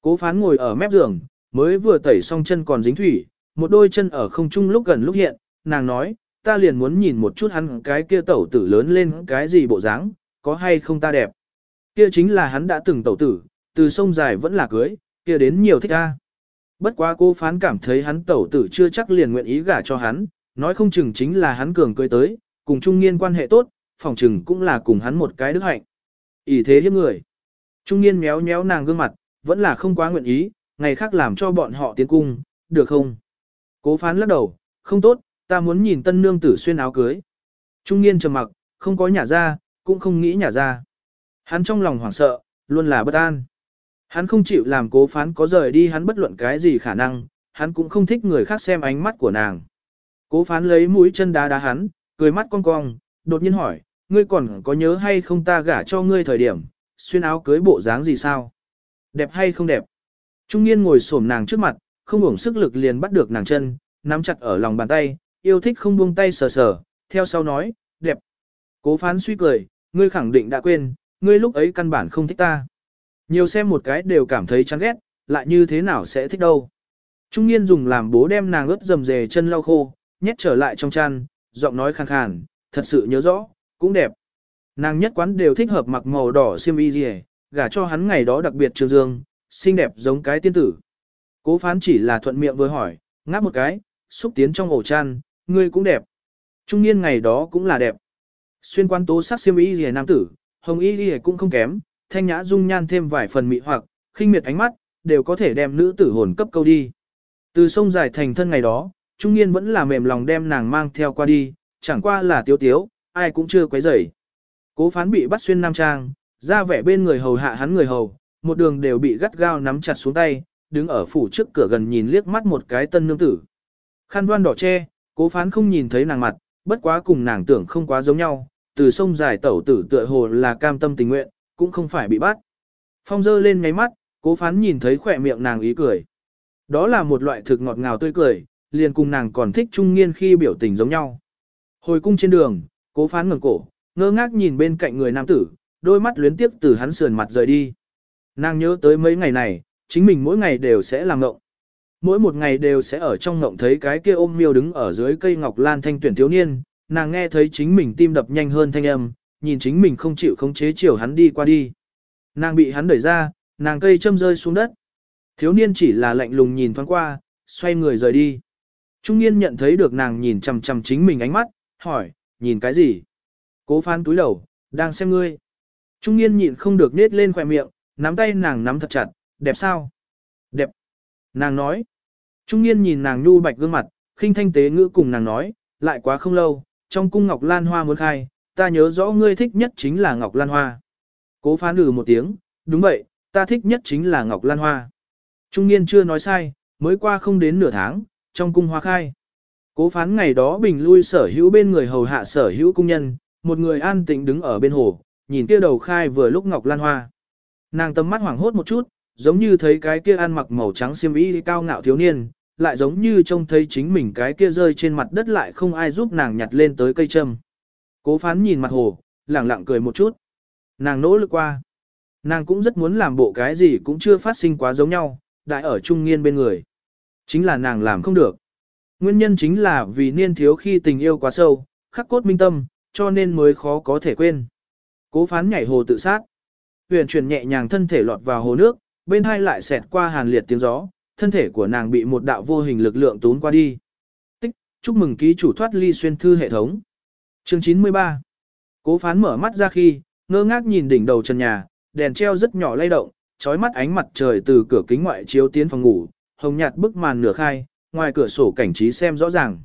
Cố phán ngồi ở mép giường, mới vừa tẩy xong chân còn dính thủy, một đôi chân ở không trung lúc gần lúc hiện, nàng nói, ta liền muốn nhìn một chút hắn cái kia tẩu tử lớn lên cái gì bộ dáng, có hay không ta đẹp. Kia chính là hắn đã từng tẩu tử, từ sông dài vẫn là cưới, kia đến nhiều thích a. Bất quá cô phán cảm thấy hắn tẩu tử chưa chắc liền nguyện ý gả cho hắn, nói không chừng chính là hắn cường cưới tới, cùng trung niên quan hệ tốt, phòng trừng cũng là cùng hắn một cái đức hạnh. ỷ thế hiếp người. Trung niên méo méo nàng gương mặt, vẫn là không quá nguyện ý, ngày khác làm cho bọn họ tiến cung, được không? Cố phán lắc đầu, không tốt, ta muốn nhìn tân nương tử xuyên áo cưới. Trung niên trầm mặc, không có nhả ra, cũng không nghĩ nhả ra. Hắn trong lòng hoảng sợ, luôn là bất an. Hắn không chịu làm cố phán có rời đi hắn bất luận cái gì khả năng, hắn cũng không thích người khác xem ánh mắt của nàng. Cố phán lấy mũi chân đá đá hắn, cười mắt cong cong, đột nhiên hỏi, ngươi còn có nhớ hay không ta gả cho ngươi thời điểm, xuyên áo cưới bộ dáng gì sao? Đẹp hay không đẹp? Trung niên ngồi xổm nàng trước mặt, không uổng sức lực liền bắt được nàng chân, nắm chặt ở lòng bàn tay, yêu thích không buông tay sờ sờ, theo sau nói, đẹp. Cố phán suy cười, ngươi khẳng định đã quên, ngươi lúc ấy căn bản không thích ta. Nhiều xem một cái đều cảm thấy chán ghét, lại như thế nào sẽ thích đâu. Trung niên dùng làm bố đem nàng ướt dầm dề chân lau khô, nhét trở lại trong chăn, giọng nói khàn khàn, thật sự nhớ rõ, cũng đẹp. Nàng nhất quán đều thích hợp mặc màu đỏ xiêm y gì, gả cho hắn ngày đó đặc biệt trường dương, xinh đẹp giống cái tiên tử. Cố phán chỉ là thuận miệng vừa hỏi, ngáp một cái, xúc tiến trong ổ chăn, ngươi cũng đẹp. Trung niên ngày đó cũng là đẹp. Xuyên quan tố sắc xiêm y gì nam tử, hồng y gì cũng không kém, thanh nhã dung nhan thêm vài phần mị hoặc, khinh miệt ánh mắt, đều có thể đem nữ tử hồn cấp câu đi. Từ sông dài thành thân ngày đó, trung niên vẫn là mềm lòng đem nàng mang theo qua đi, chẳng qua là tiếu tiếu, ai cũng chưa quấy rầy. Cố phán bị bắt xuyên nam trang, ra vẻ bên người hầu hạ hắn người hầu, một đường đều bị gắt gao nắm chặt xuống tay, đứng ở phủ trước cửa gần nhìn liếc mắt một cái tân nương tử. Khăn đoan đỏ che, cố phán không nhìn thấy nàng mặt, bất quá cùng nàng tưởng không quá giống nhau, từ sông dài tẩu tử tựa hồ là cam tâm tình nguyện, cũng không phải bị bắt. Phong dơ lên ngáy mắt, cố phán nhìn thấy khỏe miệng nàng ý cười. Đó là một loại thực ngọt ngào tươi cười, liền cùng nàng còn thích trung niên khi biểu tình giống nhau. Hồi cung trên đường, cố phán ngẩng cổ, ngơ ngác nhìn bên cạnh người nam tử, đôi mắt luyến tiếp từ hắn sườn mặt rời đi. Nàng nhớ tới mấy ngày này, chính mình mỗi ngày đều sẽ làm ngộng. Mỗi một ngày đều sẽ ở trong ngộng thấy cái kia ôm miêu đứng ở dưới cây ngọc lan thanh tuyển thiếu niên, nàng nghe thấy chính mình tim đập nhanh hơn thanh âm, nhìn chính mình không chịu khống chế chiều hắn đi qua đi. Nàng bị hắn đẩy ra, nàng cây châm rơi xuống đất. Thiếu niên chỉ là lạnh lùng nhìn thoáng qua, xoay người rời đi. Trung niên nhận thấy được nàng nhìn chằm chằm chính mình ánh mắt, hỏi, nhìn cái gì? Cố phán túi đầu, đang xem ngươi. Trung niên nhịn không được nết lên khỏe miệng, nắm tay nàng nắm thật chặt, đẹp sao? Đẹp. Nàng nói. Trung niên nhìn nàng nhu bạch gương mặt, khinh thanh tế ngữ cùng nàng nói, lại quá không lâu, trong cung ngọc lan hoa muốn khai, ta nhớ rõ ngươi thích nhất chính là ngọc lan hoa. Cố phán lử ừ một tiếng, đúng vậy, ta thích nhất chính là ngọc lan hoa. Trung niên chưa nói sai, mới qua không đến nửa tháng, trong cung hoa khai. Cố phán ngày đó bình lui sở hữu bên người hầu hạ sở hữu cung nhân, một người an tĩnh đứng ở bên hồ, nhìn kia đầu khai vừa lúc ngọc lan hoa. Nàng tầm mắt hoảng hốt một chút, giống như thấy cái kia ăn mặc màu trắng xiêm y cao ngạo thiếu niên, lại giống như trông thấy chính mình cái kia rơi trên mặt đất lại không ai giúp nàng nhặt lên tới cây châm. Cố phán nhìn mặt hồ, lẳng lặng cười một chút. Nàng nỗ lực qua. Nàng cũng rất muốn làm bộ cái gì cũng chưa phát sinh quá giống nhau, đại ở trung niên bên người. Chính là nàng làm không được. Nguyên nhân chính là vì niên thiếu khi tình yêu quá sâu, khắc cốt minh tâm, cho nên mới khó có thể quên. Cố phán nhảy hồ tự sát. Huyền chuyển nhẹ nhàng thân thể lọt vào hồ nước, bên hai lại xẹt qua hàn liệt tiếng gió, thân thể của nàng bị một đạo vô hình lực lượng tún qua đi. Tích, chúc mừng ký chủ thoát ly xuyên thư hệ thống. Chương 93 Cố phán mở mắt ra khi, ngơ ngác nhìn đỉnh đầu trần nhà, đèn treo rất nhỏ lay động, trói mắt ánh mặt trời từ cửa kính ngoại chiếu tiến phòng ngủ, hồng nhạt bức màn nửa khai, ngoài cửa sổ cảnh trí xem rõ ràng.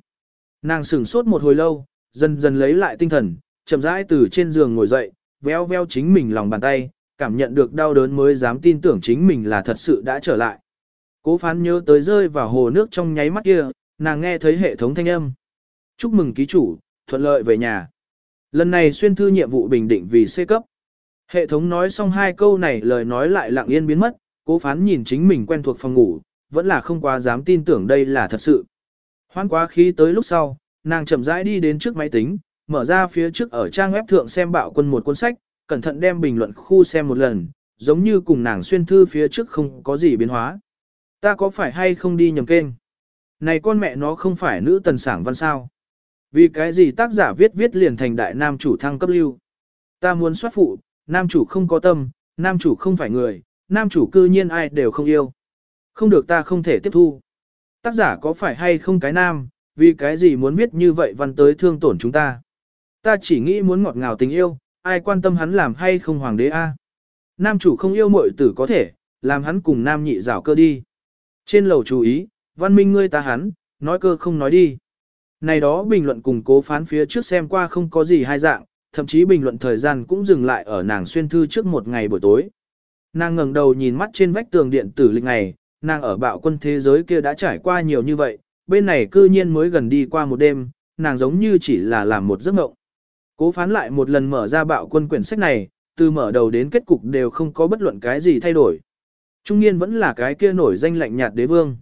Nàng sửng sốt một hồi lâu, dần dần lấy lại tinh thần, chậm rãi từ trên giường ngồi dậy, veo veo chính mình lòng bàn tay, cảm nhận được đau đớn mới dám tin tưởng chính mình là thật sự đã trở lại. Cố phán nhớ tới rơi vào hồ nước trong nháy mắt kia, nàng nghe thấy hệ thống thanh âm. Chúc mừng ký chủ, thuận lợi về nhà. Lần này xuyên thư nhiệm vụ bình định vì C cấp. Hệ thống nói xong hai câu này lời nói lại lặng yên biến mất, cố phán nhìn chính mình quen thuộc phòng ngủ, vẫn là không quá dám tin tưởng đây là thật sự. Hoan quá khí tới lúc sau, nàng chậm rãi đi đến trước máy tính, mở ra phía trước ở trang web thượng xem bạo quân một cuốn sách, cẩn thận đem bình luận khu xem một lần, giống như cùng nàng xuyên thư phía trước không có gì biến hóa. Ta có phải hay không đi nhầm kênh? Này con mẹ nó không phải nữ tần sảng văn sao? Vì cái gì tác giả viết viết liền thành đại nam chủ thăng cấp lưu? Ta muốn soát phụ, nam chủ không có tâm, nam chủ không phải người, nam chủ cư nhiên ai đều không yêu. Không được ta không thể tiếp thu. Tác giả có phải hay không cái nam, vì cái gì muốn viết như vậy văn tới thương tổn chúng ta. Ta chỉ nghĩ muốn ngọt ngào tình yêu, ai quan tâm hắn làm hay không hoàng đế a? Nam chủ không yêu muội tử có thể, làm hắn cùng nam nhị rảo cơ đi. Trên lầu chú ý, văn minh ngươi ta hắn, nói cơ không nói đi. Này đó bình luận cùng cố phán phía trước xem qua không có gì hai dạng, thậm chí bình luận thời gian cũng dừng lại ở nàng xuyên thư trước một ngày buổi tối. Nàng ngẩng đầu nhìn mắt trên vách tường điện tử lịch ngày, nàng ở bạo quân thế giới kia đã trải qua nhiều như vậy, bên này cư nhiên mới gần đi qua một đêm, nàng giống như chỉ là làm một giấc mộng. Cố phán lại một lần mở ra bạo quân quyển sách này, từ mở đầu đến kết cục đều không có bất luận cái gì thay đổi. Trung niên vẫn là cái kia nổi danh lạnh nhạt đế vương.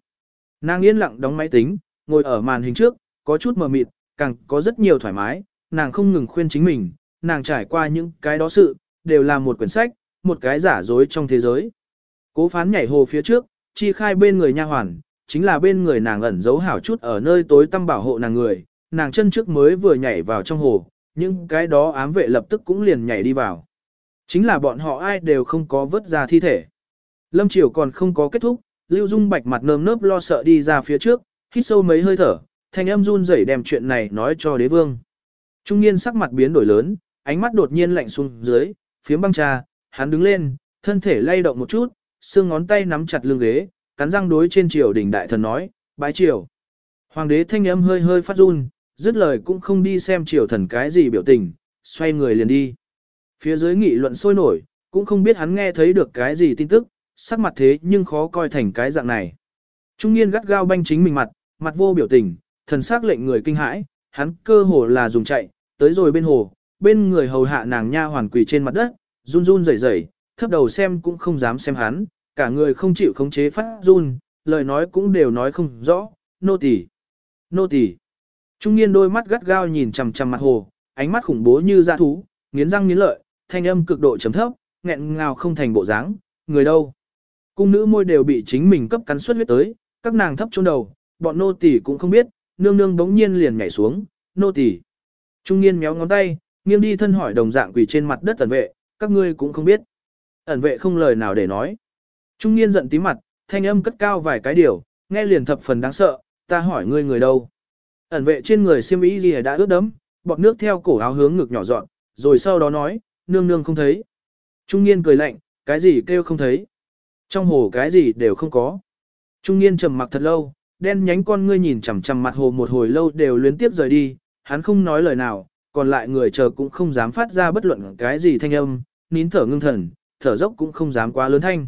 Nàng yên lặng đóng máy tính, ngồi ở màn hình trước, có chút mờ mịt, càng có rất nhiều thoải mái, nàng không ngừng khuyên chính mình, nàng trải qua những cái đó sự, đều là một quyển sách, một cái giả dối trong thế giới. Cố phán nhảy hồ phía trước, chi khai bên người nha hoàn, chính là bên người nàng ẩn giấu hảo chút ở nơi tối tăm bảo hộ nàng người, nàng chân trước mới vừa nhảy vào trong hồ, nhưng cái đó ám vệ lập tức cũng liền nhảy đi vào. Chính là bọn họ ai đều không có vớt ra thi thể. Lâm Triều còn không có kết thúc, Lưu Dung Bạch mặt nơm nớp lo sợ đi ra phía trước, hít sâu mấy hơi thở, thanh âm run rẩy đem chuyện này nói cho đế vương. Trung niên sắc mặt biến đổi lớn, ánh mắt đột nhiên lạnh xuống dưới, phía băng trà, hắn đứng lên, thân thể lay động một chút, xương ngón tay nắm chặt lưng ghế, cắn răng đối trên triều đỉnh đại thần nói, bái triều. Hoàng đế thanh âm hơi hơi phát run, dứt lời cũng không đi xem triều thần cái gì biểu tình, xoay người liền đi. Phía dưới nghị luận sôi nổi, cũng không biết hắn nghe thấy được cái gì tin tức, sắc mặt thế nhưng khó coi thành cái dạng này. Trung niên gắt gao banh chính mình mặt, mặt vô biểu tình, thần sắc lệnh người kinh hãi, hắn cơ hồ là dùng chạy, tới rồi bên hồ, bên người hầu hạ nàng nha hoàn quỳ trên mặt đất, run run rẩy rẩy, thấp đầu xem cũng không dám xem hắn, cả người không chịu khống chế phát run, lời nói cũng đều nói không rõ, nô tỳ, nô tỳ. Trung niên đôi mắt gắt gao nhìn chằm chằm mặt hồ, ánh mắt khủng bố như dã thú, nghiến răng nghiến lợi, thanh âm cực độ trầm thấp, nghẹn ngào không thành bộ dáng, người đâu? Cung nữ môi đều bị chính mình cấp cắn suất huyết tới, các nàng thấp chôn đầu, bọn nô tỳ cũng không biết, nương nương bỗng nhiên liền nhảy xuống, nô tỳ. Trung niên méo ngón tay, nghiêng đi thân hỏi đồng dạng quỳ trên mặt đất ẩn vệ, các ngươi cũng không biết. Ẩn vệ không lời nào để nói. Trung niên giận tí mặt, thanh âm cất cao vài cái điều, nghe liền thập phần đáng sợ, ta hỏi ngươi người đâu. Ẩn vệ trên người siêm ý gì đã ướt đẫm, bọt nước theo cổ áo hướng ngực nhỏ dọn, rồi sau đó nói, nương nương không thấy. Trung niên cười lạnh, cái gì kêu không thấy. Trong hồ cái gì đều không có. Trung niên trầm mặc thật lâu, đen nhánh con ngươi nhìn chằm chằm mặt hồ một hồi lâu đều luyến tiếp rời đi, hắn không nói lời nào, còn lại người chờ cũng không dám phát ra bất luận cái gì thanh âm, nín thở ngưng thần, thở dốc cũng không dám quá lớn thanh.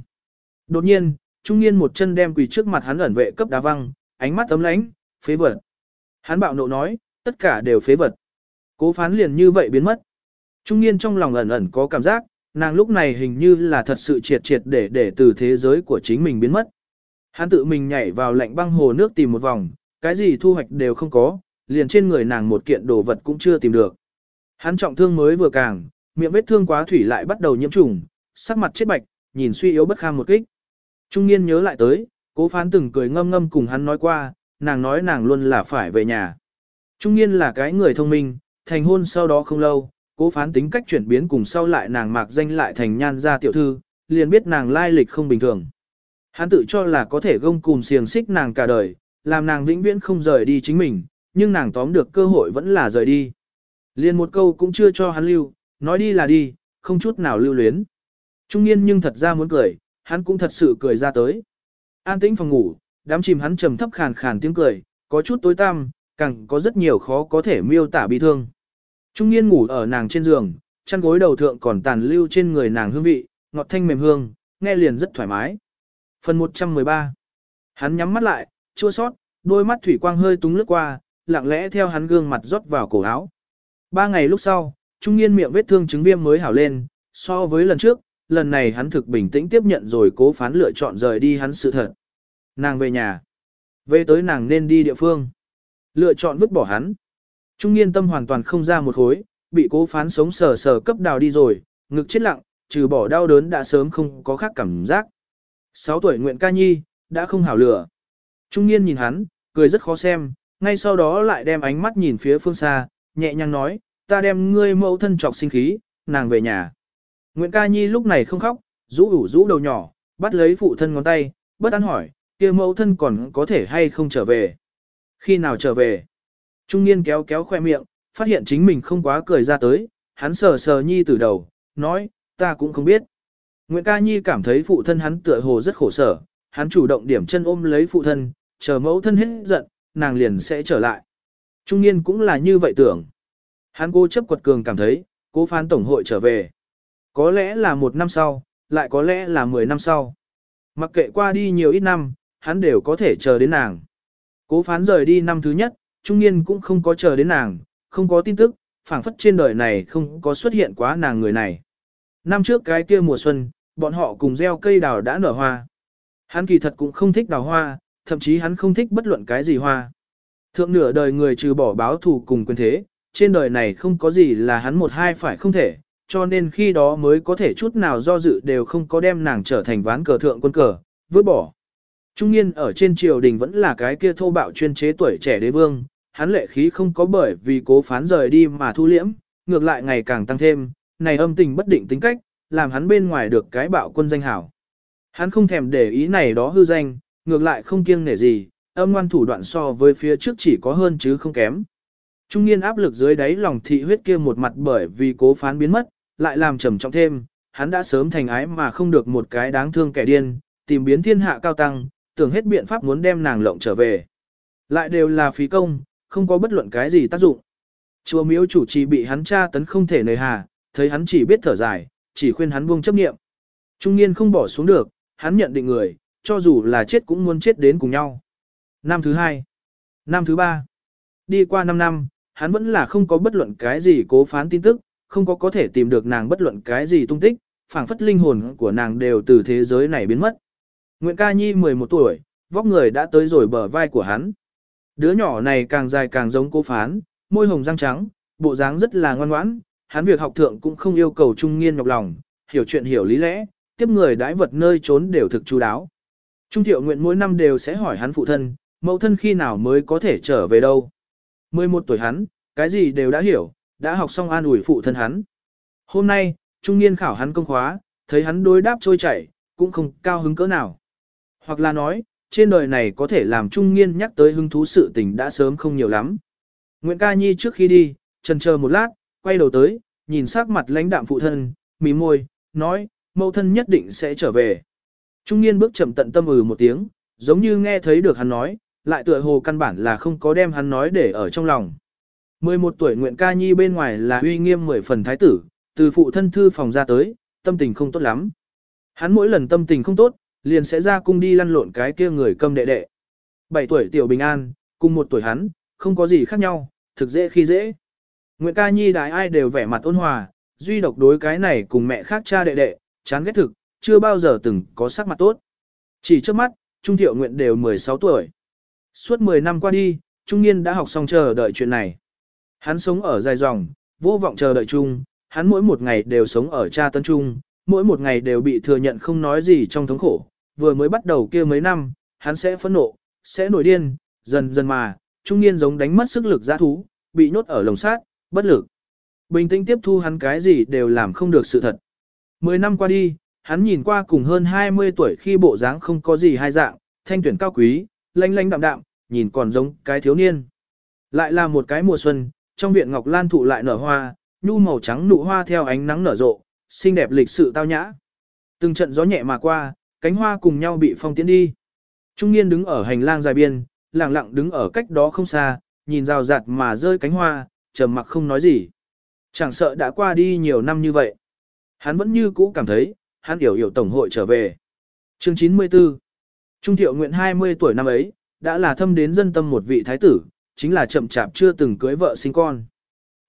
Đột nhiên, trung niên một chân đem quỳ trước mặt hắn ẩn vệ cấp đá văng, ánh mắt ấm lánh, phế vật. Hắn bạo nộ nói, tất cả đều phế vật. Cố phán liền như vậy biến mất. Trung niên trong lòng ẩn ẩn có cảm giác, nàng lúc này hình như là thật sự triệt triệt để để từ thế giới của chính mình biến mất. Hắn tự mình nhảy vào lạnh băng hồ nước tìm một vòng, cái gì thu hoạch đều không có, liền trên người nàng một kiện đồ vật cũng chưa tìm được. Hắn trọng thương mới vừa càng, miệng vết thương quá thủy lại bắt đầu nhiễm trùng, sắc mặt chết bạch, nhìn suy yếu bất kham một kích. Trung niên nhớ lại tới, cố phán từng cười ngâm ngâm cùng hắn nói qua, nàng nói nàng luôn là phải về nhà. Trung niên là cái người thông minh, thành hôn sau đó không lâu, cố phán tính cách chuyển biến cùng sau lại nàng mạc danh lại thành nhan gia tiểu thư, liền biết nàng lai lịch không bình thường. Hắn tự cho là có thể gông cùng xiềng xích nàng cả đời, làm nàng vĩnh viễn không rời đi chính mình, nhưng nàng tóm được cơ hội vẫn là rời đi. Liền một câu cũng chưa cho hắn lưu, nói đi là đi, không chút nào lưu luyến. Trung niên nhưng thật ra muốn cười, hắn cũng thật sự cười ra tới. An tĩnh phòng ngủ, đám chìm hắn trầm thấp khàn khàn tiếng cười, có chút tối tăm, càng có rất nhiều khó có thể miêu tả bi thương. Trung niên ngủ ở nàng trên giường, chăn gối đầu thượng còn tàn lưu trên người nàng hương vị, ngọt thanh mềm hương, nghe liền rất thoải mái. Phần 113 Hắn nhắm mắt lại, chua sót, đôi mắt thủy quang hơi túng lướt qua, lặng lẽ theo hắn gương mặt rót vào cổ áo. Ba ngày lúc sau, trung niên miệng vết thương chứng viêm mới hảo lên, so với lần trước, lần này hắn thực bình tĩnh tiếp nhận rồi cố phán lựa chọn rời đi hắn sự thật. Nàng về nhà. Về tới nàng nên đi địa phương. Lựa chọn vứt bỏ hắn. Trung niên tâm hoàn toàn không ra một khối, bị cố phán sống sờ sờ cấp đào đi rồi, ngực chết lặng, trừ bỏ đau đớn đã sớm không có khác cảm giác. 6 tuổi nguyện ca nhi, đã không hảo lửa. Trung niên nhìn hắn, cười rất khó xem, ngay sau đó lại đem ánh mắt nhìn phía phương xa, nhẹ nhàng nói, ta đem ngươi mẫu thân trọc sinh khí, nàng về nhà. Nguyễn ca nhi lúc này không khóc, rũ ủ rũ đầu nhỏ, bắt lấy phụ thân ngón tay, bất an hỏi, kia mẫu thân còn có thể hay không trở về. Khi nào trở về? Trung niên kéo kéo khoe miệng, phát hiện chính mình không quá cười ra tới, hắn sờ sờ nhi từ đầu, nói, ta cũng không biết. Nguyễn ca nhi cảm thấy phụ thân hắn tựa hồ rất khổ sở, hắn chủ động điểm chân ôm lấy phụ thân, chờ mẫu thân hết giận, nàng liền sẽ trở lại. Trung niên cũng là như vậy tưởng. Hắn cố chấp quật cường cảm thấy, cố phán tổng hội trở về. Có lẽ là một năm sau, lại có lẽ là mười năm sau. Mặc kệ qua đi nhiều ít năm, hắn đều có thể chờ đến nàng. Cố phán rời đi năm thứ nhất, trung niên cũng không có chờ đến nàng, không có tin tức, phảng phất trên đời này không có xuất hiện quá nàng người này. Năm trước cái kia mùa xuân, bọn họ cùng gieo cây đào đã nở hoa. Hắn kỳ thật cũng không thích đào hoa, thậm chí hắn không thích bất luận cái gì hoa. Thượng nửa đời người trừ bỏ báo thù cùng quyền thế, trên đời này không có gì là hắn một hai phải không thể, cho nên khi đó mới có thể chút nào do dự đều không có đem nàng trở thành ván cờ thượng quân cờ, vứt bỏ. Trung niên ở trên triều đình vẫn là cái kia thô bạo chuyên chế tuổi trẻ đế vương, hắn lệ khí không có bởi vì cố phán rời đi mà thu liễm, ngược lại ngày càng tăng thêm, này âm tình bất định tính cách, làm hắn bên ngoài được cái bạo quân danh hảo. Hắn không thèm để ý này đó hư danh, ngược lại không kiêng nể gì, âm ngoan thủ đoạn so với phía trước chỉ có hơn chứ không kém. Trung niên áp lực dưới đáy lòng thị huyết kia một mặt bởi vì cố phán biến mất, lại làm trầm trọng thêm, hắn đã sớm thành ái mà không được một cái đáng thương kẻ điên, tìm biến thiên hạ cao tăng, tưởng hết biện pháp muốn đem nàng lộng trở về. Lại đều là phí công, không có bất luận cái gì tác dụng. Chùa miếu chủ trì bị hắn tra tấn không thể nề hà, thấy hắn chỉ biết thở dài, chỉ khuyên hắn buông chấp niệm. Trung niên không bỏ xuống được, hắn nhận định người, cho dù là chết cũng muốn chết đến cùng nhau. Năm thứ hai, năm thứ ba, đi qua năm năm, hắn vẫn là không có bất luận cái gì cố phán tin tức, không có có thể tìm được nàng bất luận cái gì tung tích, phảng phất linh hồn của nàng đều từ thế giới này biến mất. Nguyễn ca nhi 11 tuổi, vóc người đã tới rồi bờ vai của hắn. Đứa nhỏ này càng dài càng giống cô phán, môi hồng răng trắng, bộ dáng rất là ngoan ngoãn, hắn việc học thượng cũng không yêu cầu trung nghiên nhọc lòng, hiểu chuyện hiểu lý lẽ, tiếp người đãi vật nơi trốn đều thực chú đáo. Trung thiệu nguyện mỗi năm đều sẽ hỏi hắn phụ thân, mẫu thân khi nào mới có thể trở về đâu. 11 tuổi hắn, cái gì đều đã hiểu, đã học xong an ủi phụ thân hắn. Hôm nay, trung niên khảo hắn công khóa, thấy hắn đối đáp trôi chảy, cũng không cao hứng cỡ nào. Hoặc là nói, trên đời này có thể làm trung niên nhắc tới hứng thú sự tình đã sớm không nhiều lắm. Nguyễn Ca Nhi trước khi đi, trần chờ một lát, quay đầu tới, nhìn sắc mặt lãnh đạm phụ thân, mí môi, nói, mẫu thân nhất định sẽ trở về. Trung niên bước chậm tận tâm ừ một tiếng, giống như nghe thấy được hắn nói, lại tựa hồ căn bản là không có đem hắn nói để ở trong lòng. 11 tuổi Nguyện Ca Nhi bên ngoài là uy nghiêm mười phần thái tử, từ phụ thân thư phòng ra tới, tâm tình không tốt lắm. Hắn mỗi lần tâm tình không tốt, liền sẽ ra cung đi lăn lộn cái kia người câm đệ đệ. 7 tuổi tiểu bình an, cùng một tuổi hắn, không có gì khác nhau, thực dễ khi dễ. Nguyện Ca Nhi đại ai đều vẻ mặt ôn hòa, duy độc đối cái này cùng mẹ khác cha đệ đệ, chán ghét thực, chưa bao giờ từng có sắc mặt tốt. Chỉ trước mắt, Trung Thiệu Nguyện đều 16 tuổi. Suốt 10 năm qua đi, Trung Niên đã học xong chờ đợi chuyện này. Hắn sống ở dài dòng, vô vọng chờ đợi chung, hắn mỗi một ngày đều sống ở cha tân trung, mỗi một ngày đều bị thừa nhận không nói gì trong thống khổ. Vừa mới bắt đầu kia mấy năm, hắn sẽ phẫn nộ, sẽ nổi điên, dần dần mà, trung niên giống đánh mất sức lực giã thú, bị nhốt ở lồng sát, bất lực. Bình tĩnh tiếp thu hắn cái gì đều làm không được sự thật. Mười năm qua đi, hắn nhìn qua cùng hơn 20 tuổi khi bộ dáng không có gì hai dạng, thanh tuyển cao quý, lanh lanh đạm đạm, nhìn còn giống cái thiếu niên. Lại là một cái mùa xuân, trong viện ngọc lan thụ lại nở hoa, nhu màu trắng nụ hoa theo ánh nắng nở rộ, xinh đẹp lịch sự tao nhã. Từng trận gió nhẹ mà qua, cánh hoa cùng nhau bị phong tiến đi. Trung niên đứng ở hành lang dài biên, lặng lặng đứng ở cách đó không xa, nhìn rào rạt mà rơi cánh hoa, trầm mặc không nói gì. Chẳng sợ đã qua đi nhiều năm như vậy. Hắn vẫn như cũ cảm thấy, hắn hiểu hiểu tổng hội trở về. Chương 94 Trung thiệu nguyện 20 tuổi năm ấy, đã là thâm đến dân tâm một vị thái tử, chính là chậm chạp chưa từng cưới vợ sinh con.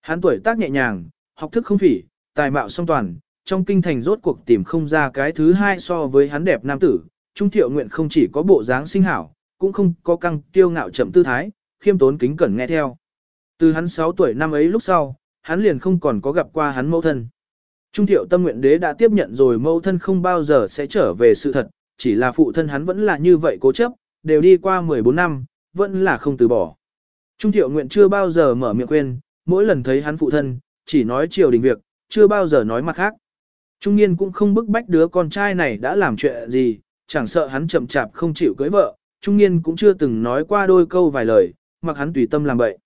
Hắn tuổi tác nhẹ nhàng, học thức không phỉ, tài mạo song toàn, trong kinh thành rốt cuộc tìm không ra cái thứ hai so với hắn đẹp nam tử, Trung Thiệu Nguyện không chỉ có bộ dáng sinh hảo, cũng không có căng kiêu ngạo chậm tư thái, khiêm tốn kính cẩn nghe theo. Từ hắn 6 tuổi năm ấy lúc sau, hắn liền không còn có gặp qua hắn mẫu thân. Trung Thiệu Tâm Nguyện Đế đã tiếp nhận rồi mẫu thân không bao giờ sẽ trở về sự thật, chỉ là phụ thân hắn vẫn là như vậy cố chấp, đều đi qua 14 năm, vẫn là không từ bỏ. Trung thiệu nguyện chưa bao giờ mở miệng quên, mỗi lần thấy hắn phụ thân, chỉ nói triều đình việc, chưa bao giờ nói mặt khác. Trung niên cũng không bức bách đứa con trai này đã làm chuyện gì, chẳng sợ hắn chậm chạp không chịu cưới vợ, Trung niên cũng chưa từng nói qua đôi câu vài lời, mặc hắn tùy tâm làm vậy.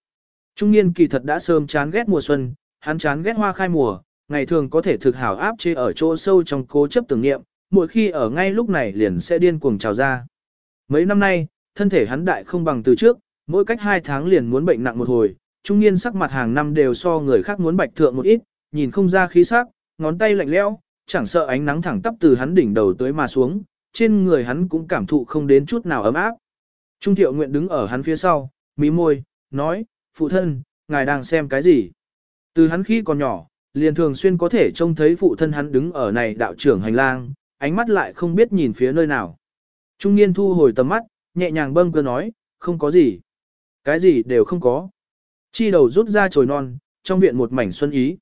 Trung niên kỳ thật đã sớm chán ghét mùa xuân, hắn chán ghét hoa khai mùa, ngày thường có thể thực hảo áp chế ở chỗ sâu trong cố chấp tưởng niệm, mỗi khi ở ngay lúc này liền sẽ điên cuồng trào ra. Mấy năm nay, thân thể hắn đại không bằng từ trước, mỗi cách hai tháng liền muốn bệnh nặng một hồi, trung niên sắc mặt hàng năm đều so người khác muốn bạch thượng một ít, nhìn không ra khí sắc, ngón tay lạnh lẽo, chẳng sợ ánh nắng thẳng tắp từ hắn đỉnh đầu tới mà xuống, trên người hắn cũng cảm thụ không đến chút nào ấm áp. Trung thiệu nguyện đứng ở hắn phía sau, mí môi, nói, phụ thân, ngài đang xem cái gì? Từ hắn khi còn nhỏ, liền thường xuyên có thể trông thấy phụ thân hắn đứng ở này đạo trưởng hành lang, ánh mắt lại không biết nhìn phía nơi nào. Trung niên thu hồi tầm mắt, nhẹ nhàng bâng cơ nói, không có gì. Cái gì đều không có. Chi đầu rút ra chồi non, trong viện một mảnh xuân ý.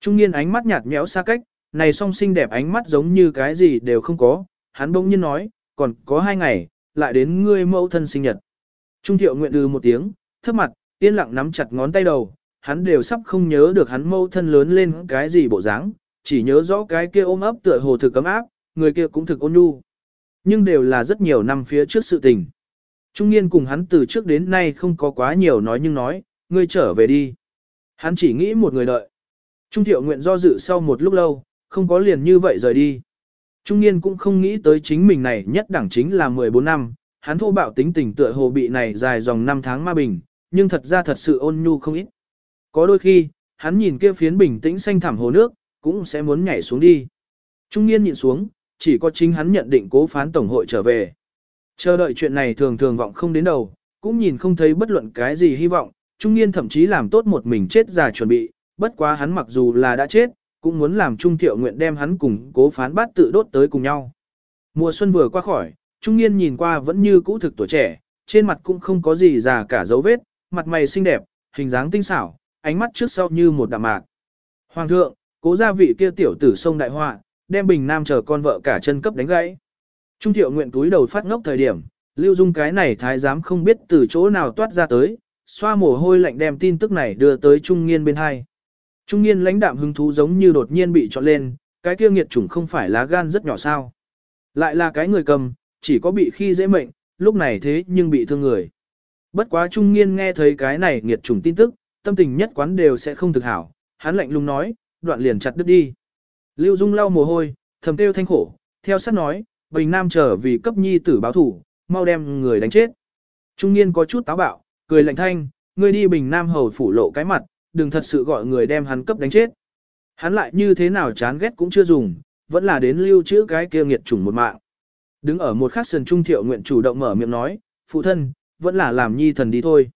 Trung niên ánh mắt nhạt nhẽo xa cách, này song xinh đẹp ánh mắt giống như cái gì đều không có. Hắn bỗng nhiên nói, còn có hai ngày, lại đến ngươi mẫu thân sinh nhật. Trung thiệu nguyện ư một tiếng, thấp mặt, yên lặng nắm chặt ngón tay đầu, hắn đều sắp không nhớ được hắn mẫu thân lớn lên cái gì bộ dáng, chỉ nhớ rõ cái kia ôm ấp tựa hồ thực cấm áp, người kia cũng thực ôn nhu. Nhưng đều là rất nhiều năm phía trước sự tình. Trung niên cùng hắn từ trước đến nay không có quá nhiều nói nhưng nói, ngươi trở về đi. Hắn chỉ nghĩ một người đợi. Trung thiệu nguyện do dự sau một lúc lâu, không có liền như vậy rời đi. Trung niên cũng không nghĩ tới chính mình này nhất đẳng chính là 14 năm, hắn thô bạo tính tình tựa hồ bị này dài dòng năm tháng ma bình, nhưng thật ra thật sự ôn nhu không ít. Có đôi khi, hắn nhìn kia phiến bình tĩnh xanh thẳm hồ nước, cũng sẽ muốn nhảy xuống đi. Trung niên nhịn xuống, chỉ có chính hắn nhận định cố phán tổng hội trở về. Chờ đợi chuyện này thường thường vọng không đến đầu, cũng nhìn không thấy bất luận cái gì hy vọng, trung niên thậm chí làm tốt một mình chết già chuẩn bị, bất quá hắn mặc dù là đã chết, cũng muốn làm trung thiệu nguyện đem hắn cùng cố phán bát tự đốt tới cùng nhau. Mùa xuân vừa qua khỏi, trung niên nhìn qua vẫn như cũ thực tuổi trẻ, trên mặt cũng không có gì già cả dấu vết, mặt mày xinh đẹp, hình dáng tinh xảo, ánh mắt trước sau như một đạm mạc. Hoàng thượng, cố gia vị kia tiểu tử sông đại họa, đem bình nam chờ con vợ cả chân cấp đánh gãy. Trung thiệu nguyện túi đầu phát ngốc thời điểm, lưu dung cái này thái giám không biết từ chỗ nào toát ra tới, xoa mồ hôi lạnh đem tin tức này đưa tới trung nghiên bên hai. Trung nghiên lãnh đạm hứng thú giống như đột nhiên bị trọn lên, cái kia nghiệt chủng không phải lá gan rất nhỏ sao. Lại là cái người cầm, chỉ có bị khi dễ mệnh, lúc này thế nhưng bị thương người. Bất quá trung nghiên nghe thấy cái này nghiệt chủng tin tức, tâm tình nhất quán đều sẽ không thực hảo, hắn lạnh lùng nói, đoạn liền chặt đứt đi. Lưu Dung lau mồ hôi, thầm kêu thanh khổ, theo sát nói, Bình Nam trở vì cấp nhi tử báo thủ, mau đem người đánh chết. Trung niên có chút táo bạo, cười lạnh thanh, ngươi đi Bình Nam hầu phủ lộ cái mặt, đừng thật sự gọi người đem hắn cấp đánh chết. Hắn lại như thế nào chán ghét cũng chưa dùng, vẫn là đến lưu trữ cái kia nghiệt chủng một mạng. Đứng ở một khắc sườn trung thiệu nguyện chủ động mở miệng nói, phụ thân, vẫn là làm nhi thần đi thôi.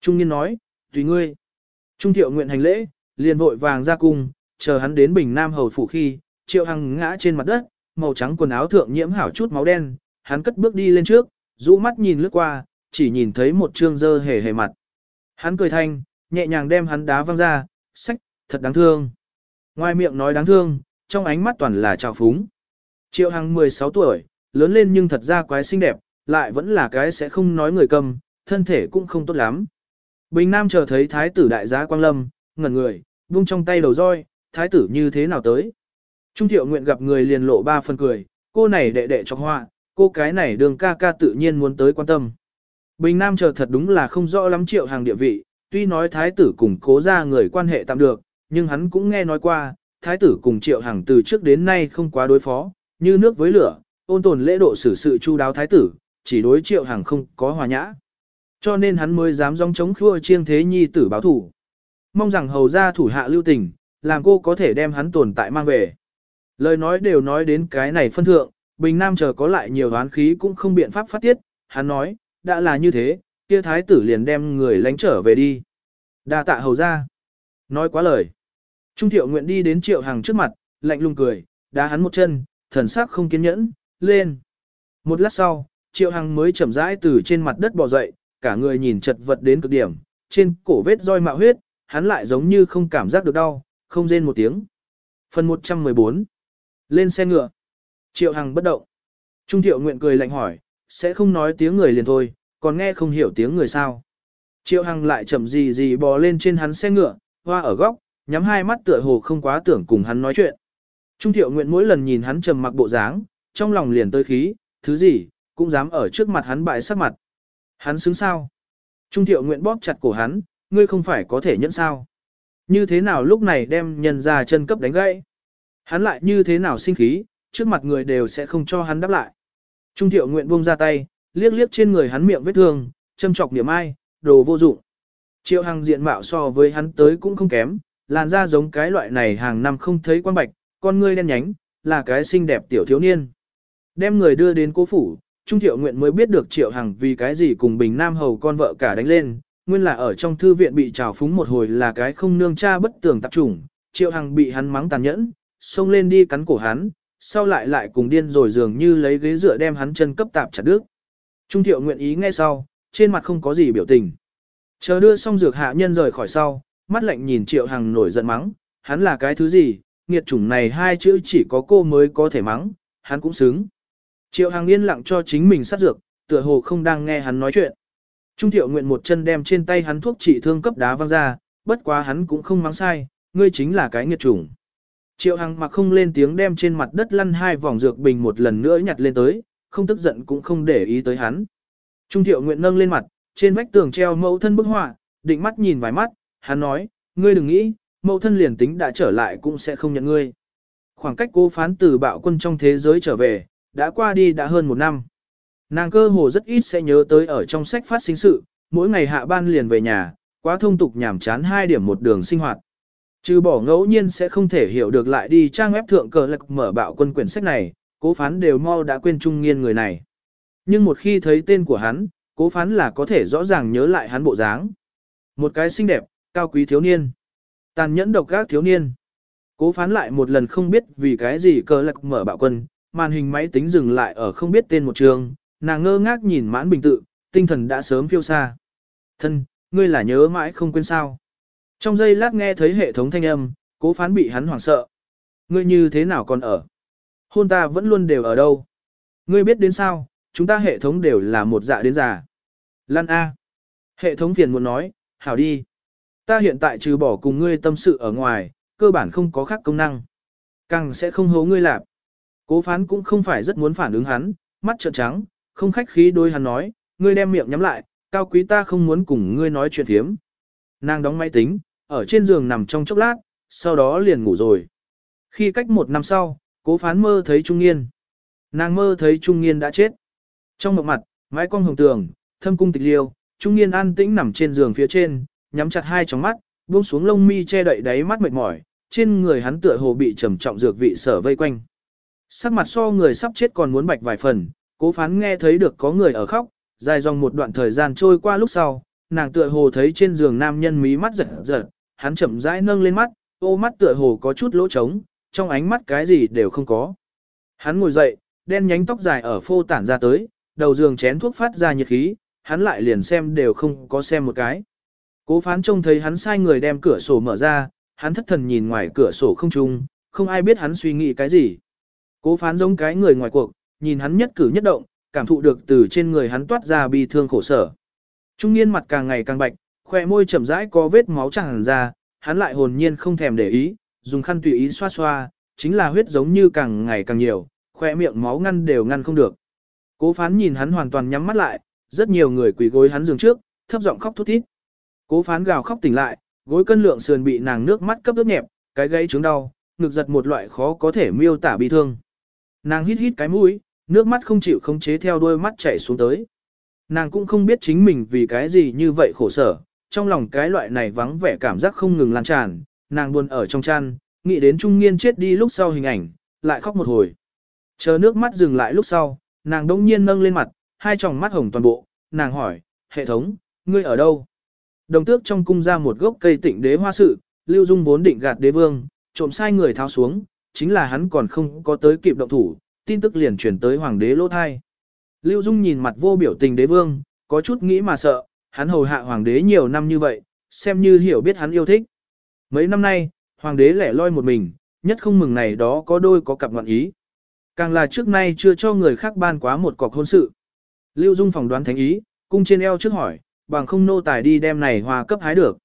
Trung niên nói, tùy ngươi. Trung thiệu nguyện hành lễ, liền vội vàng ra cung, chờ hắn đến Bình Nam hầu phủ khi, Triệu Hằng ngã trên mặt đất, màu trắng quần áo thượng nhiễm hảo chút máu đen, hắn cất bước đi lên trước, rũ mắt nhìn lướt qua, chỉ nhìn thấy một trương dơ hề hề mặt. Hắn cười thanh, nhẹ nhàng đem hắn đá văng ra, sách, thật đáng thương. Ngoài miệng nói đáng thương, trong ánh mắt toàn là trào phúng. Triệu Hằng 16 tuổi, lớn lên nhưng thật ra quái xinh đẹp, lại vẫn là cái sẽ không nói người cầm, thân thể cũng không tốt lắm. Bình Nam chờ thấy thái tử đại gia Quang Lâm, ngẩn người, buông trong tay đầu roi, thái tử như thế nào tới. Trung thiệu nguyện gặp người liền lộ ba phần cười, cô này đệ đệ cho họa, cô cái này đường ca ca tự nhiên muốn tới quan tâm. Bình Nam chờ thật đúng là không rõ lắm triệu hàng địa vị, tuy nói thái tử cùng cố ra người quan hệ tạm được, nhưng hắn cũng nghe nói qua, thái tử cùng triệu hàng từ trước đến nay không quá đối phó, như nước với lửa, ôn tồn lễ độ xử sự chu đáo thái tử, chỉ đối triệu hàng không có hòa nhã. Cho nên hắn mới dám dòng chống khua chiêng thế nhi tử báo thủ. Mong rằng hầu ra thủ hạ lưu tình, làm cô có thể đem hắn tồn tại mang về. Lời nói đều nói đến cái này phân thượng, Bình Nam chờ có lại nhiều oán khí cũng không biện pháp phát tiết, hắn nói, đã là như thế, kia thái tử liền đem người lánh trở về đi. đa tạ hầu ra. Nói quá lời. Trung thiệu nguyện đi đến triệu hàng trước mặt, lạnh lùng cười, đá hắn một chân, thần sắc không kiên nhẫn, lên. Một lát sau, triệu hằng mới chậm rãi từ trên mặt đất bò dậy, cả người nhìn chật vật đến cực điểm, trên cổ vết roi mạo huyết, hắn lại giống như không cảm giác được đau, không rên một tiếng. Phần 114 lên xe ngựa. Triệu Hằng bất động. Trung thiệu nguyện cười lạnh hỏi, sẽ không nói tiếng người liền thôi, còn nghe không hiểu tiếng người sao. Triệu Hằng lại chậm gì gì bò lên trên hắn xe ngựa, hoa ở góc, nhắm hai mắt tựa hồ không quá tưởng cùng hắn nói chuyện. Trung thiệu nguyện mỗi lần nhìn hắn trầm mặc bộ dáng, trong lòng liền tới khí, thứ gì, cũng dám ở trước mặt hắn bại sắc mặt. Hắn xứng sao? Trung thiệu nguyện bóp chặt cổ hắn, ngươi không phải có thể nhẫn sao? Như thế nào lúc này đem nhân ra chân cấp đánh gãy? Hắn lại như thế nào sinh khí, trước mặt người đều sẽ không cho hắn đáp lại. Trung thiệu nguyện buông ra tay, liếc liếc trên người hắn miệng vết thương, châm chọc niệm ai, đồ vô dụng. Triệu Hằng diện mạo so với hắn tới cũng không kém, làn da giống cái loại này hàng năm không thấy quan bạch, con ngươi đen nhánh, là cái xinh đẹp tiểu thiếu niên. Đem người đưa đến cố phủ, Trung Thiệu Nguyện mới biết được Triệu Hằng vì cái gì cùng Bình Nam Hầu con vợ cả đánh lên, nguyên là ở trong thư viện bị trào phúng một hồi là cái không nương cha bất tường tạp chủng, Triệu Hằng bị hắn mắng tàn nhẫn, xông lên đi cắn cổ hắn, sau lại lại cùng điên rồi dường như lấy ghế dựa đem hắn chân cấp tạp chặt đứt. Trung Thiệu nguyện ý nghe sau, trên mặt không có gì biểu tình. Chờ đưa xong dược hạ nhân rời khỏi sau, mắt lạnh nhìn Triệu Hằng nổi giận mắng, hắn là cái thứ gì, nghiệt chủng này hai chữ chỉ có cô mới có thể mắng, hắn cũng xứng. Triệu Hằng yên lặng cho chính mình sát dược, tựa hồ không đang nghe hắn nói chuyện. Trung thiệu nguyện một chân đem trên tay hắn thuốc trị thương cấp đá văng ra, bất quá hắn cũng không mắng sai, ngươi chính là cái nghiệt chủng. Triệu Hằng mặc không lên tiếng đem trên mặt đất lăn hai vòng dược bình một lần nữa nhặt lên tới, không tức giận cũng không để ý tới hắn. Trung thiệu nguyện nâng lên mặt, trên vách tường treo mẫu thân bức họa, định mắt nhìn vài mắt, hắn nói, ngươi đừng nghĩ, mẫu thân liền tính đã trở lại cũng sẽ không nhận ngươi. Khoảng cách cố phán từ bạo quân trong thế giới trở về, đã qua đi đã hơn một năm. Nàng cơ hồ rất ít sẽ nhớ tới ở trong sách phát sinh sự, mỗi ngày hạ ban liền về nhà, quá thông tục nhảm chán hai điểm một đường sinh hoạt. Trừ bỏ ngẫu nhiên sẽ không thể hiểu được lại đi trang web thượng cờ lạc mở bạo quân quyển sách này, cố phán đều mau đã quên trung nghiên người này. Nhưng một khi thấy tên của hắn, cố phán là có thể rõ ràng nhớ lại hắn bộ dáng. Một cái xinh đẹp, cao quý thiếu niên. Tàn nhẫn độc gác thiếu niên. Cố phán lại một lần không biết vì cái gì cờ lạc mở bạo quân, màn hình máy tính dừng lại ở không biết tên một trường, nàng ngơ ngác nhìn mãn bình tự, tinh thần đã sớm phiêu xa. Thân, ngươi là nhớ mãi không quên sao. Trong giây lát nghe thấy hệ thống thanh âm, cố phán bị hắn hoảng sợ. Ngươi như thế nào còn ở? Hôn ta vẫn luôn đều ở đâu? Ngươi biết đến sao, chúng ta hệ thống đều là một dạ đến già. Lan A. Hệ thống phiền muốn nói, hảo đi. Ta hiện tại trừ bỏ cùng ngươi tâm sự ở ngoài, cơ bản không có khác công năng. Càng sẽ không hố ngươi lạp. Cố phán cũng không phải rất muốn phản ứng hắn, mắt trợn trắng, không khách khí đôi hắn nói, ngươi đem miệng nhắm lại, cao quý ta không muốn cùng ngươi nói chuyện thiếm. Nàng đóng máy tính, ở trên giường nằm trong chốc lát, sau đó liền ngủ rồi. Khi cách một năm sau, cố phán mơ thấy Trung Nghiên. Nàng mơ thấy Trung Nghiên đã chết. Trong mộng mặt, mái cong hồng tường, thâm cung tịch liêu, Trung Nghiên an tĩnh nằm trên giường phía trên, nhắm chặt hai tròng mắt, buông xuống lông mi che đậy đáy mắt mệt mỏi, trên người hắn tựa hồ bị trầm trọng dược vị sở vây quanh. Sắc mặt so người sắp chết còn muốn bạch vài phần, cố phán nghe thấy được có người ở khóc, dài dòng một đoạn thời gian trôi qua lúc sau, nàng tựa hồ thấy trên giường nam nhân mí mắt giật giật, hắn chậm rãi nâng lên mắt, ô mắt tựa hồ có chút lỗ trống, trong ánh mắt cái gì đều không có. Hắn ngồi dậy, đen nhánh tóc dài ở phô tản ra tới, đầu giường chén thuốc phát ra nhiệt khí, hắn lại liền xem đều không có xem một cái. Cố phán trông thấy hắn sai người đem cửa sổ mở ra, hắn thất thần nhìn ngoài cửa sổ không trung, không ai biết hắn suy nghĩ cái gì. Cố phán giống cái người ngoài cuộc, nhìn hắn nhất cử nhất động, cảm thụ được từ trên người hắn toát ra bi thương khổ sở. Trung niên mặt càng ngày càng bạch, khoe môi chậm rãi có vết máu tràn ra, hắn lại hồn nhiên không thèm để ý, dùng khăn tùy ý xoa xoa, chính là huyết giống như càng ngày càng nhiều, khoe miệng máu ngăn đều ngăn không được. Cố phán nhìn hắn hoàn toàn nhắm mắt lại, rất nhiều người quỳ gối hắn giường trước, thấp giọng khóc thút thít. Cố phán gào khóc tỉnh lại, gối cân lượng sườn bị nàng nước mắt cấp ướt nhẹp, cái gáy trướng đau, ngực giật một loại khó có thể miêu tả bi thương. Nàng hít hít cái mũi, nước mắt không chịu khống chế theo đôi mắt chảy xuống tới. Nàng cũng không biết chính mình vì cái gì như vậy khổ sở, trong lòng cái loại này vắng vẻ cảm giác không ngừng lan tràn, nàng buồn ở trong chăn, nghĩ đến trung nghiên chết đi lúc sau hình ảnh, lại khóc một hồi. Chờ nước mắt dừng lại lúc sau, nàng đông nhiên nâng lên mặt, hai tròng mắt hồng toàn bộ, nàng hỏi, hệ thống, ngươi ở đâu? Đồng tước trong cung ra một gốc cây tịnh đế hoa sự, lưu dung vốn định gạt đế vương, trộm sai người tháo xuống, chính là hắn còn không có tới kịp động thủ, tin tức liền chuyển tới hoàng đế lỗ thai. Lưu Dung nhìn mặt vô biểu tình đế vương, có chút nghĩ mà sợ, hắn hầu hạ hoàng đế nhiều năm như vậy, xem như hiểu biết hắn yêu thích. Mấy năm nay, hoàng đế lẻ loi một mình, nhất không mừng này đó có đôi có cặp ngoạn ý. Càng là trước nay chưa cho người khác ban quá một cọc hôn sự. Lưu Dung phỏng đoán thánh ý, cung trên eo trước hỏi, bằng không nô tài đi đem này hòa cấp hái được.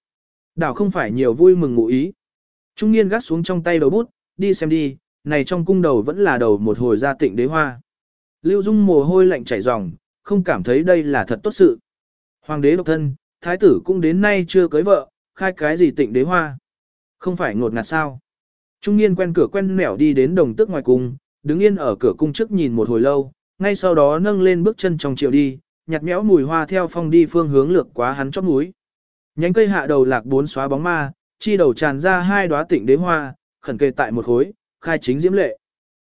Đảo không phải nhiều vui mừng ngụ ý. Trung niên gắt xuống trong tay đầu bút, đi xem đi, này trong cung đầu vẫn là đầu một hồi gia tịnh đế hoa. Lưu Dung mồ hôi lạnh chảy ròng, không cảm thấy đây là thật tốt sự. Hoàng đế độc thân, thái tử cũng đến nay chưa cưới vợ, khai cái gì tịnh đế hoa. Không phải ngột ngạt sao. Trung niên quen cửa quen nẻo đi đến đồng tước ngoài cung, đứng yên ở cửa cung trước nhìn một hồi lâu, ngay sau đó nâng lên bước chân trong chiều đi, nhặt méo mùi hoa theo phong đi phương hướng lược quá hắn chót núi. Nhánh cây hạ đầu lạc bốn xóa bóng ma, chi đầu tràn ra hai đóa tịnh đế hoa, khẩn kề tại một khối, khai chính diễm lệ.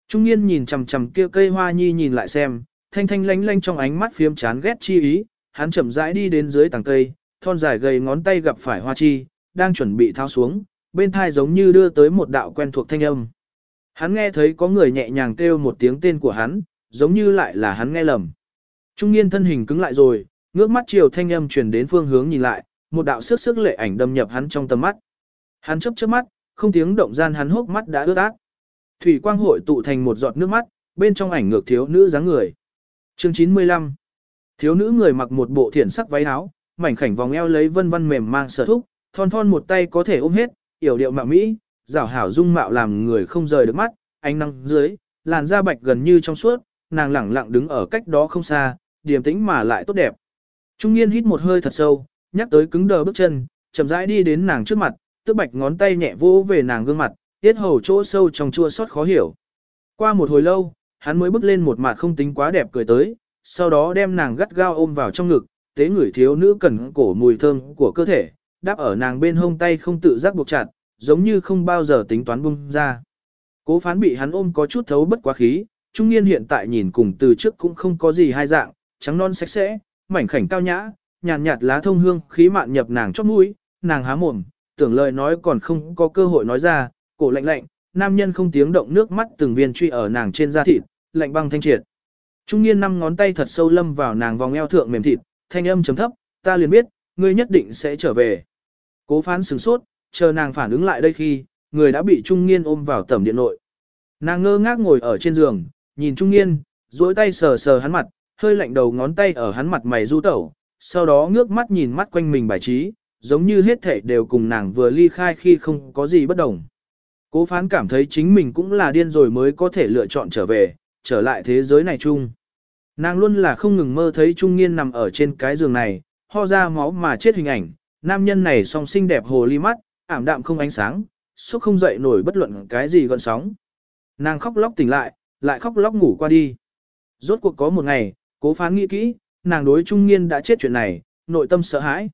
Trung niên nhìn chằm chằm kia cây hoa nhi nhìn lại xem, thanh thanh lánh lánh trong ánh mắt phiếm chán ghét chi ý, hắn chậm rãi đi đến dưới tàng cây, thon dài gầy ngón tay gặp phải hoa chi, đang chuẩn bị tháo xuống, bên thai giống như đưa tới một đạo quen thuộc thanh âm. Hắn nghe thấy có người nhẹ nhàng kêu một tiếng tên của hắn, giống như lại là hắn nghe lầm. Trung niên thân hình cứng lại rồi, ngước mắt chiều thanh âm chuyển đến phương hướng nhìn lại, một đạo sức sức lệ ảnh đâm nhập hắn trong tầm mắt. Hắn chớp chớp mắt, không tiếng động gian hắn hốc mắt đã ướt át. Thủy quang hội tụ thành một giọt nước mắt, bên trong ảnh ngược thiếu nữ dáng người. Chương 95 Thiếu nữ người mặc một bộ thiển sắc váy áo, mảnh khảnh vòng eo lấy vân vân mềm mang sở thúc, thon thon một tay có thể ôm hết, yểu điệu mạo mỹ, rảo hảo dung mạo làm người không rời được mắt, ánh nắng dưới, làn da bạch gần như trong suốt, nàng lẳng lặng đứng ở cách đó không xa, điềm tĩnh mà lại tốt đẹp. Trung niên hít một hơi thật sâu, nhắc tới cứng đờ bước chân, chậm rãi đi đến nàng trước mặt, tức bạch ngón tay nhẹ vỗ về nàng gương mặt, tiết hầu chỗ sâu trong chua xót khó hiểu. Qua một hồi lâu, hắn mới bước lên một mặt không tính quá đẹp cười tới, sau đó đem nàng gắt gao ôm vào trong ngực, tế người thiếu nữ cần cổ mùi thơm của cơ thể, đáp ở nàng bên hông tay không tự giác buộc chặt, giống như không bao giờ tính toán bung ra. Cố phán bị hắn ôm có chút thấu bất quá khí, trung niên hiện tại nhìn cùng từ trước cũng không có gì hai dạng, trắng non sạch sẽ, mảnh khảnh cao nhã, nhàn nhạt, lá thông hương khí mạn nhập nàng chót mũi, nàng há mồm, tưởng lời nói còn không có cơ hội nói ra, cổ lạnh lạnh, nam nhân không tiếng động nước mắt từng viên truy ở nàng trên da thịt, lạnh băng thanh triệt. Trung niên năm ngón tay thật sâu lâm vào nàng vòng eo thượng mềm thịt, thanh âm chấm thấp, ta liền biết, ngươi nhất định sẽ trở về. Cố phán sửng sốt, chờ nàng phản ứng lại đây khi, người đã bị Trung niên ôm vào tầm điện nội. Nàng ngơ ngác ngồi ở trên giường, nhìn Trung niên, duỗi tay sờ sờ hắn mặt, hơi lạnh đầu ngón tay ở hắn mặt mày du tẩu, sau đó ngước mắt nhìn mắt quanh mình bài trí, giống như hết thảy đều cùng nàng vừa ly khai khi không có gì bất đồng. Cố phán cảm thấy chính mình cũng là điên rồi mới có thể lựa chọn trở về, trở lại thế giới này chung. Nàng luôn là không ngừng mơ thấy trung niên nằm ở trên cái giường này, ho ra máu mà chết hình ảnh, nam nhân này song xinh đẹp hồ ly mắt, ảm đạm không ánh sáng, suốt không dậy nổi bất luận cái gì gọn sóng. Nàng khóc lóc tỉnh lại, lại khóc lóc ngủ qua đi. Rốt cuộc có một ngày, cố phán nghĩ kỹ, nàng đối trung niên đã chết chuyện này, nội tâm sợ hãi.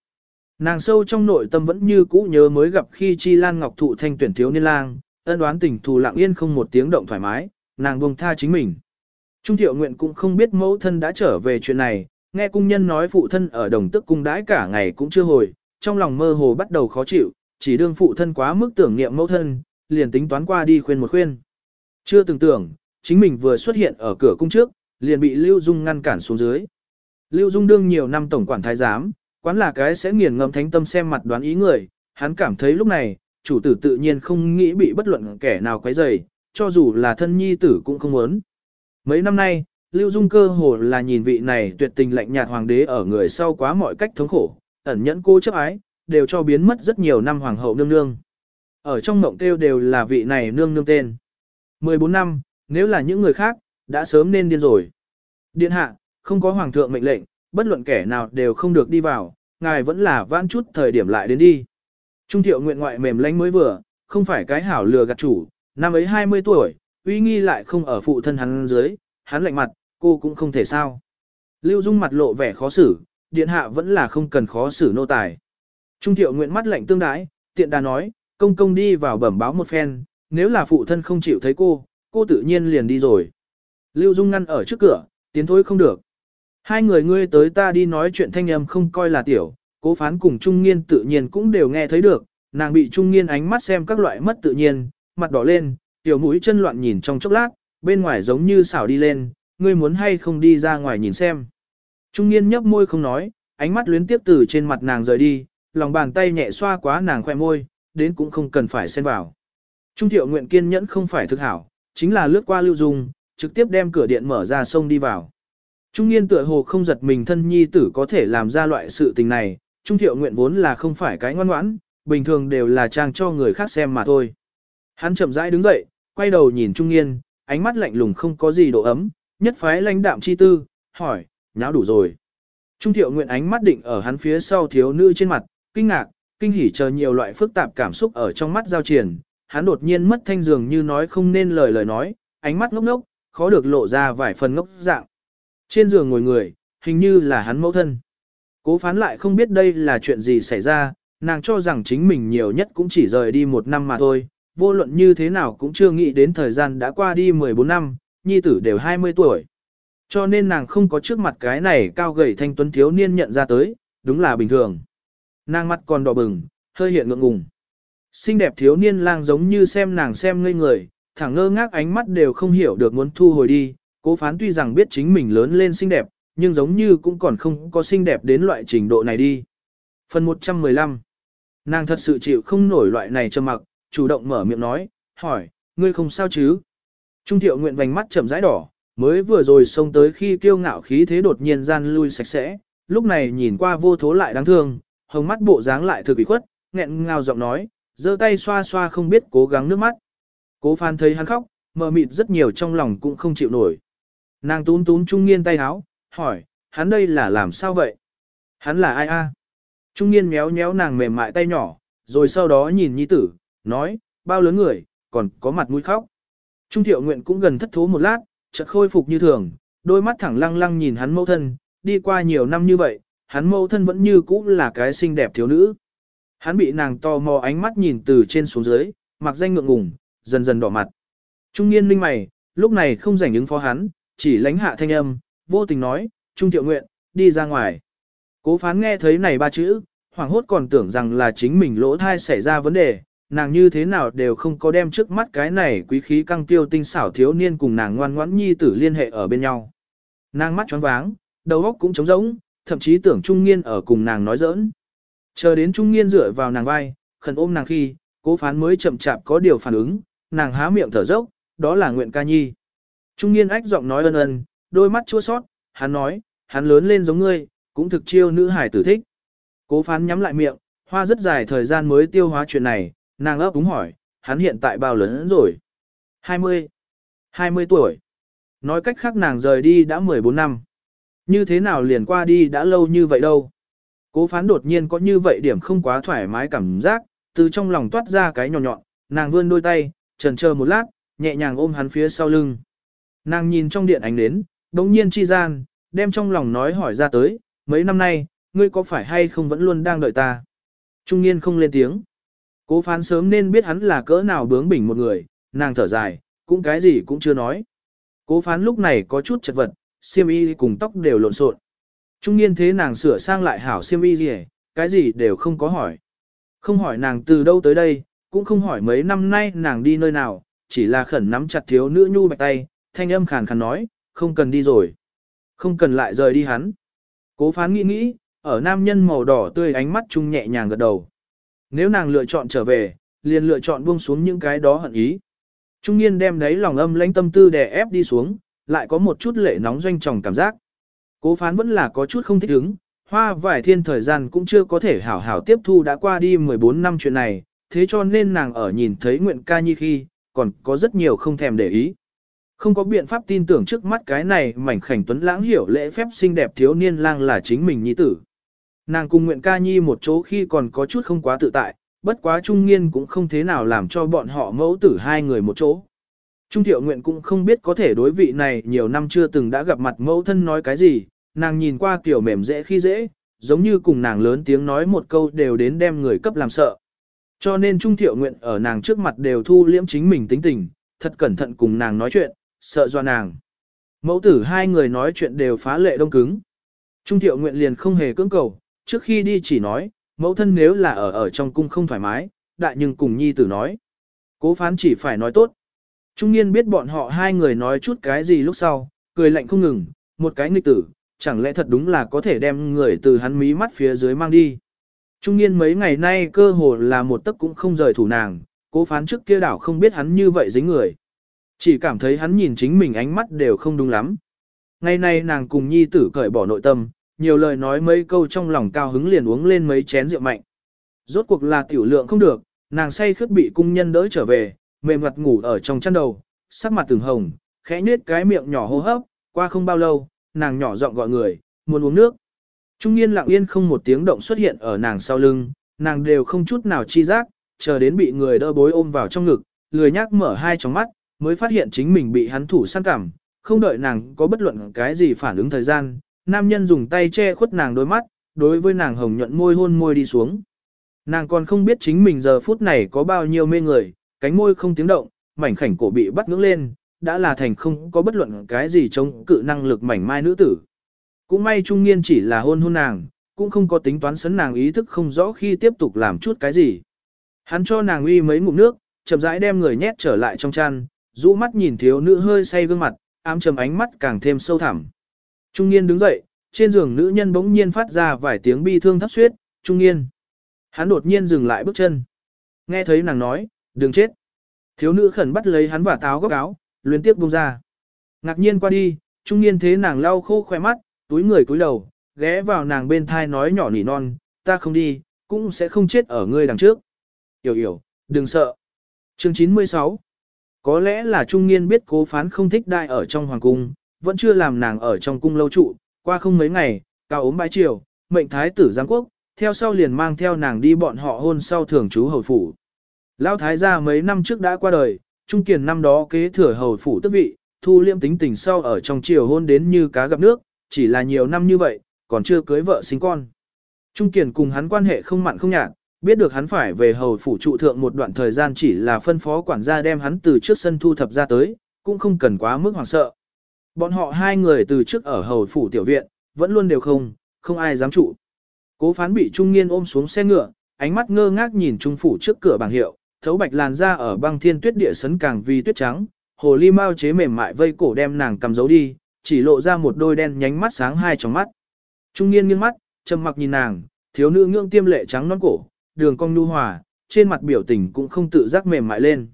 Nàng sâu trong nội tâm vẫn như cũ nhớ mới gặp khi Chi Lan Ngọc thụ thanh tuyển thiếu niên lang, ân đoán tình thù lặng yên không một tiếng động thoải mái, nàng buông tha chính mình. Trung thiệu nguyện cũng không biết mẫu thân đã trở về chuyện này, nghe cung nhân nói phụ thân ở đồng tức cung đãi cả ngày cũng chưa hồi, trong lòng mơ hồ bắt đầu khó chịu, chỉ đương phụ thân quá mức tưởng niệm mẫu thân, liền tính toán qua đi khuyên một khuyên. Chưa từng tưởng, chính mình vừa xuất hiện ở cửa cung trước, liền bị Lưu Dung ngăn cản xuống dưới. Lưu Dung đương nhiều năm tổng quản thái giám, quán là cái sẽ nghiền ngẫm thánh tâm xem mặt đoán ý người, hắn cảm thấy lúc này, chủ tử tự nhiên không nghĩ bị bất luận kẻ nào quấy rầy, cho dù là thân nhi tử cũng không muốn. Mấy năm nay, Lưu Dung cơ hồ là nhìn vị này tuyệt tình lạnh nhạt hoàng đế ở người sau quá mọi cách thống khổ, ẩn nhẫn cô chấp ái, đều cho biến mất rất nhiều năm hoàng hậu nương nương. Ở trong mộng tiêu đều là vị này nương nương tên. 14 năm, nếu là những người khác, đã sớm nên điên rồi. Điện hạ, không có hoàng thượng mệnh lệnh, bất luận kẻ nào đều không được đi vào, ngài vẫn là vãn chút thời điểm lại đến đi. Trung thiệu nguyện ngoại mềm lánh mới vừa, không phải cái hảo lừa gạt chủ, năm ấy 20 tuổi, uy nghi lại không ở phụ thân hắn dưới, hắn lạnh mặt, cô cũng không thể sao. Lưu Dung mặt lộ vẻ khó xử, điện hạ vẫn là không cần khó xử nô tài. Trung thiệu nguyện mắt lạnh tương đái, tiện đà nói, công công đi vào bẩm báo một phen, nếu là phụ thân không chịu thấy cô, cô tự nhiên liền đi rồi. Lưu Dung ngăn ở trước cửa, tiến thối không được. Hai người ngươi tới ta đi nói chuyện thanh âm không coi là tiểu, cố phán cùng Trung Nghiên tự nhiên cũng đều nghe thấy được, nàng bị Trung Nghiên ánh mắt xem các loại mất tự nhiên, mặt đỏ lên, tiểu mũi chân loạn nhìn trong chốc lát, bên ngoài giống như xảo đi lên, ngươi muốn hay không đi ra ngoài nhìn xem. Trung Nghiên nhấp môi không nói, ánh mắt luyến tiếp từ trên mặt nàng rời đi, lòng bàn tay nhẹ xoa quá nàng khoe môi, đến cũng không cần phải xen vào. Trung thiệu nguyện kiên nhẫn không phải thực hảo, chính là lướt qua lưu dung, trực tiếp đem cửa điện mở ra sông đi vào. Trung niên tựa hồ không giật mình thân nhi tử có thể làm ra loại sự tình này, trung thiệu nguyện vốn là không phải cái ngoan ngoãn, bình thường đều là trang cho người khác xem mà thôi. Hắn chậm rãi đứng dậy, quay đầu nhìn trung Nghiên, ánh mắt lạnh lùng không có gì độ ấm, nhất phái lãnh đạm chi tư, hỏi, nháo đủ rồi. Trung thiệu nguyện ánh mắt định ở hắn phía sau thiếu nữ trên mặt, kinh ngạc, kinh hỉ chờ nhiều loại phức tạp cảm xúc ở trong mắt giao triển, hắn đột nhiên mất thanh dường như nói không nên lời lời nói, ánh mắt ngốc ngốc, khó được lộ ra vài phần ngốc dạng. Trên giường ngồi người, hình như là hắn mẫu thân. Cố phán lại không biết đây là chuyện gì xảy ra, nàng cho rằng chính mình nhiều nhất cũng chỉ rời đi một năm mà thôi, vô luận như thế nào cũng chưa nghĩ đến thời gian đã qua đi 14 năm, nhi tử đều 20 tuổi. Cho nên nàng không có trước mặt cái này cao gầy thanh tuấn thiếu niên nhận ra tới, đúng là bình thường. Nàng mắt còn đỏ bừng, hơi hiện ngượng ngùng. Xinh đẹp thiếu niên lang giống như xem nàng xem ngây người, thẳng ngơ ngác ánh mắt đều không hiểu được muốn thu hồi đi, cố phán tuy rằng biết chính mình lớn lên xinh đẹp, nhưng giống như cũng còn không có xinh đẹp đến loại trình độ này đi. Phần 115 Nàng thật sự chịu không nổi loại này trầm mặc, chủ động mở miệng nói, hỏi, ngươi không sao chứ? Trung thiệu nguyện vành mắt chậm rãi đỏ, mới vừa rồi xông tới khi kiêu ngạo khí thế đột nhiên gian lui sạch sẽ, lúc này nhìn qua vô thố lại đáng thương, hồng mắt bộ dáng lại thực ủy khuất, nghẹn ngào giọng nói, giơ tay xoa xoa không biết cố gắng nước mắt. Cố Phan thấy hắn khóc, mờ mịt rất nhiều trong lòng cũng không chịu nổi. Nàng tún tún Trung Niên tay háo, hỏi, hắn đây là làm sao vậy? Hắn là ai a? Trung Niên méo méo nàng mềm mại tay nhỏ, rồi sau đó nhìn nhi tử, nói, bao lớn người, còn có mặt mũi khóc. Trung Thiệu Nguyện cũng gần thất thố một lát, chợt khôi phục như thường, đôi mắt thẳng lăng lăng nhìn hắn mẫu thân, đi qua nhiều năm như vậy, hắn mẫu thân vẫn như cũ là cái xinh đẹp thiếu nữ. Hắn bị nàng to mò ánh mắt nhìn từ trên xuống dưới, mặc danh ngượng ngùng, dần dần đỏ mặt. Trung niên linh mày, lúc này không rảnh ứng phó hắn, chỉ lánh hạ thanh âm, vô tình nói, Trung thiệu nguyện, đi ra ngoài. Cố phán nghe thấy này ba chữ, hoảng hốt còn tưởng rằng là chính mình lỗ thai xảy ra vấn đề, nàng như thế nào đều không có đem trước mắt cái này quý khí căng tiêu tinh xảo thiếu niên cùng nàng ngoan ngoãn nhi tử liên hệ ở bên nhau. Nàng mắt choáng váng, đầu óc cũng trống rỗng, thậm chí tưởng Trung Nghiên ở cùng nàng nói giỡn. Chờ đến Trung Nghiên dựa vào nàng vai, khẩn ôm nàng khi, cố phán mới chậm chạp có điều phản ứng, nàng há miệng thở dốc, đó là nguyện ca nhi. Trung Nghiên ách giọng nói ân ân, đôi mắt chua sót, hắn nói, hắn lớn lên giống ngươi, cũng thực chiêu nữ hải tử thích. Cố phán nhắm lại miệng, hoa rất dài thời gian mới tiêu hóa chuyện này, nàng ấp úng hỏi, hắn hiện tại bao lớn rồi? 20. 20 tuổi. Nói cách khác nàng rời đi đã 14 năm. Như thế nào liền qua đi đã lâu như vậy đâu. Cố phán đột nhiên có như vậy điểm không quá thoải mái cảm giác, từ trong lòng toát ra cái nhỏ nhọn, nàng vươn đôi tay, trần chờ một lát, nhẹ nhàng ôm hắn phía sau lưng. Nàng nhìn trong điện ánh đến, đống nhiên chi gian, đem trong lòng nói hỏi ra tới, mấy năm nay, ngươi có phải hay không vẫn luôn đang đợi ta? Trung niên không lên tiếng. Cố phán sớm nên biết hắn là cỡ nào bướng bỉnh một người, nàng thở dài, cũng cái gì cũng chưa nói. Cố phán lúc này có chút chật vật, Siêm y cùng tóc đều lộn xộn. Trung niên thế nàng sửa sang lại hảo Siêm y gì, cái gì đều không có hỏi. Không hỏi nàng từ đâu tới đây, cũng không hỏi mấy năm nay nàng đi nơi nào, chỉ là khẩn nắm chặt thiếu nữ nhu bạch tay, thanh âm khàn khàn nói, không cần đi rồi. Không cần lại rời đi hắn. Cố phán nghĩ nghĩ, ở nam nhân màu đỏ tươi ánh mắt trung nhẹ nhàng gật đầu. Nếu nàng lựa chọn trở về, liền lựa chọn buông xuống những cái đó hận ý. Trung niên đem đấy lòng âm lãnh tâm tư đè ép đi xuống, lại có một chút lệ nóng doanh tròng cảm giác. Cố phán vẫn là có chút không thích ứng, hoa vải thiên thời gian cũng chưa có thể hảo hảo tiếp thu đã qua đi 14 năm chuyện này, thế cho nên nàng ở nhìn thấy nguyện ca nhi khi, còn có rất nhiều không thèm để ý. Không có biện pháp tin tưởng trước mắt cái này mảnh khảnh tuấn lãng hiểu lễ phép xinh đẹp thiếu niên lang là chính mình nhi tử. Nàng cùng nguyện ca nhi một chỗ khi còn có chút không quá tự tại, bất quá trung nghiên cũng không thế nào làm cho bọn họ mẫu tử hai người một chỗ. Trung thiệu nguyện cũng không biết có thể đối vị này nhiều năm chưa từng đã gặp mặt mẫu thân nói cái gì, nàng nhìn qua kiểu mềm dễ khi dễ, giống như cùng nàng lớn tiếng nói một câu đều đến đem người cấp làm sợ. Cho nên Trung thiệu nguyện ở nàng trước mặt đều thu liễm chính mình tính tình, thật cẩn thận cùng nàng nói chuyện, sợ do nàng. Mẫu tử hai người nói chuyện đều phá lệ đông cứng. Trung thiệu nguyện liền không hề cưỡng cầu, trước khi đi chỉ nói, mẫu thân nếu là ở ở trong cung không thoải mái, đại nhưng cùng nhi tử nói. Cố phán chỉ phải nói tốt. Trung niên biết bọn họ hai người nói chút cái gì lúc sau, cười lạnh không ngừng, một cái nghịch tử, chẳng lẽ thật đúng là có thể đem người từ hắn mí mắt phía dưới mang đi. Trung niên mấy ngày nay cơ hồ là một tấc cũng không rời thủ nàng, cố phán trước kia đảo không biết hắn như vậy dính người. Chỉ cảm thấy hắn nhìn chính mình ánh mắt đều không đúng lắm. Ngày nay nàng cùng nhi tử cởi bỏ nội tâm, nhiều lời nói mấy câu trong lòng cao hứng liền uống lên mấy chén rượu mạnh. Rốt cuộc là tiểu lượng không được, nàng say khướt bị cung nhân đỡ trở về, mềm mặt ngủ ở trong chăn đầu, sắc mặt từng hồng, khẽ nhếch cái miệng nhỏ hô hấp, qua không bao lâu, nàng nhỏ giọng gọi người, muốn uống nước. Trung niên lặng yên không một tiếng động xuất hiện ở nàng sau lưng, nàng đều không chút nào chi giác, chờ đến bị người đỡ bối ôm vào trong ngực, lười nhác mở hai tròng mắt, mới phát hiện chính mình bị hắn thủ săn cảm, không đợi nàng có bất luận cái gì phản ứng thời gian, nam nhân dùng tay che khuất nàng đôi mắt, đối với nàng hồng nhuận môi hôn môi đi xuống. Nàng còn không biết chính mình giờ phút này có bao nhiêu mê người, cánh môi không tiếng động, mảnh khảnh cổ bị bắt ngưỡng lên, đã là thành không có bất luận cái gì chống cự năng lực mảnh mai nữ tử. Cũng may trung niên chỉ là hôn hôn nàng, cũng không có tính toán sấn nàng ý thức không rõ khi tiếp tục làm chút cái gì. Hắn cho nàng uy mấy ngụm nước, chậm rãi đem người nhét trở lại trong chăn, rũ mắt nhìn thiếu nữ hơi say gương mặt, ám trầm ánh mắt càng thêm sâu thẳm. Trung niên đứng dậy, trên giường nữ nhân bỗng nhiên phát ra vài tiếng bi thương thấp suyết, trung niên. Hắn đột nhiên dừng lại bước chân. Nghe thấy nàng nói, đừng chết. Thiếu nữ khẩn bắt lấy hắn và táo góc áo, luyến tiếp buông ra. Ngạc nhiên qua đi, trung niên thế nàng lau khô khoe mắt, túi người cúi đầu, ghé vào nàng bên thai nói nhỏ nỉ non, ta không đi, cũng sẽ không chết ở ngươi đằng trước. Yểu yểu, đừng sợ. Chương 96 Có lẽ là trung niên biết cố phán không thích đại ở trong hoàng cung, vẫn chưa làm nàng ở trong cung lâu trụ, qua không mấy ngày, cao ốm bái triều, mệnh thái tử giáng quốc, theo sau liền mang theo nàng đi bọn họ hôn sau thường trú hầu phủ. Lão thái gia mấy năm trước đã qua đời, trung kiền năm đó kế thừa hầu phủ tước vị, thu liêm tính tình sau ở trong triều hôn đến như cá gặp nước, chỉ là nhiều năm như vậy, còn chưa cưới vợ sinh con. Trung kiền cùng hắn quan hệ không mặn không nhạt, biết được hắn phải về hầu phủ trụ thượng một đoạn thời gian chỉ là phân phó quản gia đem hắn từ trước sân thu thập ra tới, cũng không cần quá mức hoảng sợ. Bọn họ hai người từ trước ở hầu phủ tiểu viện, vẫn luôn đều không, không ai dám trụ. Cố phán bị trung niên ôm xuống xe ngựa, ánh mắt ngơ ngác nhìn trung phủ trước cửa bảng hiệu, thấu bạch làn da ở băng thiên tuyết địa sấn càng vì tuyết trắng, hồ ly mau chế mềm mại vây cổ đem nàng cầm giấu đi, chỉ lộ ra một đôi đen nhánh mắt sáng hai trong mắt. Trung niên nghiêng mắt, trầm mặc nhìn nàng, thiếu nữ ngưỡng tiêm lệ trắng non cổ, đường cong nhu hòa, trên mặt biểu tình cũng không tự giác mềm mại lên.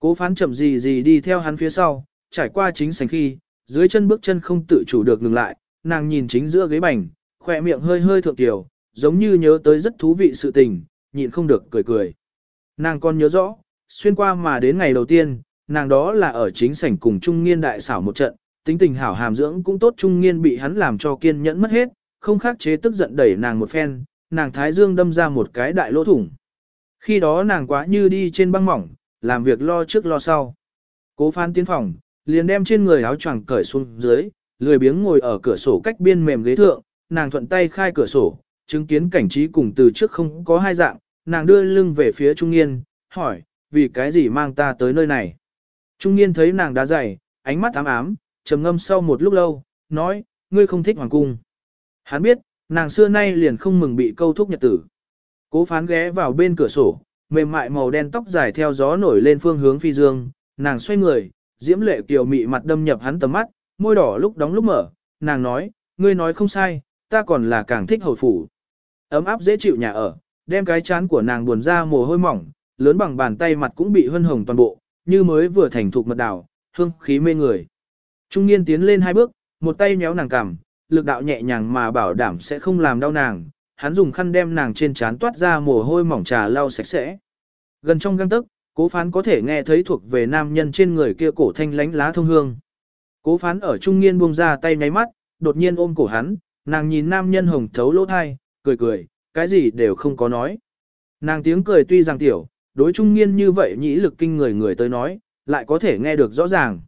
Cố phán chậm gì gì đi theo hắn phía sau, trải qua chính sảnh khi, dưới chân bước chân không tự chủ được ngừng lại, nàng nhìn chính giữa ghế bành, khỏe miệng hơi hơi thượng tiểu, giống như nhớ tới rất thú vị sự tình, nhịn không được cười cười. Nàng còn nhớ rõ, xuyên qua mà đến ngày đầu tiên, nàng đó là ở chính sảnh cùng Trung Nghiên đại xảo một trận, tính tình hảo hàm dưỡng cũng tốt Trung Nghiên bị hắn làm cho kiên nhẫn mất hết, không khắc chế tức giận đẩy nàng một phen, nàng thái dương đâm ra một cái đại lỗ thủng. Khi đó nàng quá như đi trên băng mỏng, làm việc lo trước lo sau. Cố phán tiến phòng, liền đem trên người áo choàng cởi xuống dưới, lười biếng ngồi ở cửa sổ cách biên mềm ghế thượng, nàng thuận tay khai cửa sổ, chứng kiến cảnh trí cùng từ trước không có hai dạng, nàng đưa lưng về phía Trung Niên, hỏi, vì cái gì mang ta tới nơi này? Trung Niên thấy nàng đá dày, ánh mắt ám ám, trầm ngâm sau một lúc lâu, nói, ngươi không thích hoàng cung. Hắn biết, nàng xưa nay liền không mừng bị câu thúc nhật tử. Cố phán ghé vào bên cửa sổ, mềm mại màu đen tóc dài theo gió nổi lên phương hướng phi dương, nàng xoay người, diễm lệ kiều mị mặt đâm nhập hắn tầm mắt, môi đỏ lúc đóng lúc mở, nàng nói, ngươi nói không sai, ta còn là càng thích hồi phủ. Ấm áp dễ chịu nhà ở, đem cái chán của nàng buồn ra mồ hôi mỏng, lớn bằng bàn tay mặt cũng bị hân hồng toàn bộ, như mới vừa thành thục mật đảo, hương khí mê người. Trung niên tiến lên hai bước, một tay nhéo nàng cằm, lực đạo nhẹ nhàng mà bảo đảm sẽ không làm đau nàng, hắn dùng khăn đem nàng trên trán toát ra mồ hôi mỏng trà lau sạch sẽ. Gần trong găng tức, cố phán có thể nghe thấy thuộc về nam nhân trên người kia cổ thanh lánh lá thông hương. Cố phán ở trung niên buông ra tay nháy mắt, đột nhiên ôm cổ hắn, nàng nhìn nam nhân hồng thấu lỗ thai, cười cười, cái gì đều không có nói. Nàng tiếng cười tuy rằng tiểu, đối trung niên như vậy nhĩ lực kinh người người tới nói, lại có thể nghe được rõ ràng.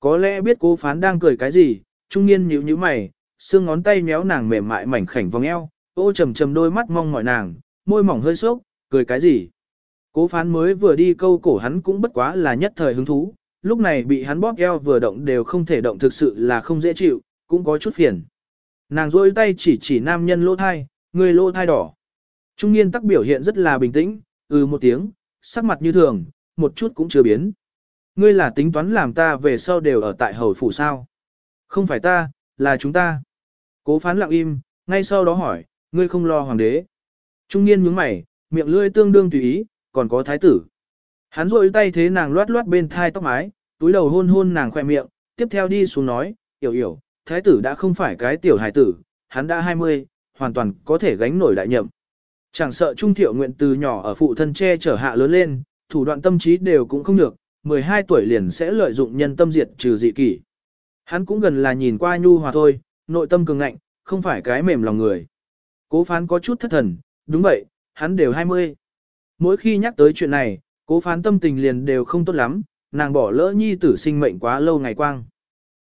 Có lẽ biết cố phán đang cười cái gì, trung niên nhíu nhíu mày, xương ngón tay méo nàng mềm mại mảnh khảnh vòng eo, ô trầm trầm đôi mắt mong mỏi nàng, môi mỏng hơi sốc, cười cái gì. Cố phán mới vừa đi câu cổ hắn cũng bất quá là nhất thời hứng thú, lúc này bị hắn bóp eo vừa động đều không thể động thực sự là không dễ chịu, cũng có chút phiền. Nàng rôi tay chỉ chỉ nam nhân lỗ thai, người lỗ thai đỏ. Trung niên tắc biểu hiện rất là bình tĩnh, ừ một tiếng, sắc mặt như thường, một chút cũng chưa biến. Ngươi là tính toán làm ta về sau đều ở tại hầu phủ sao? Không phải ta, là chúng ta. Cố phán lặng im, ngay sau đó hỏi, ngươi không lo hoàng đế. Trung niên nhướng mày, miệng lưỡi tương đương tùy ý, còn có thái tử. Hắn rôi tay thế nàng loát loát bên thai tóc mái, túi đầu hôn hôn nàng khoe miệng, tiếp theo đi xuống nói, hiểu hiểu, thái tử đã không phải cái tiểu hài tử, hắn đã 20, hoàn toàn có thể gánh nổi đại nhậm. Chẳng sợ Trung Thiệu nguyện từ nhỏ ở phụ thân che chở hạ lớn lên, thủ đoạn tâm trí đều cũng không được, 12 tuổi liền sẽ lợi dụng nhân tâm diệt trừ dị kỷ. Hắn cũng gần là nhìn qua nhu hòa thôi, nội tâm cường ngạnh, không phải cái mềm lòng người. Cố phán có chút thất thần, đúng vậy, hắn đều 20. Mỗi khi nhắc tới chuyện này, cố phán tâm tình liền đều không tốt lắm, nàng bỏ lỡ nhi tử sinh mệnh quá lâu ngày quang.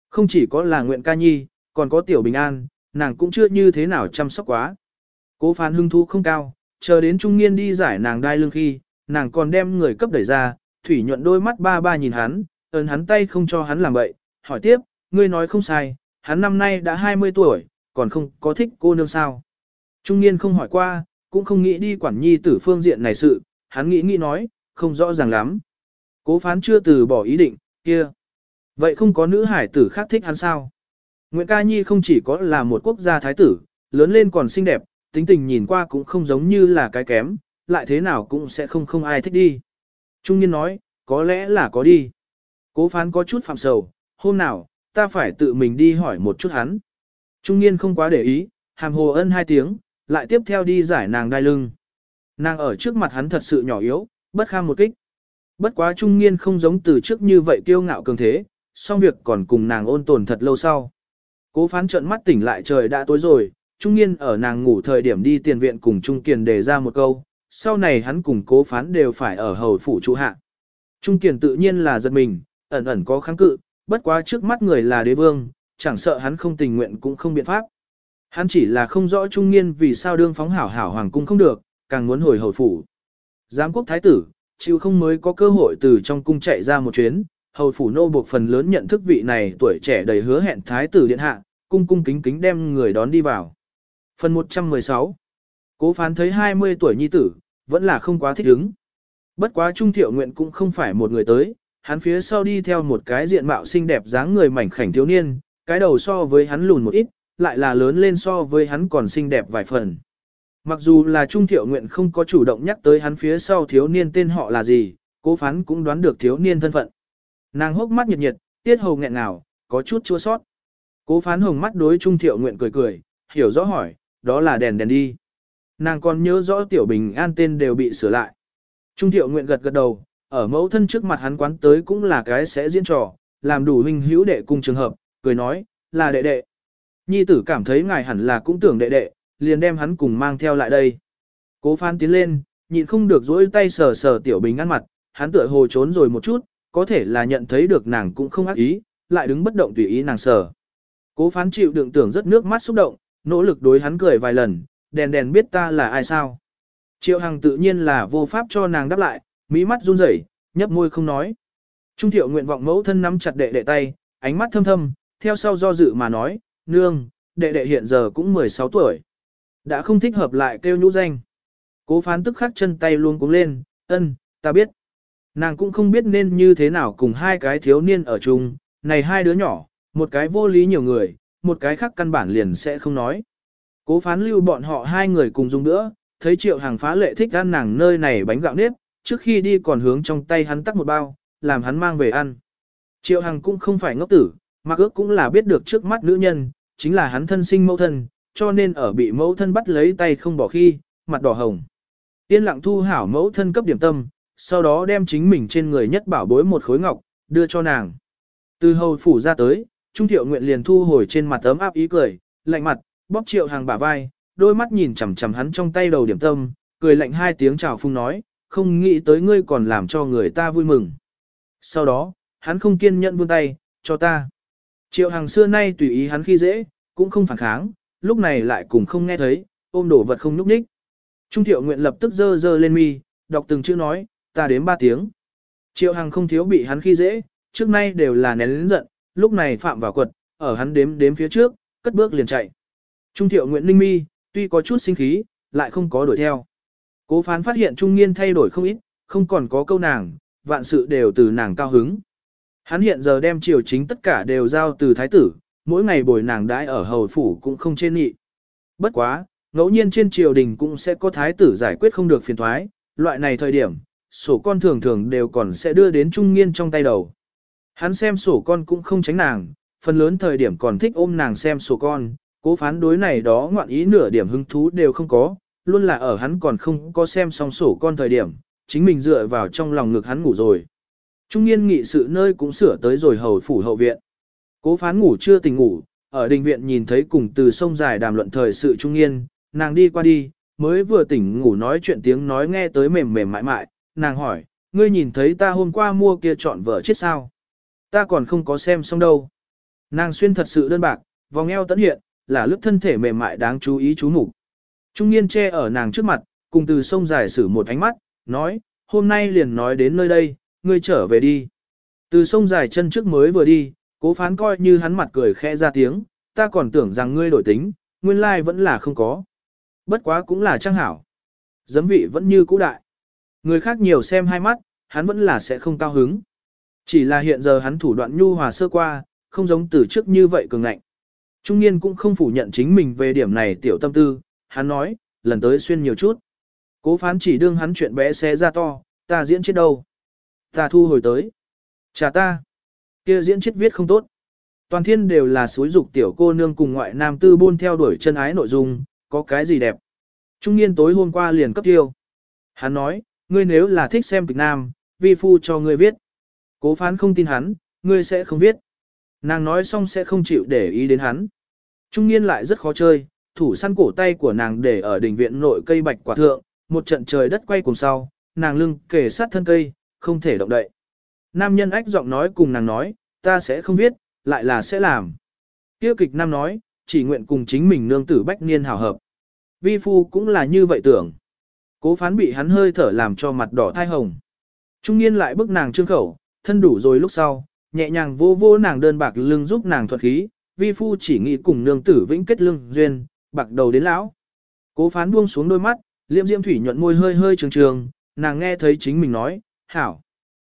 Không chỉ có là nguyện ca nhi, còn có tiểu bình an, nàng cũng chưa như thế nào chăm sóc quá. Cố phán hưng thú không cao, chờ đến trung niên đi giải nàng đai lưng khi, nàng còn đem người cấp đẩy ra, thủy nhuận đôi mắt ba ba nhìn hắn, ơn hắn tay không cho hắn làm vậy, hỏi tiếp, ngươi nói không sai, hắn năm nay đã 20 tuổi, còn không có thích cô nương sao. Trung niên không hỏi qua, cũng không nghĩ đi quản nhi tử phương diện này sự, hắn nghĩ nghĩ nói, không rõ ràng lắm. Cố phán chưa từ bỏ ý định, kia. Vậy không có nữ hải tử khác thích hắn sao? Nguyễn Ca Nhi không chỉ có là một quốc gia thái tử, lớn lên còn xinh đẹp, tính tình nhìn qua cũng không giống như là cái kém, lại thế nào cũng sẽ không không ai thích đi. Trung niên nói, có lẽ là có đi. Cố phán có chút phạm sầu, hôm nào, ta phải tự mình đi hỏi một chút hắn. Trung niên không quá để ý, hàm hồ ân hai tiếng, lại tiếp theo đi giải nàng đai lưng. Nàng ở trước mặt hắn thật sự nhỏ yếu, bất kham một kích. Bất quá trung niên không giống từ trước như vậy kiêu ngạo cường thế, song việc còn cùng nàng ôn tồn thật lâu sau. Cố phán trận mắt tỉnh lại trời đã tối rồi, trung niên ở nàng ngủ thời điểm đi tiền viện cùng Trung Kiền đề ra một câu, sau này hắn cùng cố phán đều phải ở hầu phủ trụ hạ. Trung Kiền tự nhiên là giật mình, ẩn ẩn có kháng cự, bất quá trước mắt người là đế vương, chẳng sợ hắn không tình nguyện cũng không biện pháp. Hắn chỉ là không rõ trung niên vì sao đương phóng hảo hảo hoàng cung không được, càng muốn hồi hồi phủ. Giám quốc thái tử, chịu không mới có cơ hội từ trong cung chạy ra một chuyến, hầu phủ nô buộc phần lớn nhận thức vị này tuổi trẻ đầy hứa hẹn thái tử điện hạ, cung cung kính kính đem người đón đi vào. Phần 116 Cố phán thấy 20 tuổi nhi tử, vẫn là không quá thích ứng. Bất quá Trung Thiệu Nguyện cũng không phải một người tới, hắn phía sau đi theo một cái diện mạo xinh đẹp dáng người mảnh khảnh thiếu niên, cái đầu so với hắn lùn một ít, lại là lớn lên so với hắn còn xinh đẹp vài phần. Mặc dù là Trung Thiệu Nguyện không có chủ động nhắc tới hắn phía sau thiếu niên tên họ là gì, cố phán cũng đoán được thiếu niên thân phận. Nàng hốc mắt nhiệt nhiệt, tiết hầu nghẹn ngào, có chút chua sót. Cố phán hồng mắt đối Trung Thiệu Nguyện cười cười, hiểu rõ hỏi, đó là đèn đèn đi. Nàng còn nhớ rõ Tiểu Bình An tên đều bị sửa lại. Trung Thiệu Nguyện gật gật đầu, ở mẫu thân trước mặt hắn quán tới cũng là cái sẽ diễn trò, làm đủ huynh hữu đệ cùng trường hợp, cười nói, là đệ đệ. Nhi tử cảm thấy ngài hẳn là cũng tưởng đệ đệ, liền đem hắn cùng mang theo lại đây. Cố phán tiến lên, nhịn không được dỗi tay sờ sờ tiểu bình ăn mặt, hắn tựa hồ trốn rồi một chút, có thể là nhận thấy được nàng cũng không ác ý, lại đứng bất động tùy ý nàng sờ. Cố phán chịu đựng tưởng rất nước mắt xúc động, nỗ lực đối hắn cười vài lần, đèn đèn biết ta là ai sao. Triệu Hằng tự nhiên là vô pháp cho nàng đáp lại, mỹ mắt run rẩy, nhấp môi không nói. Trung thiệu nguyện vọng mẫu thân nắm chặt đệ đệ tay, ánh mắt thâm thâm, theo sau do dự mà nói, nương, đệ đệ hiện giờ cũng 16 tuổi. Đã không thích hợp lại kêu nhũ danh. Cố phán tức khắc chân tay luôn cuống lên, ân, ta biết. Nàng cũng không biết nên như thế nào cùng hai cái thiếu niên ở chung, này hai đứa nhỏ, một cái vô lý nhiều người, một cái khác căn bản liền sẽ không nói. Cố phán lưu bọn họ hai người cùng dùng nữa, thấy triệu hàng phá lệ thích ăn nàng nơi này bánh gạo nếp, trước khi đi còn hướng trong tay hắn tắt một bao, làm hắn mang về ăn. Triệu Hằng cũng không phải ngốc tử, mà ước cũng là biết được trước mắt nữ nhân, chính là hắn thân sinh mẫu thân, cho nên ở bị mẫu thân bắt lấy tay không bỏ khi, mặt đỏ hồng. Yên lặng thu hảo mẫu thân cấp điểm tâm, sau đó đem chính mình trên người nhất bảo bối một khối ngọc, đưa cho nàng. Từ hầu phủ ra tới, Trung Thiệu Nguyện liền thu hồi trên mặt ấm áp ý cười, lạnh mặt, bóp Triệu Hàng bả vai, đôi mắt nhìn chằm chằm hắn trong tay đầu điểm tâm, cười lạnh hai tiếng chào phung nói, không nghĩ tới ngươi còn làm cho người ta vui mừng. Sau đó, hắn không kiên nhẫn vươn tay, cho ta. Triệu Hằng xưa nay tùy ý hắn khi dễ, cũng không phản kháng, lúc này lại cùng không nghe thấy, ôm đổ vật không núp ních. Trung thiệu nguyện lập tức dơ dơ lên mi, đọc từng chữ nói, ta đếm ba tiếng. Triệu Hằng không thiếu bị hắn khi dễ, trước nay đều là nén lớn giận, lúc này phạm vào quật, ở hắn đếm đếm phía trước, cất bước liền chạy. Trung thiệu nguyện linh mi, tuy có chút sinh khí, lại không có đuổi theo. Cố phán phát hiện trung nghiên thay đổi không ít, không còn có câu nàng, vạn sự đều từ nàng cao hứng. Hắn hiện giờ đem triều chính tất cả đều giao từ thái tử, mỗi ngày bồi nàng đãi ở hầu phủ cũng không trên nghị. Bất quá, ngẫu nhiên trên triều đình cũng sẽ có thái tử giải quyết không được phiền thoái, loại này thời điểm, sổ con thường thường đều còn sẽ đưa đến trung nghiên trong tay đầu. Hắn xem sổ con cũng không tránh nàng, phần lớn thời điểm còn thích ôm nàng xem sổ con, cố phán đối này đó ngoạn ý nửa điểm hứng thú đều không có, luôn là ở hắn còn không có xem xong sổ con thời điểm, chính mình dựa vào trong lòng ngực hắn ngủ rồi. Trung niên nghị sự nơi cũng sửa tới rồi hầu phủ hậu viện. Cố phán ngủ chưa tỉnh ngủ, ở đình viện nhìn thấy cùng từ sông dài đàm luận thời sự trung niên, nàng đi qua đi, mới vừa tỉnh ngủ nói chuyện tiếng nói nghe tới mềm mềm mại mại, nàng hỏi, ngươi nhìn thấy ta hôm qua mua kia chọn vợ chết sao? Ta còn không có xem xong đâu. Nàng xuyên thật sự đơn bạc, vòng eo tận hiện, là lúc thân thể mềm mại đáng chú ý chú mục Trung niên che ở nàng trước mặt, cùng từ sông dài sử một ánh mắt, nói, hôm nay liền nói đến nơi đây, ngươi trở về đi. Từ sông dài chân trước mới vừa đi, cố phán coi như hắn mặt cười khẽ ra tiếng, ta còn tưởng rằng ngươi đổi tính, nguyên lai vẫn là không có. Bất quá cũng là trang hảo. Giấm vị vẫn như cũ đại. Người khác nhiều xem hai mắt, hắn vẫn là sẽ không cao hứng. Chỉ là hiện giờ hắn thủ đoạn nhu hòa sơ qua, không giống từ trước như vậy cường ngạnh. Trung niên cũng không phủ nhận chính mình về điểm này tiểu tâm tư, hắn nói, lần tới xuyên nhiều chút. Cố phán chỉ đương hắn chuyện bé xé ra to, ta diễn chết đâu. Ta thu hồi tới. Chà ta. kia diễn chết viết không tốt. Toàn thiên đều là suối dục tiểu cô nương cùng ngoại nam tư buôn theo đuổi chân ái nội dung, có cái gì đẹp. Trung niên tối hôm qua liền cấp tiêu. Hắn nói, ngươi nếu là thích xem kịch nam, vi phu cho ngươi viết. Cố phán không tin hắn, ngươi sẽ không viết. Nàng nói xong sẽ không chịu để ý đến hắn. Trung niên lại rất khó chơi, thủ săn cổ tay của nàng để ở đỉnh viện nội cây bạch quả thượng, một trận trời đất quay cùng sau, nàng lưng kề sát thân cây, không thể động đậy. Nam nhân ách giọng nói cùng nàng nói, ta sẽ không viết, lại là sẽ làm. Tiêu kịch nam nói, chỉ nguyện cùng chính mình nương tử bách niên hào hợp. Vi phu cũng là như vậy tưởng. Cố phán bị hắn hơi thở làm cho mặt đỏ thai hồng. Trung niên lại bức nàng trương khẩu, thân đủ rồi lúc sau, nhẹ nhàng vô vô nàng đơn bạc lưng giúp nàng thuật khí, vi phu chỉ nghĩ cùng nương tử vĩnh kết lương duyên, bạc đầu đến lão. Cố phán buông xuống đôi mắt, liêm diễm thủy nhuận môi hơi hơi trường trường, nàng nghe thấy chính mình nói, hảo.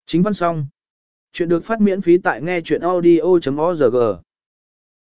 Chính văn xong. Chuyện được phát miễn phí tại nghe chuyện audio.org.